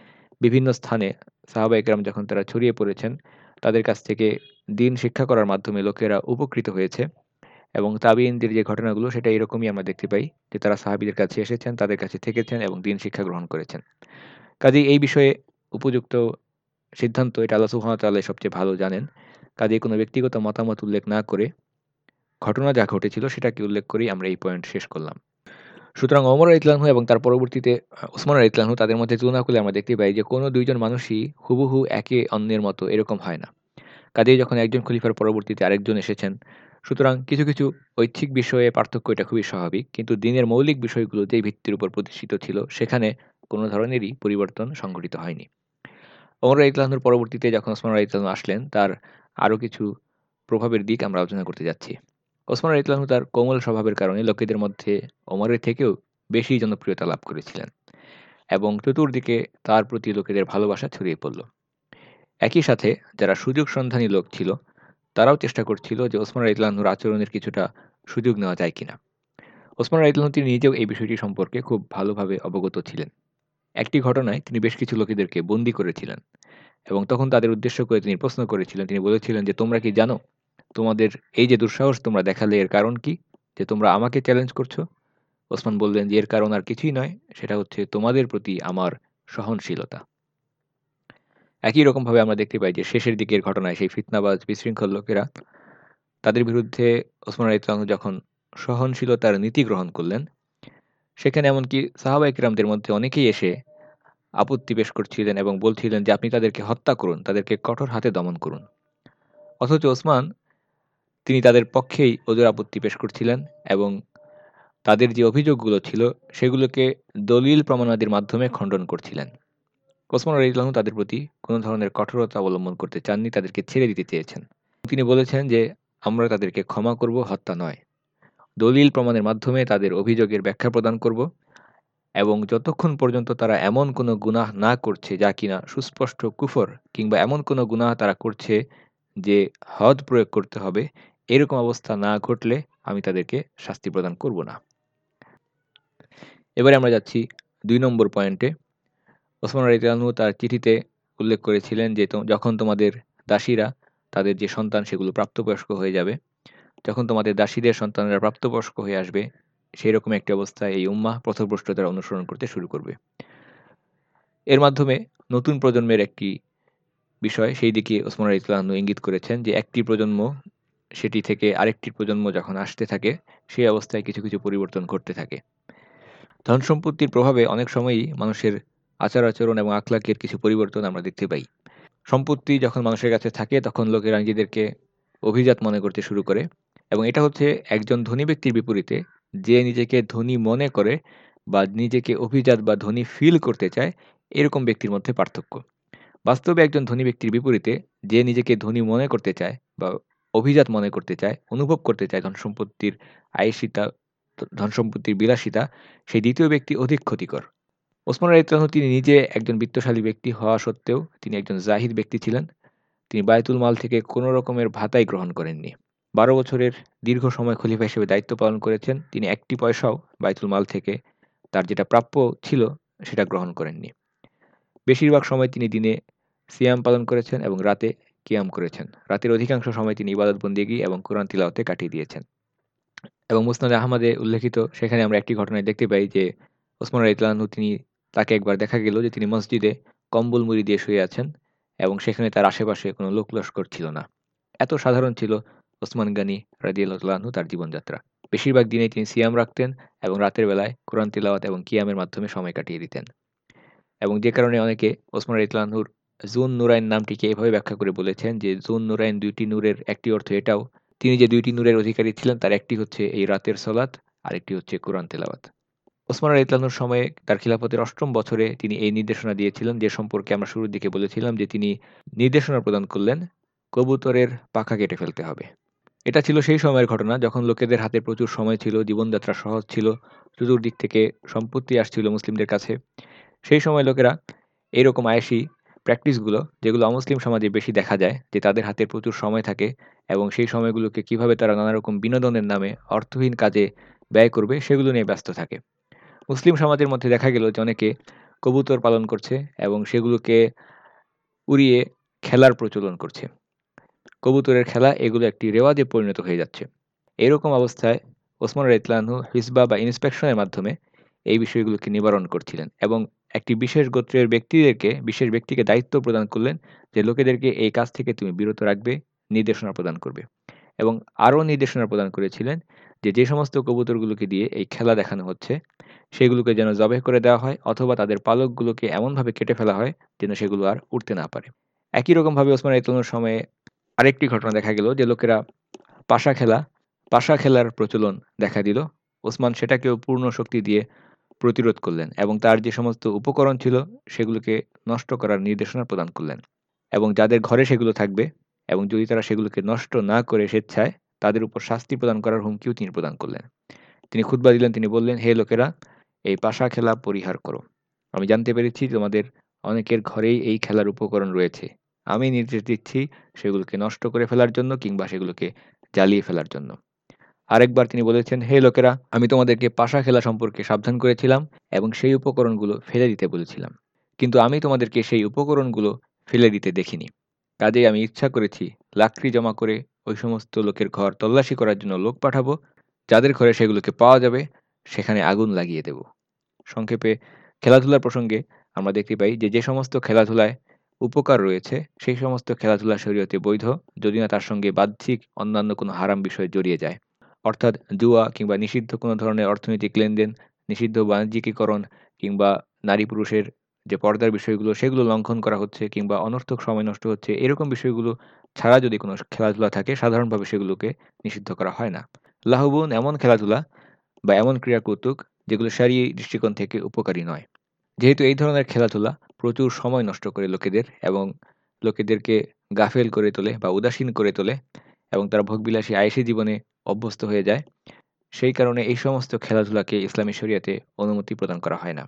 বিভিন্ন স্থানে সাহাবা একরাম যখন তারা ছড়িয়ে পড়েছেন, তাদের কাছ থেকে দিন শিক্ষা করার মাধ্যমে লোকেরা উপকৃত হয়েছে এবং তাবিনদের যে ঘটনাগুলো, সেটা এরকমই আমরা দেখতে পাই যে, তারা সাহাবিদের কাছে এসেছেন, তাদের কাছে থেকেছেন এবং দিন শিক্ষা গ্রহণ করেছেন। কাজেই এই বিষয়ে উপযুক্ত সিদ্ধান্ত এটা আল্লাহ সুহামতাল্লাহ সবচেয়ে ভালো জানেন। কাজেই কোনো ব্যক্তিগত মতামত উল্লেখ না করে ঘটনা যা ঘটেছিল সেটাকে উল্লেখ করেই আমরা এই পয়েন্ট শেষ করলাম। সুতরাং অমর ইতলানহু এবং তার পরবর্তীতে ওসমান ইতলানহু তাদের মধ্যে তুলনা করলে আমরা দেখতে পাই যে কোনো দুইজন মানুষই হুবহু একে অন্যের মতো এরকম হয় না। কাজেই যখন একজন খলিফার পরবর্তীতে আরেকজন এসেছেন, সুতরাং কিছু কিছু ঐচ্ছিক বিষয়ে পার্থক্য এটা খুবই স্বাভাবিক। কিন্তু দিনের মৌলিক বিষয়গুলো যেই ভিত্তির উপর প্রতিষ্ঠিত ছিল, সেখানে কোনো ধরনেরই পরিবর্তন সংঘটিত হয়নি। ওমর ইতলানুর পরবর্তীতে যখন ওসমান ইতলানু আসলেন, তার আরও কিছু প্রভাবের দিক আমরা আলোচনা করতে যাচ্ছি। ওসমান ইতলানু তার কোমল স্বভাবের কারণে লোকেদের মধ্যে ওমরের থেকেও বেশি জনপ্রিয়তা লাভ করেছিলেন এবং চতুর্দিকে তার প্রতি লোকেদের ভালোবাসা ছড়িয়ে পড়ল। একই সাথে যারা সুযোগ সন্ধানী লোক ছিল, তারাও চেষ্টা করছিল যে ওসমান ইতলানুর আচরণের কিছুটা সুযোগ নেওয়া যায় কিনা। ওসমান ইতলানু তিনি নিজেও এই বিষয়টি সম্পর্কে খুব ভালোভাবে অবগত ছিলেন। একটি ঘটনায় তিনি বেশ কিছু লোকেদেরকে বন্দি করেছিলেন এবং তখন তাদের উদ্দেশ্য করে তিনি প্রশ্ন করেছিলেন। তিনি বলেছিলেন যে, তোমরা কি জানো তোমাদের এই যে দুঃসাহস তোমরা দেখালে এর কারণ কি? যে তোমরা আমাকে চ্যালেঞ্জ করছ? ওসমান বললেন যে, এর কারণ আর কিছুই নয়। সেটা হচ্ছে তোমাদের প্রতি আমার সহনশীলতা। একই রকমভাবে আমরা দেখতে পাই যে, শেষের দিকের ঘটনায় সেই ফিতনাবাজ, বিশৃঙ্খল লোকেরা তাদের বিরুদ্ধে ওসমান ইসলাম যখন সহনশীলতার নীতি গ্রহণ করলেন সেখানে এমনকি সাহাবা ইকরামদের মধ্যে অনেকেই এসে আপত্তি পেশ করছিলেন এবং বলছিলেন যে, আপনি তাদেরকে হত্যা করুন, তাদেরকে কঠোর হাতে দমন করুন। অথচ ওসমান, তিনি তাদের পক্ষেই ওদের আপত্তি পেশ করছিলেন এবং তাদের যে অভিযোগগুলো ছিল, সেগুলোকে দলিল প্রমাণাদির মাধ্যমে খণ্ডন করছিলেন। ওসমান রাইজলাহু তাদের প্রতি কোনো ধরনের কঠোরতা অবলম্বন করতে চাননি, তাদেরকে ছেড়ে দিতে চেয়েছেন। তিনি বলেছেন যে, আমরা তাদেরকে ক্ষমা করব, হত্যা নয়। দলিল প্রমাণের মাধ্যমে তাদের অভিযোগের ব্যাখ্যা প্রদান করব এবং যতক্ষণ পর্যন্ত তারা এমন কোনো গুনাহ না করছে যা কিনা সুস্পষ্ট কুফর কিংবা এমন কোনো গুনাহ তারা করছে যে হদ প্রয়োগ করতে হবে, এরকম অবস্থা না ঘটলে আমি তাদেরকে শাস্তি প্রদান করব না। এবারে আমরা যাচ্ছি দুই নম্বর পয়েন্টে। ওসমান রাইতানু তার চিঠিতে উল্লেখ করেছিলেন যে যখন তোমাদের দাসীরা, তাদের যে সন্তান, সেগুলো প্রাপ্তবয়স্ক হয়ে যাবে যখন তোমাদের দাসীদের সন্তানরা প্রাপ্তবয়স্ক হয়ে আসবে সেই রকম একটি অবস্থায় এই উম্মাহ পথভ্রষ্টতার অনুসরণ করতে শুরু করবে। এর মাধ্যমে নতুন প্রজন্মের একটি বিষয়, সেই দিকে ওসমান ইসলাম ইঙ্গিত করেছেন যে, একটি প্রজন্ম, সেটি থেকে আরেকটি প্রজন্ম যখন আসতে থাকে, সেই অবস্থায় কিছু কিছু পরিবর্তন ঘটতে থাকে। ধন সম্পত্তির প্রভাবে অনেক সময়ই মানুষের আচার আচরণ এবং আখলাকের কিছু পরিবর্তন আমরা দেখতে পাই। সম্পত্তি যখন মানুষের কাছে থাকে, তখন লোকেরা নিজেদেরকে অভিজাত মনে করতে শুরু করে। এবং এটা হচ্ছে একজন ধনী ব্যক্তির বিপরীতে যে নিজেকে ধনী মনে করে বা নিজেকে অভিজাত বা ধনী ফিল করতে চায়, এরকম ব্যক্তির মধ্যে পার্থক্য। বাস্তবে একজন ধনী ব্যক্তির বিপরীতে যে নিজেকে ধনী মনে করতে চায় বা অভিজাত মনে করতে চায়, অনুভব করতে চায় ধন সম্পত্তির আয়সিতা ধন সম্পত্তির বিলাসিতা, সেই দ্বিতীয় ব্যক্তি অধিক ক্ষতিকর। ওসমান রাইতাহ তিনি নিজে একজন বিত্তশালী ব্যক্তি হওয়া সত্ত্বেও তিনি একজন জাহিদ ব্যক্তি ছিলেন। তিনি বায়তুল মাল থেকে কোনো রকমের ভাতাই গ্রহণ করেননি। বারো বছরের দীর্ঘ সময় খলিফা হিসেবে দায়িত্ব পালন করেছেন। তিনি একটি পয়সাও বাইতুল মাল থেকে তার যেটা প্রাপ্য ছিল সেটা গ্রহণ করেননি। বেশিরভাগ সময় তিনি দিনে সিয়াম পালন করেছেন এবং রাতে কিয়াম করেছেন। রাতের অধিকাংশ সময় তিনি ইবাদত বন্দিগি এবং কোরআন তিলাওতে কাটিয়ে দিয়েছেন। এবং মুসনাদ আহমদে উল্লেখিত সেখানে আমরা একটি ঘটনায় দেখতে পাই যে ওসমান ইতলানহু তিনি তাকে একবার দেখা গেল যে তিনি মসজিদে কম্বল মুড়ি দিয়ে শুয়ে আছেন এবং সেখানে তার আশেপাশে কোনো লোক লস্কর ছিল না। এত সাধারণ ছিল ওসমান গানি রাজিয়ালহু তার জীবনযাত্রা। বেশিরভাগ দিনে তিনি সিয়াম রাখতেন এবং রাতের বেলায় কোরআন তিলাওয়াত এবং কিয়ামের মাধ্যমে সময় কাটিয়ে দিতেন। এবং যে কারণে অনেকে ওসমান ইতলানহুর জুন নুরাইন নামটিকে এভাবে ব্যাখ্যা করে বলেছেন যে, জুন নুরাইন দুইটি নূরের একটি অর্থ এটাও, তিনি যে দুইটি নূরের অধিকারী ছিলেন তার একটি হচ্ছে এই রাতের সলাৎ আর একটি হচ্ছে কোরআন তেলাওয়াত। ওসমান ইতলানুর সময়ে তার খিলাফতের অষ্টম বছরে তিনি এই নির্দেশনা দিয়েছিলেন যে সম্পর্কে আমরা শুরুর দিকে বলেছিলাম যে তিনি নির্দেশনা প্রদান করলেন, কবুতরের পাখা কেটে ফেলতে হবে। এটা ছিল সেই সময়ের ঘটনা, যখন লোকেদের হাতে প্রচুর সময় ছিল, জীবনযাত্রা সহজ ছিল, চতুর্দিক থেকে সম্পত্তি আসছিল মুসলিমদের কাছে। সেই সময় লোকেরা এইরকম আয়েসি প্র্যাকটিসগুলো, যেগুলো অমুসলিম সমাজে বেশি দেখা যায়, যে তাদের হাতে প্রচুর সময় থাকে এবং সেই সময়গুলোকে কীভাবে তারা নানা রকম বিনোদনের নামে অর্থহীন কাজে ব্যয় করবে, সেগুলো নিয়ে ব্যস্ত থাকে। মুসলিম সমাজের মধ্যে দেখা গেল যে অনেকে কবুতর পালন করছে এবং সেগুলোকে উড়িয়ে খেলার প্রচলন করছে। কবুতরের খেলা এগুলো একটি রেওয়াজে পরিণত হয়ে যাচ্ছে। এরকম অবস্থায় ওসমান ইতলানহু হিসবা বা ইন্সপেকশনের মাধ্যমে এই বিষয়গুলোকে নিবারণ করছিলেন এবং একটি বিশেষ গোত্রের ব্যক্তিদেরকে, বিশেষ ব্যক্তিকে দায়িত্ব প্রদান করলেন যে লোকেদেরকে এই কাজ থেকে তুমি বিরত রাখবে, নির্দেশনা প্রদান করবে এবং আরও নির্দেশনা প্রদান করেছিলেন যে যে সমস্ত কবুতরগুলোকে দিয়ে এই খেলা দেখানো হচ্ছে, সেগুলোকে যেন জবে করে দেওয়া হয় অথবা তাদের পালকগুলোকে এমনভাবে কেটে ফেলা হয় যেন সেগুলো আর উঠতে না পারে। একই রকমভাবে ওসমান ইতলানুর সময়ে আরেকটি ঘটনা দেখা গেল যে লোকেরা পাশা খেলা, পাশা খেলার প্রচলন দেখা দিল। ওসমান সেটাকেও পূর্ণ শক্তি দিয়ে প্রতিরোধ করলেন এবং তার যে সমস্ত উপকরণ ছিল সেগুলোকে নষ্ট করার নির্দেশনা প্রদান করলেন এবং যাদের ঘরে সেগুলো থাকবে এবং যদি তারা সেগুলোকে নষ্ট না করে স্বেচ্ছায়, তাদের উপর শাস্তি প্রদান করার হুমকিও তিনি প্রদান করলেন। তিনি খুদ্া দিলেন, তিনি বললেন, হে লোকেরা, এই পাশা খেলা পরিহার করো। আমি জানতে পেরেছি তোমাদের অনেকের ঘরেই এই খেলার উপকরণ রয়েছে। আমি নির্দেশ দিচ্ছি সেগুলোকে নষ্ট করে ফেলার জন্য কিংবা সেগুলোকে জ্বালিয়ে ফেলার জন্য। আরেকবার তিনি বলেছেন, হে লোকেরা, আমি তোমাদেরকে পাশা খেলা সম্পর্কে সাবধান করেছিলাম এবং সেই উপকরণগুলো ফেলে দিতে বলেছিলাম। কিন্তু আমি তোমাদেরকে সেই উপকরণগুলো ফেলে দিতে দেখিনি। কাজেই আমি ইচ্ছা করেছি লাকড়ি জমা করে ওই সমস্ত লোকের ঘর তল্লাশি করার জন্য লোক পাঠাবো। যাদের ঘরে সেগুলোকে পাওয়া যাবে, সেখানে আগুন লাগিয়ে দেব। সংক্ষেপে খেলাধুলার প্রসঙ্গে আমরা দেখতে পাই যে যে সমস্ত খেলাধুলায় উপকার রয়েছে। সেই সমস্ত খেলাধুলা শরীয়তে বৈধ, যদি না তার সঙ্গে বাহ্যিক অন্যান্য কোনো হারাম বিষয় জড়িয়ে যায়। অর্থাৎ জুয়া কিংবা নিষিদ্ধ কোনো ধরনের অর্থনৈতিক লেনদেন, নিষিদ্ধ বাণিজ্যিকীকরণ কিংবা নারী পুরুষের যে পর্দার বিষয়গুলো, সেগুলো লঙ্ঘন করা হচ্ছে কিংবা অনর্থক সময় নষ্ট হচ্ছে, এরকম বিষয়গুলো ছাড়া যদি কোনো খেলাধুলা থাকে, সাধারণভাবে সেগুলোকে নিষিদ্ধ করা হয় না। লাহবুন এমন খেলাধুলা বা এমন ক্রিয়া কৌতুক যেগুলো সারি দৃষ্টিকোণ থেকে উপকারী নয়। যেহেতু এই ধরনের খেলাধুলা প্রচুর সময় নষ্ট করে লোকেদের এবং লোকেদেরকে গাফেল করে তোলে বা উদাসীন করে তোলে এবং তারা ভোগবিলাসী আয়েসি জীবনে অভ্যস্ত হয়ে যায়, সেই কারণে এই সমস্ত খেলাধুলাকে ইসলামী শরিয়াতে অনুমতি প্রদান করা হয় না।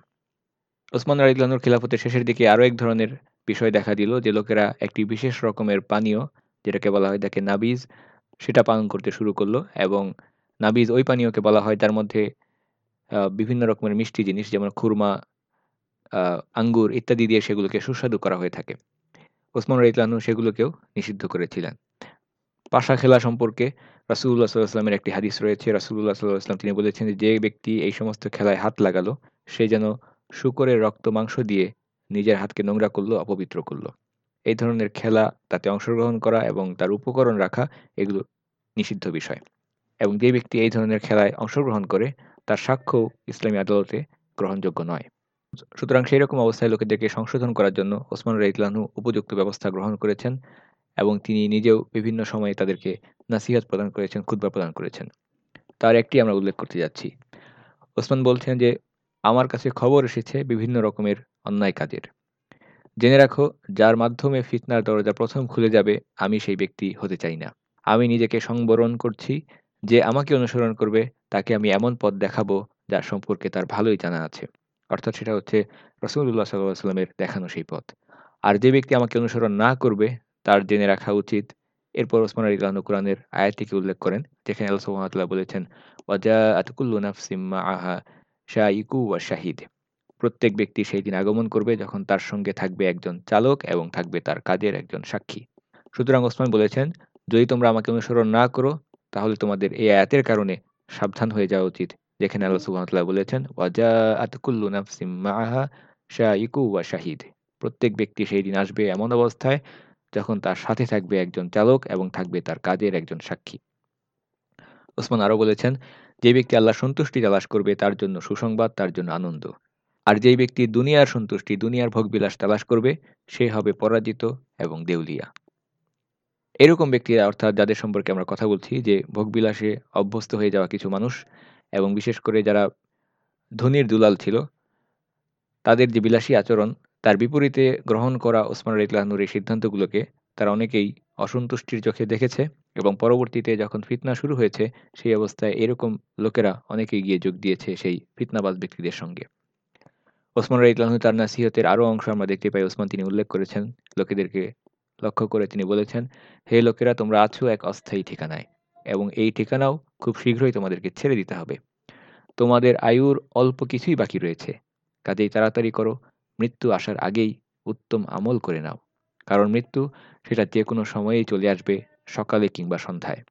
ওসমান রাইদুল্লাহর খিলাফতের শেষের দিকে আরও এক ধরনের বিষয় দেখা দিল যে লোকেরা একটি বিশেষ রকমের পানীয়, যেটাকে বলা হয় তাকে নাবিজ, সেটা পালন করতে শুরু করল এবং নাবিজ ওই পানীয়কে বলা হয় তার মধ্যে বিভিন্ন রকমের মিষ্টি জিনিস যেমন খুরমা আঙ্গুর ইত্যাদি দিয়ে সেগুলোকে সুস্বাদু করা হয়ে থাকে। ওসমান রাইতলানু সেগুলোকেও নিষিদ্ধ করেছিলেন। পাশা খেলা সম্পর্কে রাসুল্লাহ সাল্লাহামের একটি হাদিস রয়েছে। রাসুল্লাহ সাল্লাহাম তিনি বলেছেন যে ব্যক্তি এই সমস্ত খেলায় হাত লাগালো, সে যেন শুকরের রক্ত মাংস দিয়ে নিজের হাতকে নোংরা করল, অপবিত্র করল। এই ধরনের খেলা তাতে অংশগ্রহণ করা এবং তার উপকরণ রাখা এগুলো নিষিদ্ধ বিষয়। এবং যে ব্যক্তি এই ধরনের খেলায় অংশগ্রহণ করে, তার সাক্ষ্য ইসলামী আদালতে গ্রহণযোগ্য নয়। সুতরাং সেই রকম অবস্থায় লোকেদেরকে সংশোধন করার জন্য ওসমান রাইতলানহু উপযুক্ত ব্যবস্থা গ্রহণ করেছেন এবং তিনি নিজেও বিভিন্ন সময়ে তাদেরকে নাসিহাত প্রদান করেছেন খুদ্া প্রদান করেছেন। তার একটি আমরা উল্লেখ করতে যাচ্ছি। ওসমান বলছেন যে, আমার কাছে খবর এসেছে বিভিন্ন রকমের অন্যায় কাজের। জেনে রাখো, যার মাধ্যমে ফিতনার দরজা প্রথম খুলে যাবে, আমি সেই ব্যক্তি হতে চাই না। আমি নিজেকে সংবরণ করছি, যে আমাকে অনুসরণ করবে, তাকে আমি এমন পথ দেখাবো, যার সম্পর্কে তার ভালোই জানা আছে। অর্থাৎ সেটা হচ্ছে রসুল্লাহ সাল্লাহ সাল্লামের দেখানো সেই পথ। আর যে ব্যক্তি আমাকে অনুসরণ না করবে, তার জেনে রাখা উচিত। এরপর ওসমান আলী ইলাহনু কোরআনের আয়াতটিকে উল্লেখ করেন, যেখানে আল্লাহ বলেছেন ওয়াজা আতকুল্লু নাফসিম্মা আহা শাহিকু ওয়া শাহিদ। প্রত্যেক ব্যক্তি সেই দিন আগমন করবে যখন তার সঙ্গে থাকবে একজন চালক এবং থাকবে তার কাজের একজন সাক্ষী। সুতরাং ওসমান বলেছেন, যদি তোমরা আমাকে অনুসরণ না করো, তাহলে তোমাদের এই আয়াতের কারণে সাবধান হয়ে যাওয়া উচিত। যেখানে আল্লাহ সুহামতাল্লাহ বলেছেন, ওয়াজা আতকুল্লু নাফসিম্মা আহা শাহিকু ওয়া শাহিদ। প্রত্যেক ব্যক্তি সেই দিন আসবে এমন অবস্থায় যখন তার সাথে থাকবে একজন চালক এবং থাকবে তার কাজের একজন সাক্ষী। ওসমান আরও বলেছেন, যে ব্যক্তি আল্লাহ সন্তুষ্টি তালাশ করবে, তার জন্য সুসংবাদ, তার জন্য আনন্দ। আর যেই ব্যক্তি দুনিয়ার সন্তুষ্টি, দুনিয়ার ভোগবিলাস তালাশ করবে, সে হবে পরাজিত এবং দেউলিয়া। এরকম ব্যক্তিরা, অর্থাৎ যাদের সম্পর্কে আমরা কথা বলছি, যে ভোগবিলাসে অভ্যস্ত হয়ে যাওয়া কিছু মানুষ এবং বিশেষ করে যারা ধনির দুলাল ছিল, তাদের যে বিলাসী আচরণ, তার বিপরীতে গ্রহণ করা ওসমান রাইতলাহনুর এই সিদ্ধান্তগুলোকে তারা অনেকেই অসন্তুষ্টির চোখে দেখেছে এবং পরবর্তীতে যখন ফিতনা শুরু হয়েছে, সেই অবস্থায় এরকম লোকেরা অনেকেই গিয়ে যোগ দিয়েছে সেই ফিতনাবাজ ব্যক্তিদের সঙ্গে। ওসমান রাইতলাহনু তার নাসিহতের আরও অংশ আমরা দেখতে পাই। ওসমান তিনি উল্লেখ করেছেন, লোকেদেরকে লক্ষ্য করে তিনি বলেছেন, হে লোকেরা, তোমরা আছো এক অস্থায়ী ঠিকানায়। এবং এই ঠিকানাও খুব শীঘ্রই তোমাদেরকে ছেড়ে দিতে হবে। তোমাদের আয়ুর অল্প কিছুই বাকি রয়েছে। কাজেই তাড়াতাড়ি করো, মৃত্যু আসার আগেই উত্তম আমল করে নাও। কারণ মৃত্যু সেটা যে কোনো সময়েই চলে আসবে, সকালে কিংবা সন্ধ্যায়।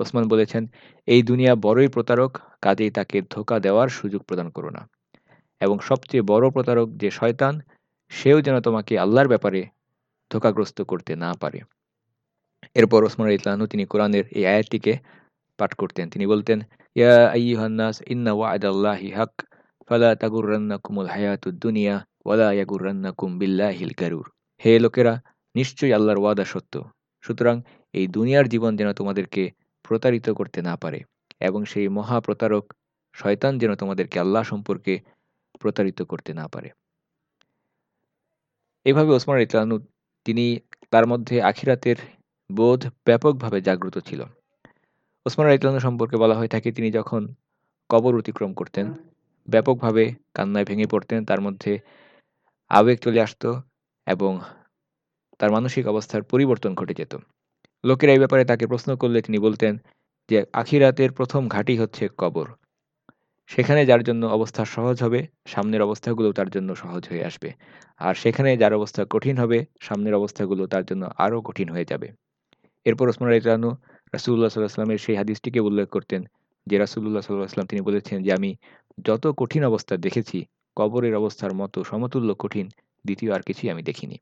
ওসমান বলেছেন, এই দুনিয়া বড়ই প্রতারক, কাজেই তাকে ধোকা দেওয়ার সুযোগ প্রদান করো না। এবং সবচেয়ে বড় প্রতারক যে শয়তান, সেও যেন তোমাকে আল্লাহর ব্যাপারে ধোকাগ্রস্ত করতে না পারে। এরপর ওসমান ইতলানু তিনি কোরআনের এই আয়াতটিকে পাঠ করতেন। তিনি বলতেন, ইয়া আইয়ুহান্নাস, ইন্না ওয়াদাল্লাহি হক, ফালা তাগুররান্নাকুমুল হায়াতুদ দুনিয়া ওয়ালা ইয়াগুররান্নাকুম বিল্লাহিল গারুর। হে লোকেরা, নিশ্চয়ই আল্লাহর ওয়াদা সত্য। সুতরাং এই দুনিয়ার জীবন যেন তোমাদেরকে প্রতারিত করতে না পারে এবং সেই মহা প্রতারক শয়তান যেন তোমাদেরকে আল্লাহ সম্পর্কে প্রতারিত করতে না পারে। এভাবে ওসমান ইতলানু তিনি তার মধ্যে আখিরাতের বোধ ব্যাপকভাবে জাগ্রত ছিল। ওসমান রাইতলানু সম্পর্কে বলা হয়ে থাকে, তিনি যখন কবর অতিক্রম করতেন, ব্যাপকভাবে কান্নায় ভেঙে পড়তেন, তার মধ্যে আবেগ চলে আসতো এবং তার মানসিক অবস্থার পরিবর্তন ঘটে যেত। লোকেরা এই ব্যাপারে তাকে প্রশ্ন করলে তিনি বলতেন যে, আখিরাতের প্রথম ঘাঁটি হচ্ছে কবর। সেখানে যার জন্য অবস্থা সহজ হবে, সামনের অবস্থাগুলো তার জন্য সহজ হয়ে আসবে। আর সেখানে যার অবস্থা কঠিন হবে, সামনের অবস্থাগুলো তার জন্য আরও কঠিন হয়ে যাবে। এরপর ওসমান রাইতানু রাসুল্লাহ সাল্লাহ আসলামের সেই হাদিসটিকে উল্লেখ করতেন, যে রাসুল্লাহ সাল্লাহ আসলাম তিনি বলেছেন যে, আমি যত কঠিন অবস্থা দেখেছি, কবরের অবস্থার মতো সমতুল্য কঠিন দ্বিতীয় আর কিছুই আমি দেখিনি।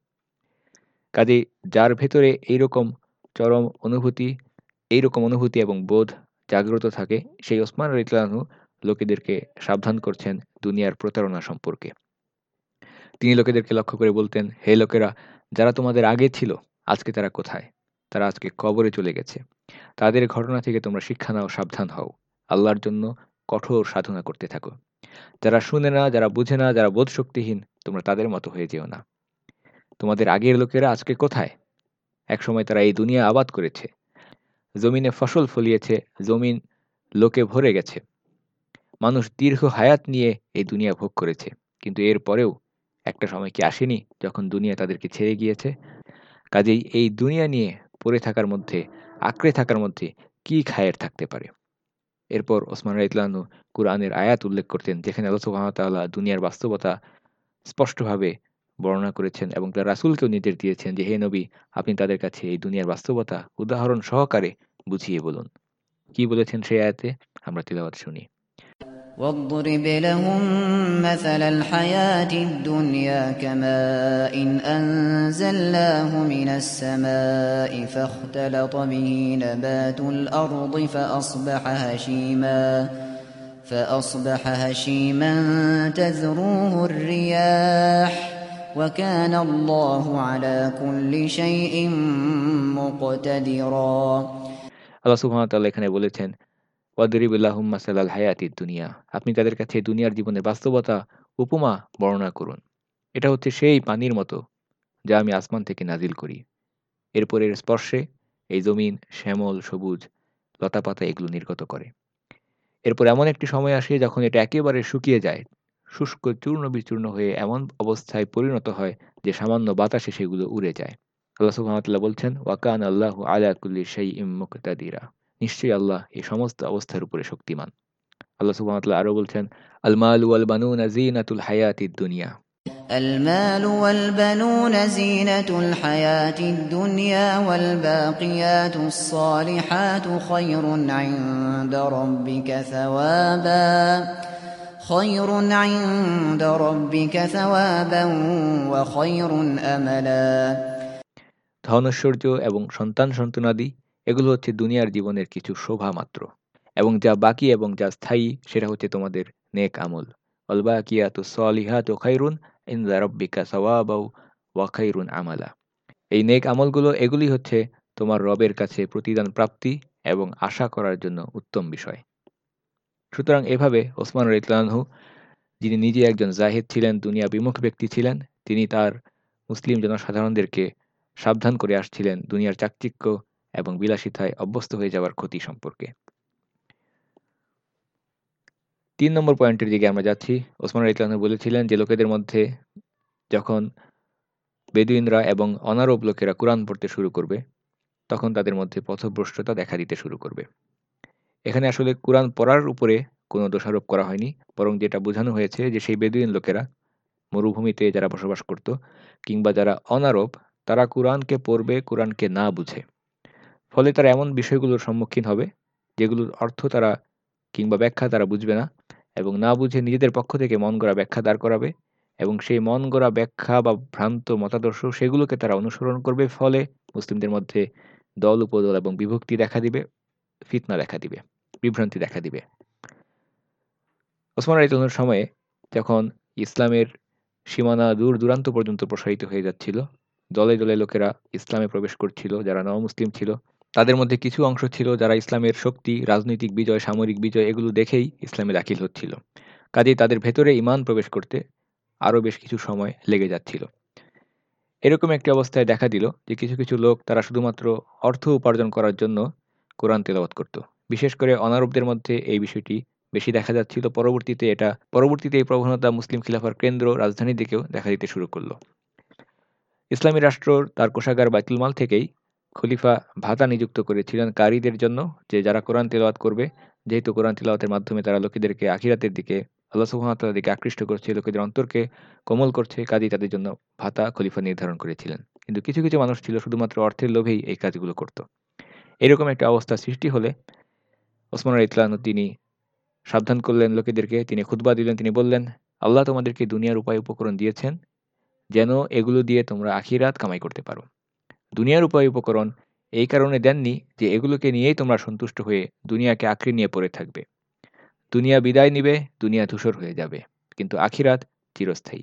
কাজে যার ভেতরে এইরকম চরম অনুভূতি, এইরকম অনুভূতি এবং বোধ জাগ্রত থাকে, সেই ওসমান রিতলানহু লোকেদেরকে সাবধান করছেন দুনিয়ার প্রতারণা সম্পর্কে। তিনি লোকেদেরকে লক্ষ্য করে বলতেন, হে লোকেরা, যারা তোমাদের আগে ছিল, আজকে তারা কোথায়? তারা আজকে কবরে চলে গেছে। তাদের ঘটনা থেকে তোমরা শিক্ষা নাও, সাবধান হও। আল্লাহর জন্য কঠোর সাধনা করতে থাকো। যারা শুনে না, যারা বুঝে না, যারা বোধ শক্তিহীন তোমরা তাদের মতো হয়ে যেও না। তোমাদের আগের লোকেরা আজকে কোথায়? একসময় তারা এই দুনিয়া আবাদ করেছে। জমিনে ফসল ফলিয়েছে, জমিন লোকে ভরে গেছে। মানুষ দীর্ঘ হায়াত নিয়ে এই দুনিয়া ভোগ করেছে। কিন্তু এর পরেও একটা সময় কি আসেনি যখন দুনিয়া তাদেরকে ছেড়ে গিয়েছে? কাজেই এই দুনিয়া নিয়ে পড়ে থাকার মধ্যে, আঁকড়ে থাকার মধ্যে কি খায়ের থাকতে পারে? এরপর ওসমান রাইতলানু কুরআনের আয়াত উল্লেখ করতেন, যেখানে আল্লাহ সুহামতাল্লাহ দুনিয়ার বাস্তবতা স্পষ্টভাবে বর্ণনা করেছেন এবং তার রাসুলকেও নির্দেশ দিয়েছেন যে, হে নবী, আপনি তাদের কাছে এই দুনিয়ার বাস্তবতা উদাহরণ সহকারে বুঝিয়ে বলুন। কি বলেছেন সেই আয়াতে? আমরা তিলাবাত শুনি। واضرب لهم مثل الحياة الدنيا كماء إن أنزلناه من السماء فاختلط به نبات الأرض فأصبح هشيما فأصبح هشيما تذروه الرياح وكان الله على كل شيء مقتدرا الله سبحانه وتعالى এখানে বলেছেন ওয়াদরিবুল্লাহুম্মা হায়াতির দুনিয়া। আপনি তাদের কাছে দুনিয়ার জীবনের বাস্তবতা, উপমা বর্ণনা করুন। এটা হচ্ছে সেই পানির মতো যা আমি আসমান থেকে নাজিল করি। এরপর এর স্পর্শে এই জমিন শ্যামল, সবুজ, লতাপাতা এগুলো নির্গত করে। এরপর এমন একটি সময় আসে যখন এটা একেবারে শুকিয়ে যায়। শুষ্ক, চূর্ণ বিচূর্ণ হয়ে এমন অবস্থায় পরিণত হয় যে সামান্য বাতাসে সেগুলো উড়ে যায়। আল্লাহ সুহামতাল্লাহ বলছেন ওয়াকান আল্লাহ আলা কুল্লি সেই ইম্মুক্তাদিরা নিশ্চয়ই আল্লাহ এই সমস্ত অবস্থার উপরে শক্তিমান আল্লাহ সুবহানাহু আরো বলছেন আল মাল ওয়াল বানুনা জিনাতুল হায়াতিদ দুনিয়া المال والبنون زينة الحياة الدنيا والباقيات الصالحات خير عند ربك ثوابا خير عند ربك ثوابا وخير أملا ধনৈশ্বর্য এবং সন্তান সন্তানাদি এগুলো হচ্ছে দুনিয়ার জীবনের কিছু শোভা মাত্র। এবং যা বাকি এবং যা স্থায়ী, সেটা হচ্ছে তোমাদের নেক আমল। অলবাকিয়াত সলিহাত ও খাইরুন ইন্দা রব্বিকা সওয়াবাউ ওয়া খাইরুন আমালা। এই নেক আমলগুলো, এগুলি হচ্ছে তোমার রবের কাছে প্রতিদান প্রাপ্তি এবং আশা করার জন্য উত্তম বিষয়। সুতরাং এভাবে ওসমান ইতলানহু যিনি নিজে একজন জাহিদ ছিলেন দুনিয়া বিমুখ ব্যক্তি ছিলেন, তিনি তার মুসলিম জনসাধারণদেরকে সাবধান করে আসছিলেন দুনিয়ার চাকচিক্য এবং বিলাসিতায় অভ্যস্ত হয়ে যাওয়ার ক্ষতি সম্পর্কে। তিন নম্বর পয়েন্টের দিকে আমরা যাচ্ছি। ওসমান ইতলানহু বলেছিলেন যে, লোকেদের মধ্যে যখন বেদুইনরা এবং অনারব লোকেরা কোরআন পড়তে শুরু করবে, তখন তাদের মধ্যে পথভ্রষ্টতা দেখা দিতে শুরু করবে। এখানে আসলে কোরআন পড়ার উপরে কোনো দোষারোপ করা হয়নি, বরং যেটা বোঝানো হয়েছে যে, সেই বেদুইন লোকেরা মরুভূমিতে যারা বসবাস করত কিংবা যারা অনারব, তারা কোরআনকে পড়বে, কোরআনকে না বুঝে। ফলে তারা এমন বিষয়গুলোর সম্মুখীন হবে, যেগুলোর অর্থ তারা কিংবা ব্যাখ্যা তারা বুঝবে না এবং না বুঝে নিজেদের পক্ষ থেকে মন গড়া ব্যাখ্যা দাঁড় করাবে এবং সেই মন গড়া ব্যাখ্যা বা ভ্রান্ত মতাদর্শ সেগুলোকে তারা অনুসরণ করবে, ফলে মুসলিমদের মধ্যে দল, উপদল এবং বিভক্তি দেখা দিবে, ফিতনা দেখা দিবে, বিভ্রান্তি দেখা দিবে। ওসমান রাইতনের সময়ে যখন ইসলামের সীমানা দূর দূরান্ত পর্যন্ত প্রসারিত হয়ে যাচ্ছিল, দলে দলে লোকেরা ইসলামে প্রবেশ করছিল, যারা মুসলিম ছিল তাদের মধ্যে কিছু অংশ ছিল যারা ইসলামের শক্তি, রাজনৈতিক বিজয়, সামরিক বিজয় এগুলো দেখেই ইসলামে দাখিল হচ্ছিল। কাজেই তাদের ভেতরে ইমান প্রবেশ করতে আরও বেশ কিছু সময় লেগে যাচ্ছিল। এরকম একটি অবস্থায় দেখা দিল যে কিছু কিছু লোক তারা শুধুমাত্র অর্থ উপার্জন করার জন্য কোরআন তেলাওয়াত করত। বিশেষ করে অনারবদের মধ্যে এই বিষয়টি বেশি দেখা যাচ্ছিল। পরবর্তীতে এটা, পরবর্তীতে এই প্রবণতা মুসলিম খিলাফার কেন্দ্র রাজধানীর দিকেও দেখা দিতে শুরু করল। ইসলামী রাষ্ট্র তার কোষাগার বাইতুলমাল থেকেই খলিফা ভাতা নিযুক্ত করেছিলেন কারীদের জন্য, যে যারা কোরআন তেলাওয়াত করবে, যেহেতু কোরআন তেলাওয়াতের মাধ্যমে তারা লোকেদেরকে আখিরাতের দিকে, আল্লাহ সুহামতাল্লাহ দিকে আকৃষ্ট করছে, লোকেদের অন্তরকে কোমল করছে কাজেই তাদের জন্য ভাতা খলিফা নির্ধারণ করেছিলেন। কিন্তু কিছু কিছু মানুষ ছিল শুধুমাত্র অর্থের লোভেই এই কাজগুলো করত। এরকম একটা অবস্থা সৃষ্টি হলে ওসমান ইতলান তিনি সাবধান করলেন লোকেদেরকে, তিনি খুতবা দিলেন, তিনি বললেন, আল্লাহ তোমাদেরকে দুনিয়ার উপায় উপকরণ দিয়েছেন, যেন এগুলো দিয়ে তোমরা আখিরাত কামাই করতে পারো। দুনিয়ার উপায় উপকরণ। এই কারণে দেননি যে এগুলোকে নিয়েই তোমরা সন্তুষ্ট হয়ে দুনিয়াকে আঁকড়ে নিয়ে পড়ে থাকবে। দুনিয়া বিদায় নিবে, দুনিয়া ধূসর হয়ে যাবে। কিন্তু আখিরাত চিরস্থায়ী।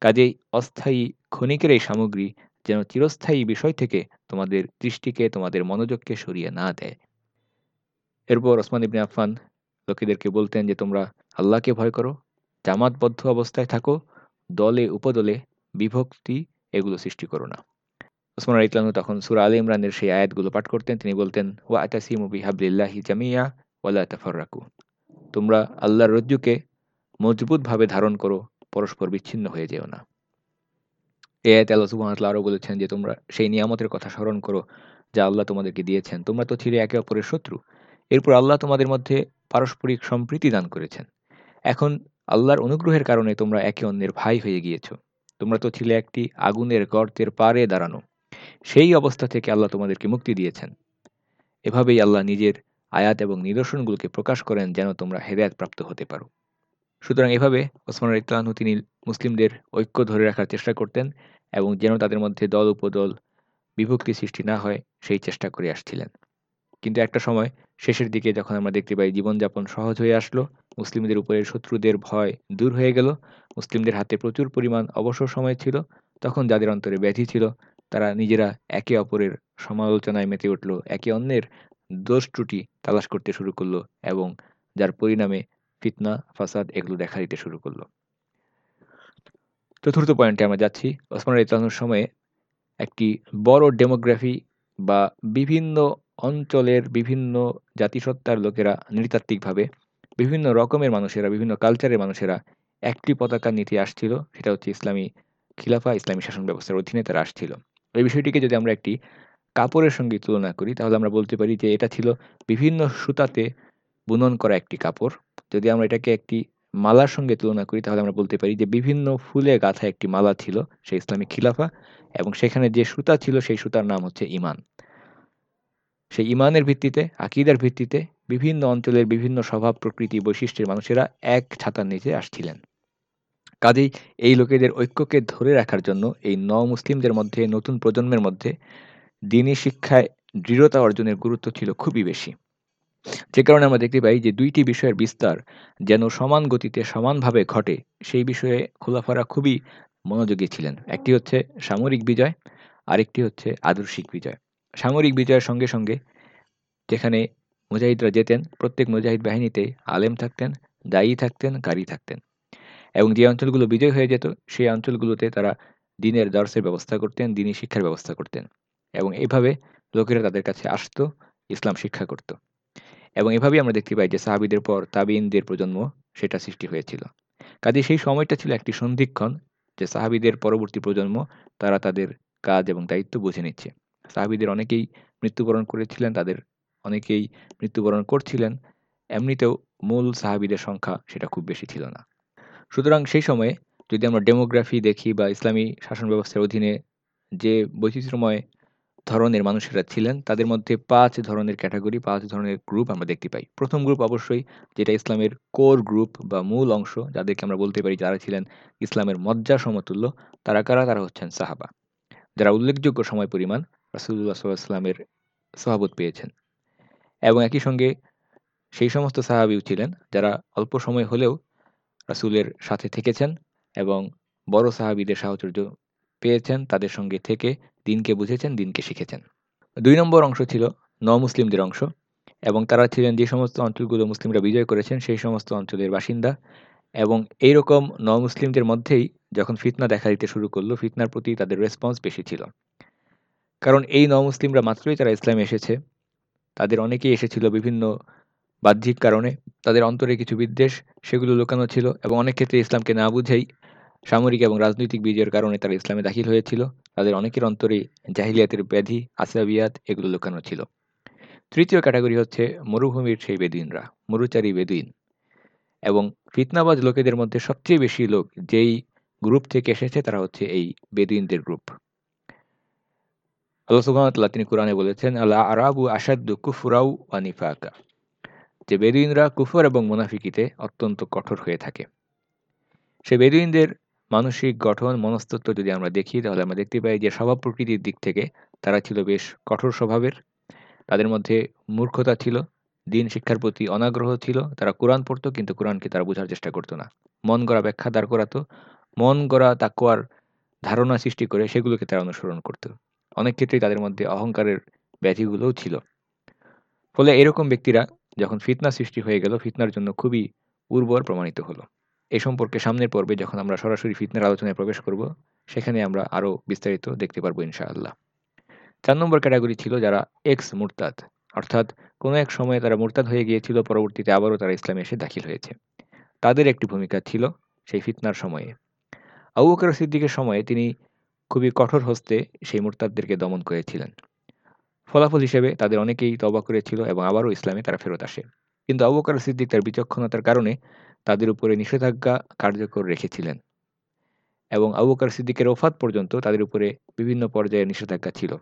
কাজেই অস্থায়ী ক্ষণিকের এই সামগ্রী যেন চিরস্থায়ী বিষয় থেকে তোমাদের দৃষ্টিকে, তোমাদের মনোযোগকে সরিয়ে না দেয়। এরপর ওসমান ইবনে আফফান লোকেদেরকে বলতেন যে, তোমরা আল্লাহকে ভয় করো, জামাতবদ্ধ অবস্থায় থাকো, দলে, উপদলে বিভক্তি এগুলো সৃষ্টি করো না। ওসমান ইতলানু তখন সুরা আলী ইমরানের সেই আয়াতগুলো পাঠ করতেন। তিনি বলতেন, ওয়া আতাসিমু বিহাবলিল্লাহি জামিয়া ওয়ালা তাফাররাকু। তোমরা আল্লাহর রজ্জুকে মজবুতভাবে ধারণ করো, পরস্পর বিচ্ছিন্ন হয়ে যেও না। এ আয়াত আল্লাহ সুবহানাহু আরও বলেছেন যে, তোমরা সেই নিয়ামতের কথা স্মরণ করো যা আল্লাহ তোমাদেরকে দিয়েছেন। তোমরা তো ছিলে একে অপরের শত্রু। এরপর আল্লাহ তোমাদের মধ্যে পারস্পরিক সম্প্রীতি দান করেছেন। এখন আল্লাহর অনুগ্রহের কারণে তোমরা একে অন্যের ভাই হয়ে গিয়েছ। তোমরা তো ছিলে একটি আগুনের গর্তের পারে দাঁড়ানো। সেই অবস্থা থেকে আল্লাহ তোমাদেরকে মুক্তি দিয়েছেন। এভাবেই আল্লাহ নিজের আয়াত এবং নিদর্শনগুলোকে প্রকাশ করেন যেন তোমরা হেদায়ত প্রাপ্ত হতে পারো। সুতরাং এভাবে ওসমান ইতলানহু তিনি মুসলিমদের ঐক্য ধরে রাখার চেষ্টা করতেন এবং যেন তাদের মধ্যে দল উপদল বিভক্তি সৃষ্টি না হয়, সেই চেষ্টা করে আসছিলেন। কিন্তু একটা সময় শেষের দিকে যখন আমরা দেখতে পাই জীবনযাপন সহজ হয়ে আসলো, মুসলিমদের উপরে শত্রুদের ভয় দূর হয়ে গেল, মুসলিমদের হাতে প্রচুর পরিমাণ অবসর সময় ছিল, তখন যাদের অন্তরে ব্যাধি ছিল তারা নিজেরা একে অপরের সমালোচনায় মেতে উঠল। একে অন্যের দোষ ত্রুটি তালাশ করতে শুরু করল এবং যার পরিণামে ফিতনা, ফাসাদ এগুলো দেখা দিতে শুরু করল। চতুর্থ পয়েন্টে আমরা যাচ্ছি। ওসমান ইতলানুর সময়ে একটি বড় ডেমোগ্রাফি বা বিভিন্ন অঞ্চলের বিভিন্ন জাতিসত্তার লোকেরা নৃতাত্ত্বিকভাবে বিভিন্ন রকমের মানুষেরা, বিভিন্ন কালচারের মানুষেরা একটি পতাকা নীতি আসছিল। সেটা হচ্ছে ইসলামী খিলাফা, ইসলামী শাসন ব্যবস্থার অধীনে তারা আসছিল। এই বিষয়টিকে যদি আমরা একটি কাপড়ের সঙ্গে তুলনা করি, তাহলে আমরা বলতে পারি যে এটা ছিল বিভিন্ন সুতাতে বুনন করা একটি কাপড়। যদি আমরা এটাকে একটি মালার সঙ্গে তুলনা করি, তাহলে আমরা বলতে পারি যে বিভিন্ন ফুলে গাঁথা একটি মালা ছিল সেই ইসলামিক খিলাফা, এবং সেখানে যে সুতা ছিল, সেই সুতার নাম হচ্ছে ইমান সেই ইমানের ভিত্তিতে, আকিদার ভিত্তিতে বিভিন্ন অঞ্চলের বিভিন্ন স্বভাব, প্রকৃতি, বৈশিষ্ট্যের মানুষেরা এক ছাতার নিচে আসছিলেন। কাজেই এই লোকেদের ঐক্যকে ধরে রাখার জন্য এই ন মুসলিমদের মধ্যে, নতুন প্রজন্মের মধ্যে দিনী শিক্ষায় দৃঢ়তা অর্জনের গুরুত্ব ছিল খুবই বেশি। যে কারণে আমরা দেখতে পাই যে দুইটি বিষয়ের বিস্তার যেন সমান গতিতে, সমানভাবে ঘটে, সেই বিষয়ে খোলাফারা খুবই মনোযোগী ছিলেন। একটি হচ্ছে সামরিক বিজয়, আরেকটি হচ্ছে আদর্শিক বিজয়। সামরিক বিজয়ের সঙ্গে সঙ্গে যেখানে মুজাহিদরা যেতেন, প্রত্যেক মুজাহিদ বাহিনীতে আলেম থাকতেন, দায়ী থাকতেন গাড়ি থাকতেন। এবং যে অঞ্চলগুলো বিজয় হয়ে যেত, সেই অঞ্চলগুলোতে তারা দিনের দর্শের ব্যবস্থা করতেন দিনই শিক্ষার ব্যবস্থা করতেন এবং এভাবে লোকেরা তাদের কাছে আসতো, ইসলাম শিক্ষা করত। এবং এভাবেই আমরা দেখতে পাই যে সাহাবিদের পর তাবিনদের প্রজন্ম সেটা সৃষ্টি হয়েছিল। কাজে সেই সময়টা ছিল একটি সন্ধিক্ষণ যে সাহাবিদের পরবর্তী প্রজন্ম তারা তাদের কাজ এবং দায়িত্ব বুঝে নিচ্ছে। সাহাবিদের অনেকেই মৃত্যুবরণ করেছিলেন, তাদের অনেকেই মৃত্যুবরণ করছিলেন, এমনিতেও মূল সাহাবিদের সংখ্যা সেটা খুব বেশি ছিল না। সুতরাং সেই সময়ে যদি আমরা ডেমোগ্রাফি দেখি বা ইসলামী শাসন ব্যবস্থার অধীনে যে বৈচিত্র্যময় ধরনের মানুষেরা ছিলেন, তাদের মধ্যে পাঁচ ধরনের ক্যাটাগরি, পাঁচ ধরনের গ্রুপ আমরা দেখতে পাই। প্রথম গ্রুপ অবশ্যই যেটা ইসলামের কোর গ্রুপ বা মূল অংশ, যাদেরকে আমরা বলতে পারি যারা ছিলেন ইসলামের মজ্জা সমতুল্য, তারা কারা? তারা হচ্ছেন সাহাবা। যারা উল্লেখযোগ্য সময় পরিমাণ রাসুল্লাহ সাল্লামের সহাবত পেয়েছেন। এবং একই সঙ্গে সেই সমস্ত সাহাবিও ছিলেন যারা অল্প সময় হলেও রাসুলের সাথে থেকেছেন এবং বড় সাহাবিদের সাহচর্য পেয়েছেন, তাদের সঙ্গে থেকে দিনকে বুঝেছেন, দিনকে শিখেছেন। দুই নম্বর অংশ ছিল ন মুসলিমদের অংশ এবং তারা ছিলেন যে সমস্ত অঞ্চলগুলো মুসলিমরা বিজয় করেছেন, সেই সমস্ত অঞ্চলের বাসিন্দা এবং এই রকম ন মুসলিমদের মধ্যেই যখন ফিতনা দেখা দিতে শুরু করল, ফিতনার প্রতি তাদের রেসপন্স বেশি ছিল। কারণ এই ন মুসলিমরা মাত্রই তারা ইসলামে এসেছে। তাদের অনেকেই এসেছিল বিভিন্ন বাহ্যিক কারণে তাদের অন্তরে কিছু বিদ্বেষ সেগুলো লুকানো ছিল এবং অনেক ক্ষেত্রে ইসলামকে না বুঝেই সামরিক এবং রাজনৈতিক বিজয়ের কারণে তারা ইসলামে দাখিল হয়েছিল। তাদের অনেকের অন্তরে জাহিলিয়াতের ব্যাধি, আসাবিয়াত এগুলো লুকানো ছিল। তৃতীয় ক্যাটাগরি হচ্ছে মরুভূমির সেই বেদুইনরা, মরুচারী বেদুইন। এবং ফিতনাবাজ লোকেদের মধ্যে সবচেয়ে বেশি লোক যেই গ্রুপ থেকে এসেছে তারা হচ্ছে এই বেদুইনদের গ্রুপ। আল্লাহ সুবাহতাল্লাহ তিনি কোরআনে বলেছেন আল্লাহ আরাবু আসাদ্দু কুফুরাউ আনিফাকা যে বেদুইনরা কুফর এবং মুনাফিকিতে অত্যন্ত কঠোর হয়ে থাকে। সে বেদুইনদের মানসিক গঠন মনস্তত্ব যদি আমরা দেখি, তাহলে আমরা দেখতে পাই যে স্বভাব প্রকৃতির দিক থেকে তারা ছিল বেশ কঠোর স্বভাবের। তাদের মধ্যে মূর্খতা ছিল, দিন শিক্ষার প্রতি অনাগ্রহ ছিল। তারা কোরআন পড়তো, কিন্তু কোরআনকে তারা বোঝার চেষ্টা করতো না। মন গড়া ব্যাখ্যা দাঁড় করাতো। মন গড়া তাকুয়ার ধারণা সৃষ্টি করে সেগুলোকে তারা অনুসরণ করত। অনেক ক্ষেত্রেই তাদের মধ্যে অহংকারের ব্যাধিগুলোও ছিল। ফলে এরকম ব্যক্তিরা যখন ফিতনা সৃষ্টি হয়ে গেল, ফিতনার জন্য খুবই উর্বর প্রমাণিত হলো। এ সম্পর্কে সামনের পর্বে যখন আমরা সরাসরি ফিতনার আলোচনায় প্রবেশ করব, সেখানে আমরা আরও বিস্তারিত দেখতে পারব ইনশাআল্লাহ। চার নম্বর ক্যাটাগরি ছিল যারা এক্স মুরতাদ অর্থাৎ কোনো এক সময়ে তারা মুরতাদ হয়ে গিয়েছিল, পরবর্তীতে আবারও তারা ইসলামে এসে দাখিল হয়েছে। তাদের একটি ভূমিকা ছিল সেই ফিতনার সময়ে। আবু বকর সিদ্দিকের সময়ে তিনি খুবই কঠোর হস্তে সেই মুরতাদদেরকে দমন করেছিলেন। ফলাফল হিসেবে তাদের অনেকেই তবা করেছিল এবং আবারও ইসলামে তারা ফেরত আসে। কিন্তু আবু বকর সিদ্দিক তার বিচক্ষণতার কারণে তাদের উপরে নিষেধাজ্ঞা কার্যকর রেখেছিলেন এবং আবু বকর সিদ্দিকের ওফাত পর্যন্ত তাদের উপরে বিভিন্ন পর্যায়ে নিষেধাজ্ঞা ছিল।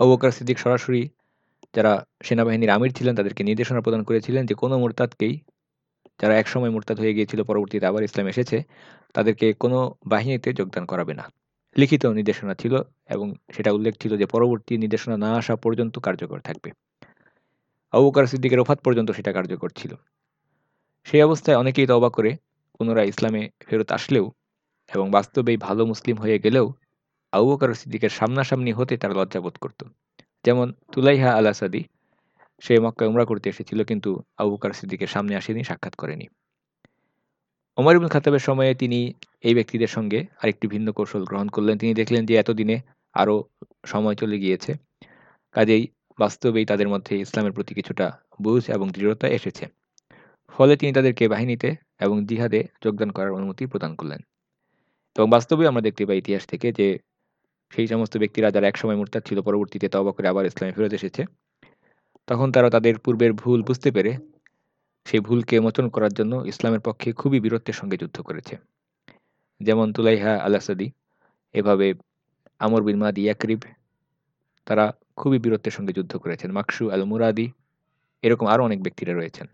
আবু বকর সিদ্দিক সরাসরি যারা সেনাবাহিনীর আমির ছিলেন তাদেরকে নির্দেশনা প্রদান করেছিলেন যে কোনো মোরতাদকেই যারা একসময় মোরতাদ হয়ে গিয়েছিল পরবর্তীতে আবার ইসলাম এসেছে তাদেরকে কোনো বাহিনীতে যোগদান করাবে না। লিখিত নির্দেশনা ছিল এবং সেটা উল্লেখ ছিল যে পরবর্তী নির্দেশনা না আসা পর্যন্ত কার্যকর থাকবে। আবুকার সিদ্দিকের ওফাত পর্যন্ত সেটা কার্যকর ছিল। সেই অবস্থায় অনেকেই তবা করে পুনরায় ইসলামে ফেরত আসলেও এবং বাস্তবেই ভালো মুসলিম হয়ে গেলেও আবুকার সিদ্দিকের সামনাসামনি হতে তারা লজ্জাবোধ করত। যেমন তুলাইহা আল আসাদি সে মক্কা উমরা করতে এসেছিল কিন্তু আবুকার সিদ্দিকের সামনে আসেনি, সাক্ষাৎ করেনি। ওমর ইবুল খাতাবের সময়ে তিনি এই ব্যক্তিদের সঙ্গে আরেকটি ভিন্ন কৌশল গ্রহণ করলেন। তিনি দেখলেন যে এতদিনে আরও সময় চলে গিয়েছে। কাজেই বাস্তবেই তাদের মধ্যে ইসলামের প্রতি কিছুটা বুঝ এবং দৃঢ়তা এসেছে। ফলে তিনি তাদেরকে বাহিনীতে এবং জিহাদে যোগদান করার অনুমতি প্রদান করলেন। এবং বাস্তবে আমরা দেখতে পাই ইতিহাস থেকে যে সেই সমস্ত ব্যক্তিরা যারা একসময় মোরতাদ ছিল, পরবর্তীতে তবা করে আবার ইসলামে ফেরত এসেছে, তখন তারা তাদের পূর্বের ভুল বুঝতে পেরে সেই ভুলকে মোচন করার জন্য ইসলামের পক্ষে খুবই বীরত্বের সঙ্গে যুদ্ধ করেছে। যেমন তুলাইহা আলাসাদি এভাবে আমর বিন মাদি ইয়াকরিব, তারা খুবই বীরত্বের সঙ্গে যুদ্ধ করেছেন। মাকসু আল মুরাদি এরকম আরও অনেক ব্যক্তিরা রয়েছেন।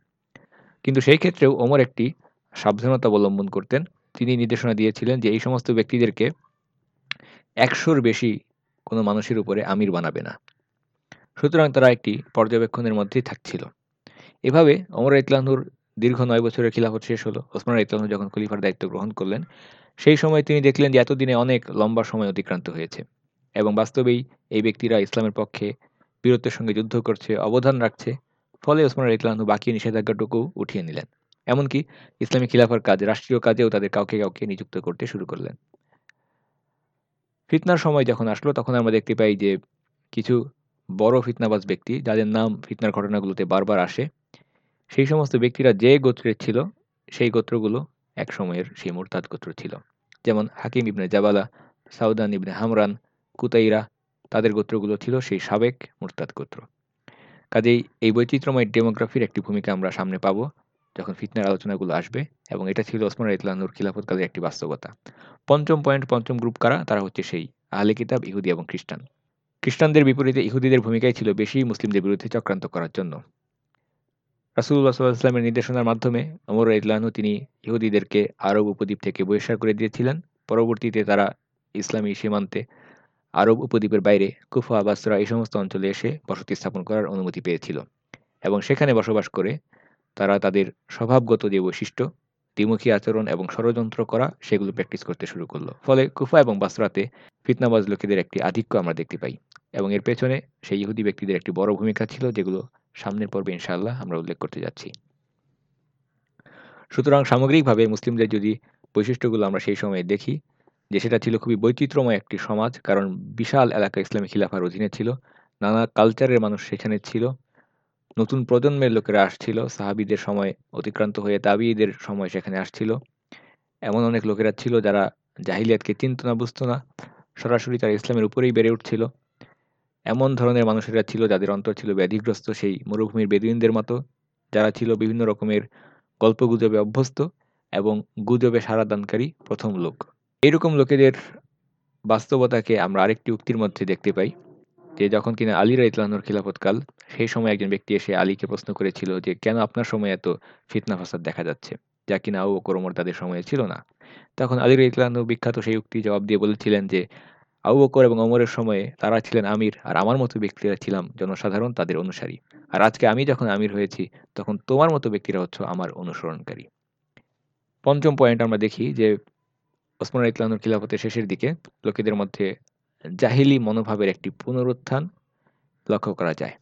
কিন্তু সেই ক্ষেত্রেও ওমর একটি সাবধানতা অবলম্বন করতেন। তিনি নির্দেশনা দিয়েছিলেন যে এই সমস্ত ব্যক্তিদেরকে একশোর বেশি কোনো মানুষের উপরে আমির বানাবে না। সুতরাং তারা একটি পর্যবেক্ষণের মধ্যেই থাকছিল। এভাবে অমর ইতলাহুর দীর্ঘ নয় বছরের খিলাফত শেষ হলো। ওসমান ইতলাহু যখন খলিফার দায়িত্ব গ্রহণ করলেন, সেই সময় তিনি দেখলেন যে এতদিনে অনেক লম্বা সময় অতিক্রান্ত হয়েছে এবং বাস্তবেই এই ব্যক্তিরা ইসলামের পক্ষে বীরত্বের সঙ্গে যুদ্ধ করছে, অবদান রাখছে, ফলে ওসমান রাইতলানহু বাকি নিষেধাজ্ঞাটুকু উঠিয়ে নিলেন। এমনকি ইসলামী খিলাফার কাজ, রাষ্ট্রীয় কাজেও তাদের কাউকে কাউকে নিযুক্ত করতে শুরু করলেন। ফিতনার সময় যখন আসলো, তখন আমরা দেখতে পাই যে কিছু বড় ফিতনাবাজ ব্যক্তি, যাদের নাম ফিতনার ঘটনাগুলোতে বারবার আসে সেই সমস্ত ব্যক্তিরা যে গোত্রের ছিল, সেই গোত্রগুলো এক সময়ের সেই মুরতাদ গোত্র ছিল। যেমন হাকিম ইবনে জাবালা, সাউদান ইবনে হামরান, কুতাইরা, তাদের গোত্রগুলো ছিল সেই সাবেক মুরতাদ গোত্র। কাজেই এই বৈচিত্র্যময় ডেমোগ্রাফির একটি ভূমিকা আমরা সামনে পাব যখন ফিতনার আলোচনাগুলো আসবে এবং এটা ছিল ওসমান ইতলানুর খিলাফতকালের একটি বাস্তবতা। পঞ্চম পয়েন্ট, পঞ্চম গ্রুপ কারা? তারা হচ্ছে সেই আহলে কিতাব, ইহুদি এবং খ্রিস্টান। খ্রিস্টানদের বিপরীতে ইহুদিদের ভূমিকাই ছিল বেশি, মুসলিমদের বিরুদ্ধে চক্রান্ত করার জন্য। রাসুল্লাহ সাল্লাহ ইসলামের নির্দেশনার মাধ্যমে অমর ইতলানু তিনি ইহুদিদেরকে আরব উপদ্বীপ থেকে বহিষ্কার করে দিয়েছিলেন। পরবর্তীতে তারা ইসলামী সীমান্তে আরব উপদ্বীপের বাইরে কুফা, বাসরা এই সমস্ত অঞ্চলে এসে বসতি স্থাপন করার অনুমতি পেয়েছিল এবং সেখানে বসবাস করে তারা তাদের স্বভাবগত যে বৈশিষ্ট্য, দ্বিমুখী আচরণ এবং ষড়যন্ত্র করা সেগুলো প্র্যাকটিস করতে শুরু করল। ফলে কুফা এবং বাসরাতে ফিতনাবাজ লোকেদের একটি আধিক্য আমরা দেখতে পাই এবং এর পেছনে সেই ইহুদি ব্যক্তিদের একটি বড় ভূমিকা ছিল যেগুলো সামনের পর্বে ইনশাআল্লাহ আমরা উল্লেখ করতে যাচ্ছি। সুতরাং সামগ্রিকভাবে মুসলিমদের যদি বৈশিষ্ট্যগুলো আমরা সেই সময়ে দেখি, যে সেটা ছিল খুবই বৈচিত্র্যময় একটি সমাজ, কারণ বিশাল এলাকা ইসলামী খিলাফার অধীনে ছিল, নানা কালচারের মানুষ সেখানে ছিল, নতুন প্রজন্মের লোকেরা আসছিল, সাহাবিদের সময় অতিক্রান্ত হয়ে তাবিদের সময় সেখানে আসছিল। এমন অনেক লোকেরা ছিল যারা জাহিলিয়াতকে চিনত না, বুঝতো না, সরাসরি তারা ইসলামের উপরেই বেড়ে উঠছিল। এমন ধরনের মানুষেরা ছিল যাদের অন্তর ছিল ব্যাধিগ্রস্ত, সেই মরুভূমির বেদুইনদের মতো, যারা ছিল বিভিন্ন রকমের গল্প গুজবে অভ্যস্ত এবং গুজবে সারা দানকারী প্রথম লোক। এইরকম লোকেদের বাস্তবতাকে আমরা আরেকটি উক্তির মধ্যে দেখতে পাই, যে যখন কিনা আলী রাইতলানোর খিলাফতকাল, সেই সময় একজন ব্যক্তি এসে আলীকে প্রশ্ন করেছিল যে, কেন আপনার সময় এত ফিতনা ফাসাদ দেখা যাচ্ছে, যা কিনা আউ করমর তাদের সময়ে ছিল না? তখন আলী রাইতলানু বিখ্যাত সেই উক্তি জবাব দিয়ে বলেছিলেন যে আবু বকর এবং অমরের সময়ে তারা ছিলেন আমির, আর আমার মতো ব্যক্তিরা ছিলাম জনসাধারণ তাদের অনুসারী। আর আজকে আমি যখন আমির হয়েছি, তখন তোমার মতো ব্যক্তিরা হচ্ছে আমার অনুসরণকারী। পঞ্চম পয়েন্ট আমরা দেখি যে ওসমান ইতলানুর খিলাফতের শেষের দিকে লোকেদের মধ্যে জাহিলি মনোভাবের একটি পুনরুত্থান লক্ষ্য করা যায়।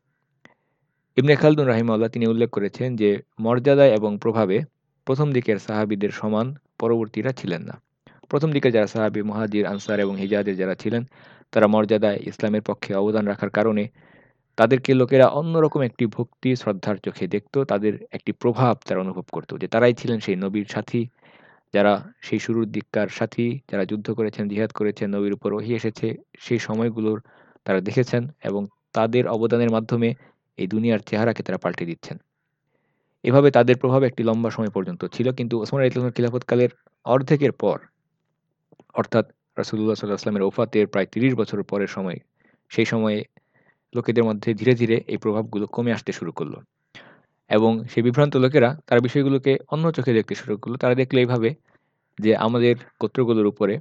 ইবনে খালদুন রাহিমাল্লাহ তিনি উল্লেখ করেছেন যে মর্যাদায় এবং প্রভাবে প্রথম দিকের সাহাবিদের সমান পরবর্তীরা ছিলেন না। প্রথম দিকে যারা সাহাবি মহাজির আনসার এবং হিজাদের যারা ছিলেন, তারা মর্যাদায় ইসলামের পক্ষে অবদান রাখার কারণে তাদেরকে লোকেরা অন্যরকম একটি ভক্তি, শ্রদ্ধার চোখে দেখত, তাদের একটি প্রভাব তারা অনুভব করত যে তারাই ছিলেন সেই নবীর সাথী, যারা সেই শুরুর দিককার সাথী, যারা যুদ্ধ করেছেন, জিহাদ করেছেন, নবীর উপর ওহি এসেছে, সেই সময়গুলোর তারা দেখেছেন এবং তাদের অবদানের মাধ্যমে এই দুনিয়ার চেহারাকে তারা পাল্টে দিচ্ছেন। এভাবে তাদের প্রভাব একটি লম্বা সময় পর্যন্ত ছিল, কিন্তু ওসমান ইসলামের খিলাফতকালের অর্ধেকের পর অর্থাৎ রাসুল্লাহ সাল্লাহ আসলামের ওফাতের প্রায় তিরিশ বছর পরের সময়, সেই সময়ে লোকেদের মধ্যে ধীরে ধীরে এই প্রভাবগুলো কমে আসতে শুরু করল। এবং সেই বিভ্রান্ত লোকেরা তার বিষয়গুলোকে অন্য চোখে দেখতে শুরু করল। তারা দেখল এইভাবে যে আমাদের গোত্রগুলোর উপরে,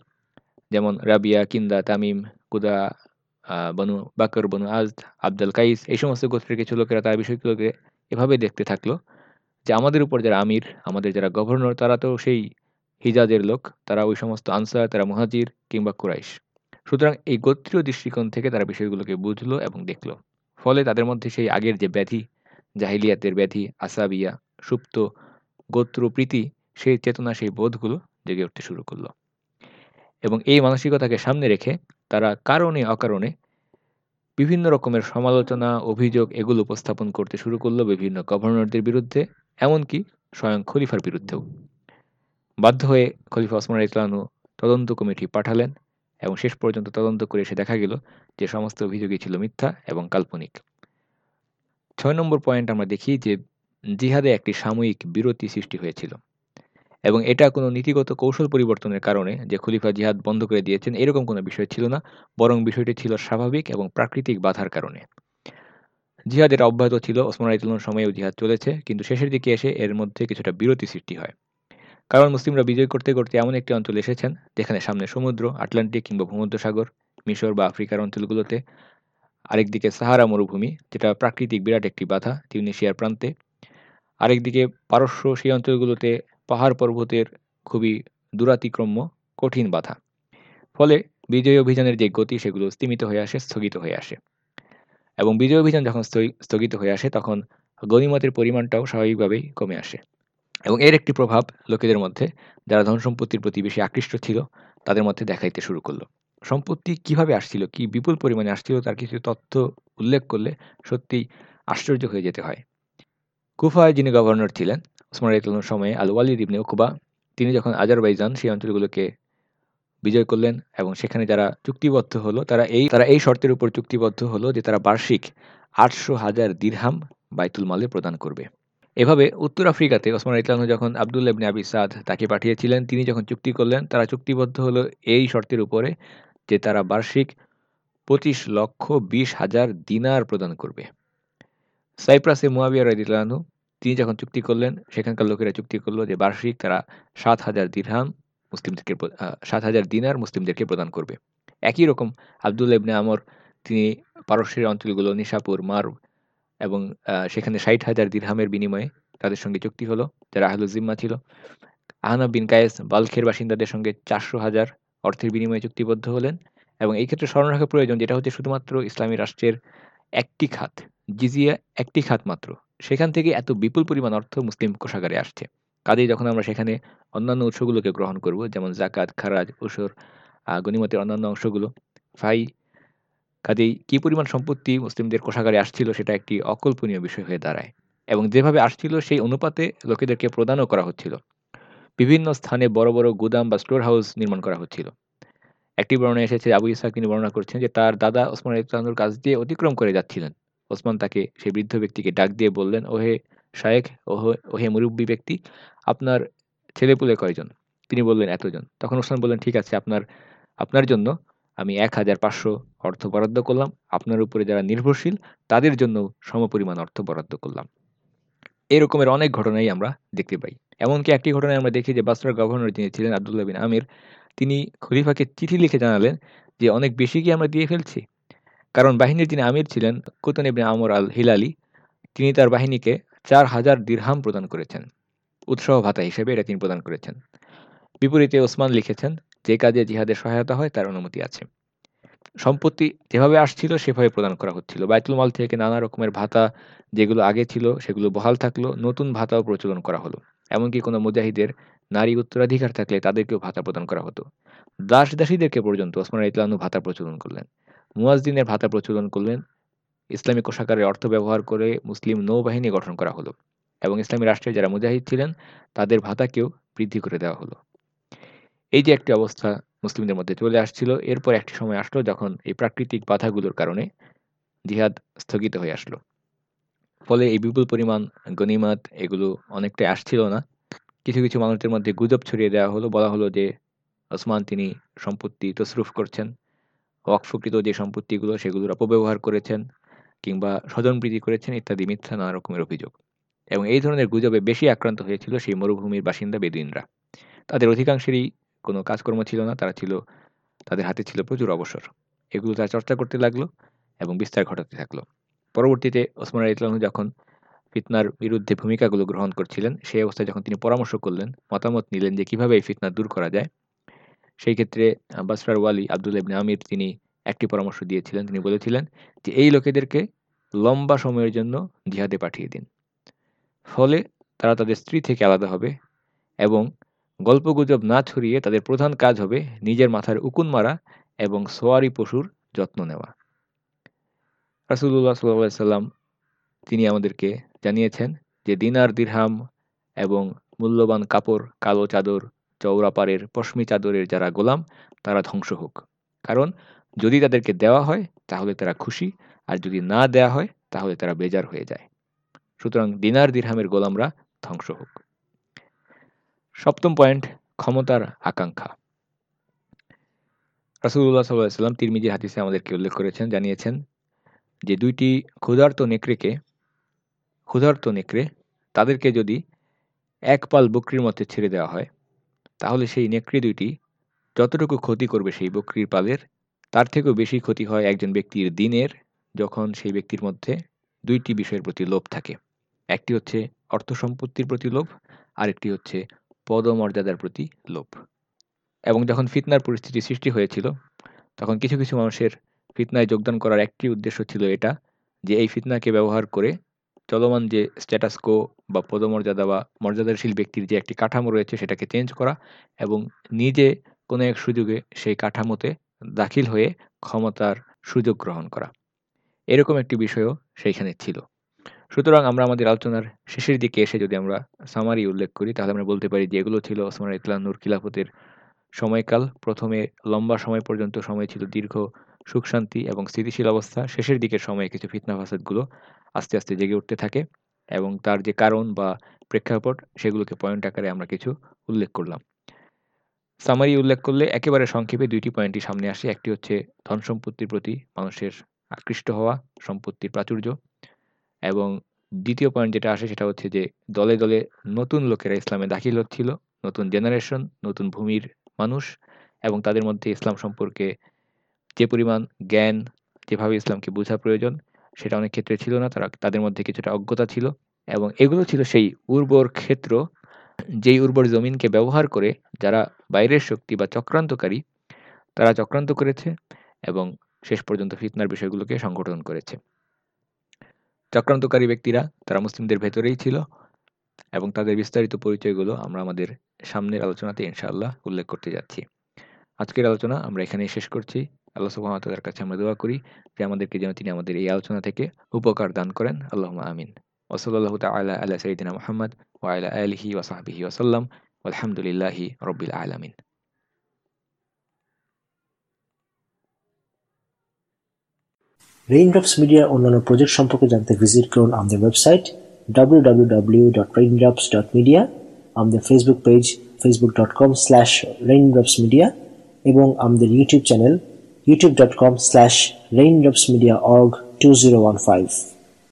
যেমন রাবিয়া, কিন্দা, তামিম, কুদা বনু বাকর, বনু আজ আবদাল কাইস, এই সমস্ত গোত্রের কিছু লোকেরা তার বিষয়গুলোকে এভাবে দেখতে থাকল যে আমাদের উপর যারা আমির, আমাদের যারা গভর্নর, তারা তো সেই হিজাজের লোক, তারা ওই সমস্ত আনসার, তারা মহাজির কিংবা কুরাইশ। সুতরাং এই গোত্রীয় দৃষ্টিকোণ থেকে তারা বিষয়গুলোকে বুঝলো এবং দেখল। ফলে তাদের মধ্যে সেই আগের যে ব্যাধি, জাহিলিয়াতের ব্যাধি, আসাবিয়া, সুপ্ত গোত্র প্রীতি, সেই চেতনা, সেই বোধগুলো জেগে উঠতে শুরু করল। এবং এই মানসিকতাকে সামনে রেখে তারা কারণে অকারণে বিভিন্ন রকমের সমালোচনা, অভিযোগ এগুলো উপস্থাপন করতে শুরু করল বিভিন্ন গভর্নরদের বিরুদ্ধে, এমনকি স্বয়ং খলিফার বিরুদ্ধেও। বাধ্য হয়ে খলিফা ওসমান ইসলানু তদন্ত কমিটি পাঠালেন এবং শেষ পর্যন্ত তদন্ত করে এসে দেখা গেল যে সমস্ত অভিযোগই ছিল মিথ্যা এবং কাল্পনিক। ছয় নম্বর পয়েন্ট আমরা দেখি যে জিহাদে একটি সাময়িক বিরতি সৃষ্টি হয়েছিল এবং এটা কোনো নীতিগত কৌশল পরিবর্তনের কারণে যে খলিফা জিহাদ বন্ধ করে দিয়েছেন এরকম কোনো বিষয় ছিল না, বরং বিষয়টি ছিল স্বাভাবিক এবং প্রাকৃতিক বাধার কারণে। জিহাদ এটা অব্যাহত ছিল ওসমান আইতুল্লার সময়েও জিহাদ চলেছে, কিন্তু শেষের দিকে এসে এর মধ্যে কিছুটা বিরতি সৃষ্টি হয়। কারণ মুসলিমরা বিজয় করতে করতে এমন একটি অঞ্চলে এসেছেন, যেখানে সামনে সমুদ্র, আটলান্টিক কিংবা ভূমধ্যসাগর, মিশর বা আফ্রিকার অঞ্চলগুলোতে আরেকদিকে সাহারা মরুভূমি, যেটা প্রাকৃতিক বিরাট একটি বাধা টিউনিশিয়ার প্রান্তে। আরেকদিকে পারস্য, সেই অঞ্চলগুলোতে পাহাড় পর্বতের খুবই দূরাতিক্রম্য, কঠিন বাধা। ফলে বিজয় অভিযানের যে গতি, সেগুলো স্তীমিত হয়ে আসে, স্থগিত হয়ে আসে। এবং বিজয় অভিযান যখন স্থগিত হয়ে আসে, তখন গণিমতের পরিমাণটাও স্বাভাবিকভাবেই কমে আসে। এবং এর একটি প্রভাব লোকেদের মধ্যে, যারা ধন সম্পত্তির প্রতি বেশি আকৃষ্ট ছিল, তাদের মধ্যে দেখাইতে শুরু করল। সম্পত্তি কীভাবে আসছিল, কি বিপুল পরিমাণে আসছিল, তার কিছু তথ্য উল্লেখ করলে সত্যিই আশ্চর্য হয়ে যেতে হয়। কুফায় যিনি গভর্নর ছিলেন ওসমান রাইতুল্লার সময়ে আল ওয়ালিদ ইবনে উকুবা, তিনি যখন আজারবাইজান সেই অঞ্চলগুলোকে বিজয় করলেন এবং সেখানে যারা চুক্তিবদ্ধ হলো, তারা এই তারা এই শর্তের উপর চুক্তিবদ্ধ হলো যে তারা বার্ষিক আটশো হাজার দিরহাম বাইতুল মালে প্রদান করবে। এভাবে উত্তর আফ্রিকাতে ওসমান ইতলানহ যখন আবদুল্লা ইবনে আবি সাদ তাকে পাঠিয়েছিলেন, তিনি যখন চুক্তি করলেন, তারা চুক্তিবদ্ধ হলো এই শর্তের উপরে যে তারা বার্ষিক পঁচিশ লক্ষ বিশ হাজার দিনার প্রদান করবে। সাইপ্রাসে মুয়াবিয়া রাদিল্লাহনু তিনি যখন চুক্তি করলেন, সেখানকার লোকেরা চুক্তি করল যে বার্ষিক তারা সাত হাজার দিরহাম মুসলিমদেরকে সাত হাজার দিনার মুসলিমদেরকে প্রদান করবে। একই রকম আবদুল্লা ইবনে আমর, তিনি পারস্যের অঞ্চলগুলো নিশাপুর মার এবং সেখানে ষাট হাজার দিরহামের বিনিময়ে তাদের সঙ্গে চুক্তি হলো, যারা আহলুজিম্মা ছিল। আহনা বিন কায়েস, বালখের বাসিন্দাদের সঙ্গে চারশো হাজার অর্থের বিনিময়ে চুক্তিবদ্ধ হলেন এবং এই ক্ষেত্রে স্মরণ রাখা প্রয়োজন, যেটা হচ্ছে শুধুমাত্র ইসলামী রাষ্ট্রের একটি খাত, জিজিয়া একটি খাত মাত্র। সেখান থেকে এত বিপুল পরিমাণ অর্থ মুসলিম কোষাগারে আসছে। কাজেই যখন আমরা সেখানে অন্যান্য উৎসগুলোকে গ্রহণ করব, যেমন জাকাত, খারাজ, ওসর গণিমতের অন্যান্য অংশগুলো, ফাই কাজেই কি পরিমাণ সম্পত্তি মুসলিমদের কোষাগারে আসছিল সেটা একটি অকল্পনীয় বিষয় হয়ে দাঁড়ায় এবং যেভাবে আসছিল সেই অনুপাতে লোকেদেরকে প্রদানও করা হচ্ছিল। বিভিন্ন স্থানে বড় বড় গুদাম বা স্টোর হাউস নির্মাণ করা হচ্ছিল। একটি বর্ণনা এসেছে, আবু ইসাক তিনি বর্ণনা করছেন যে তার দাদা ওসমান ইসলামুর কাছ দিয়ে অতিক্রম করে যাচ্ছিলেন। ওসমান তাকে সেই বৃদ্ধ ব্যক্তিকে ডাক দিয়ে বললেন, ওহে শায়েখ ওহে মুরব্বী ব্যক্তি, আপনার ছেলেপুলে কয়জন? তিনি বললেন, এতজন। তখন ওসমান বললেন, ঠিক আছে, আপনার আপনার জন্য আমি এক হাজার পাঁচশো অর্থ বরাদ্দ করলাম। আপনার উপরে যারা নির্ভরশীল, তাদের জন্য সমপরিমাণ অর্থ বরাদ্দ করলাম। এরকমের অনেক ঘটনাই আমরা দেখতে পাই। এমনকি একটি ঘটনায় আমরা দেখি যে বাসরার গভর্নর যিনি ছিলেন আবদুল্লাহ বিন আমির, তিনি খলিফাকে চিঠি লিখে জানালেন যে, অনেক বেশি কি আমরা দিয়ে ফেলছি? কারণ বাহিনীর যিনি আমির ছিলেন, কুতন ইবনে আমর আল হিলালি তিনি তার বাহিনীকে চার হাজার দীর্হাম প্রদান করেছেন। উৎসাহ ভাতা হিসেবে এটা তিনি প্রদান করেছেন। বিপরীতে ওসমান লিখেছেন যে কাজে জিহাদের সহায়তা হয়, তার অনুমতি আছে। সম্পত্তি যেভাবে আসছিল, সেভাবে প্রদান করা হচ্ছিল। বাইতুল মাল থেকে নানা রকমের ভাতা যেগুলো আগে ছিল, সেগুলো বহাল থাকল, নতুন ভাতাও প্রচলন করা হলো। এমনকি কোনো মুজাহিদের নারী উত্তরাধিকার থাকলে তাদেরকেও ভাতা প্রদান করা হতো। দাস দাসীদেরকে পর্যন্ত ওসমান ইতলানু ভাতা প্রচলন করলেন। মুয়াজদিনের ভাতা প্রচলন করলেন। ইসলামী কোষাগারের অর্থ ব্যবহার করে মুসলিম নৌবাহিনী গঠন করা হলো এবং ইসলামী রাষ্ট্রের যারা মুজাহিদ ছিলেন, তাদের ভাতাকেও বৃদ্ধি করে দেওয়া হলো। এই যে একটি অবস্থা মুসলিমদের মধ্যে চলে আসছিল, এরপর একটি সময় আসলো যখন এই প্রাকৃতিক বাধাগুলোর কারণে জিহাদ স্থগিত হয়ে আসলো। ফলে এই বিপুল পরিমাণ গনিমাত এগুলো অনেকটাই আসছিল না। কিছু কিছু মানুষের মধ্যে গুজব ছড়িয়ে দেওয়া হলো, বলা হলো যে ওসমান তিনি সম্পত্তি তসরুফ করছেন অকফকৃত যে সম্পত্তিগুলো সেগুলোর অপব্যবহার করেছেন কিংবা স্বজনপ্রীতি করেছেন ইত্যাদি মিথ্যা নানা রকমের অভিযোগ। এবং এই ধরনের গুজবে বেশি আক্রান্ত হয়েছিল সেই মরুভূমির বাসিন্দা বেদুইনরা। তাদের অধিকাংশেরই কোনো কাজকর্ম ছিল না, তারা ছিল, তাদের হাতে ছিল প্রচুর অবসর। এগুলো তারা চর্চা করতে লাগল এবং বিস্তার ঘটাতে থাকল। পরবর্তীতে ওসমান ইতলানহু যখন ফিতনার বিরুদ্ধে ভূমিকাগুলো গ্রহণ করছিলেন, সেই অবস্থায় যখন তিনি পরামর্শ করলেন, মতামত নিলেন যে কীভাবে এই ফিতনা দূর করা যায়, সেই ক্ষেত্রে বাসরার ওয়ালি আবদুল ইবনে আমির তিনি একটি পরামর্শ দিয়েছিলেন। তিনি বলেছিলেন যে, এই লোকেদেরকে লম্বা সময়ের জন্য জিহাদে পাঠিয়ে দিন। ফলে তারা তাদের স্ত্রী থেকে আলাদা হবে এবং গল্পগুজব না ছড়িয়ে তাদের প্রধান কাজ হবে নিজের মাথার উকুন মারা এবং সোয়ারি পশুর যত্ন নেওয়া। রাসুল্লাহ সাল্লাহ সাল্লাম তিনি আমাদেরকে জানিয়েছেন যে দিনার দিরহাম এবং মূল্যবান কাপড়, কালো চাদর চৌরাপাড়ের পশমি চাদরের যারা গোলাম, তারা ধ্বংস হোক। কারণ যদি তাদেরকে দেওয়া হয়, তাহলে তারা খুশি, আর যদি না দেওয়া হয়, তাহলে তারা বেজার হয়ে যায়। সুতরাং দিনার দিরহামের গোলামরা ধ্বংস হোক। সপ্তম পয়েন্ট, ক্ষমতার আকাঙ্ক্ষা। রাসুল্লাহ সাল্লাম তিরমিজির হাদিসে আমাদেরকে উল্লেখ করেছেন, জানিয়েছেন যে দুইটি ক্ষুধার্ত নেকড়েকে, ক্ষুধার্ত নেকড়ে তাদেরকে যদি এক পাল বকরির মধ্যে ছেড়ে দেওয়া হয়, তাহলে সেই নেকড়ে দুইটি যতটুকু ক্ষতি করবে সেই বকরির পালের, তার থেকেও বেশি ক্ষতি হয় একজন ব্যক্তির দিনের, যখন সেই ব্যক্তির মধ্যে দুইটি বিষয়ের প্রতি লোভ থাকে। একটি হচ্ছে অর্থ সম্পত্তির প্রতি লোভ, আরেকটি হচ্ছে পদমর্যাদার প্রতি লোভ। এবং যখন ফিতনার পরিস্থিতি সৃষ্টি হয়েছিল, তখন কিছু কিছু মানুষের ফিতনায় যোগদান করার একটি উদ্দেশ্য ছিল এটা, যে এই ফিতনাকে ব্যবহার করে চলমান যে স্ট্যাটাসকো বা পদমর্যাদা বা মর্যাদাশীল ব্যক্তির যে একটি কাঠামো রয়েছে সেটাকে চেঞ্জ করা এবং নিজে কোনো এক সুযোগে সেই কাঠামোতে দাখিল হয়ে ক্ষমতার সুযোগ গ্রহণ করা। এরকম একটি বিষয়ও সেইখানে ছিল। সুতরাং আমরা আমাদের আলোচনার শেষের দিকে এসে যদি আমরা সামারি উল্লেখ করি, তাহলে আমরা বলতে পারি যে এগুলো ছিল ওসমান ইতলানুর খিলাফতের সময়কাল। প্রথমে লম্বা সময় পর্যন্ত সময় ছিল দীর্ঘ সুখ শান্তি এবং স্থিতিশীল অবস্থা। শেষের দিকের সময়ে কিছু ফিতনা ফাসাদগুলো আস্তে আস্তে জেগে উঠতে থাকে এবং তার যে কারণ বা প্রেক্ষাপট, সেগুলোকে পয়েন্ট আকারে আমরা কিছু উল্লেখ করলাম। সামারি উল্লেখ করলে একেবারে সংক্ষেপে দুইটি পয়েন্টই সামনে আসে। একটি হচ্ছে ধন সম্পত্তির প্রতি মানুষের আকৃষ্ট হওয়া, সম্পত্তির প্রাচুর্য। এবং দ্বিতীয় পয়েন্ট যেটা আসে সেটা হচ্ছে যে দলে দলে নতুন লোকেরা ইসলামে দাখিল হচ্ছিল, নতুন জেনারেশন নতুন ভূমির মানুষ এবং তাদের মধ্যে ইসলাম সম্পর্কে যে পরিমাণ জ্ঞান, যেভাবে ইসলামকে বোঝা প্রয়োজন সেটা অনেক ক্ষেত্রে ছিল না। তারা, তাদের মধ্যে কিছুটা অজ্ঞতা ছিল এবং এগুলো ছিল সেই উর্বর ক্ষেত্র, যেই উর্বর জমিনকে ব্যবহার করে যারা বাইরের শক্তি বা চক্রান্তকারী, তারা চক্রান্ত করেছে এবং শেষ পর্যন্ত ফিতনার বিষয়গুলোকে সংগঠন করেছে। চক্রান্তকারী ব্যক্তিরা, তারা মুসলিমদের ভেতরেই ছিল এবং তাদের বিস্তারিত পরিচয়গুলো আমরা আমাদের সামনের আলোচনাতে ইনশাআল্লাহ উল্লেখ করতে যাচ্ছি। আজকের আলোচনা আমরা এখানেই শেষ করছি। আল্লাহ সুবাহতালার কাছে আমরা দোয়া করি যে আমাদেরকে যেন তিনি আমাদের এই আলোচনা থেকে উপকার দান করেন। আল্লাহ আমিন। ওসলাল্লাহ তালা আল্লাহ সঈদিনা মোহাম্মদ ওয়াইলা আলহি ওসাহাবিহি ওসাল্লাম আলহামদুলিল্লাহি রবিল আলমিন। রেইনড্রপস মিডিয়ার অন্যান্য প্রজেক্ট সম্পর্কে জানতে ভিজিট করুন আমাদের ওয়েবসাইট ডাব্লিউ ডাব্লিউ ডাব্লিউ আমাদের Facebook page Facebook dot com slash Raindrops media এবং আমাদের YouTube channel YouTube dot com slash Raindrops media org two zero one five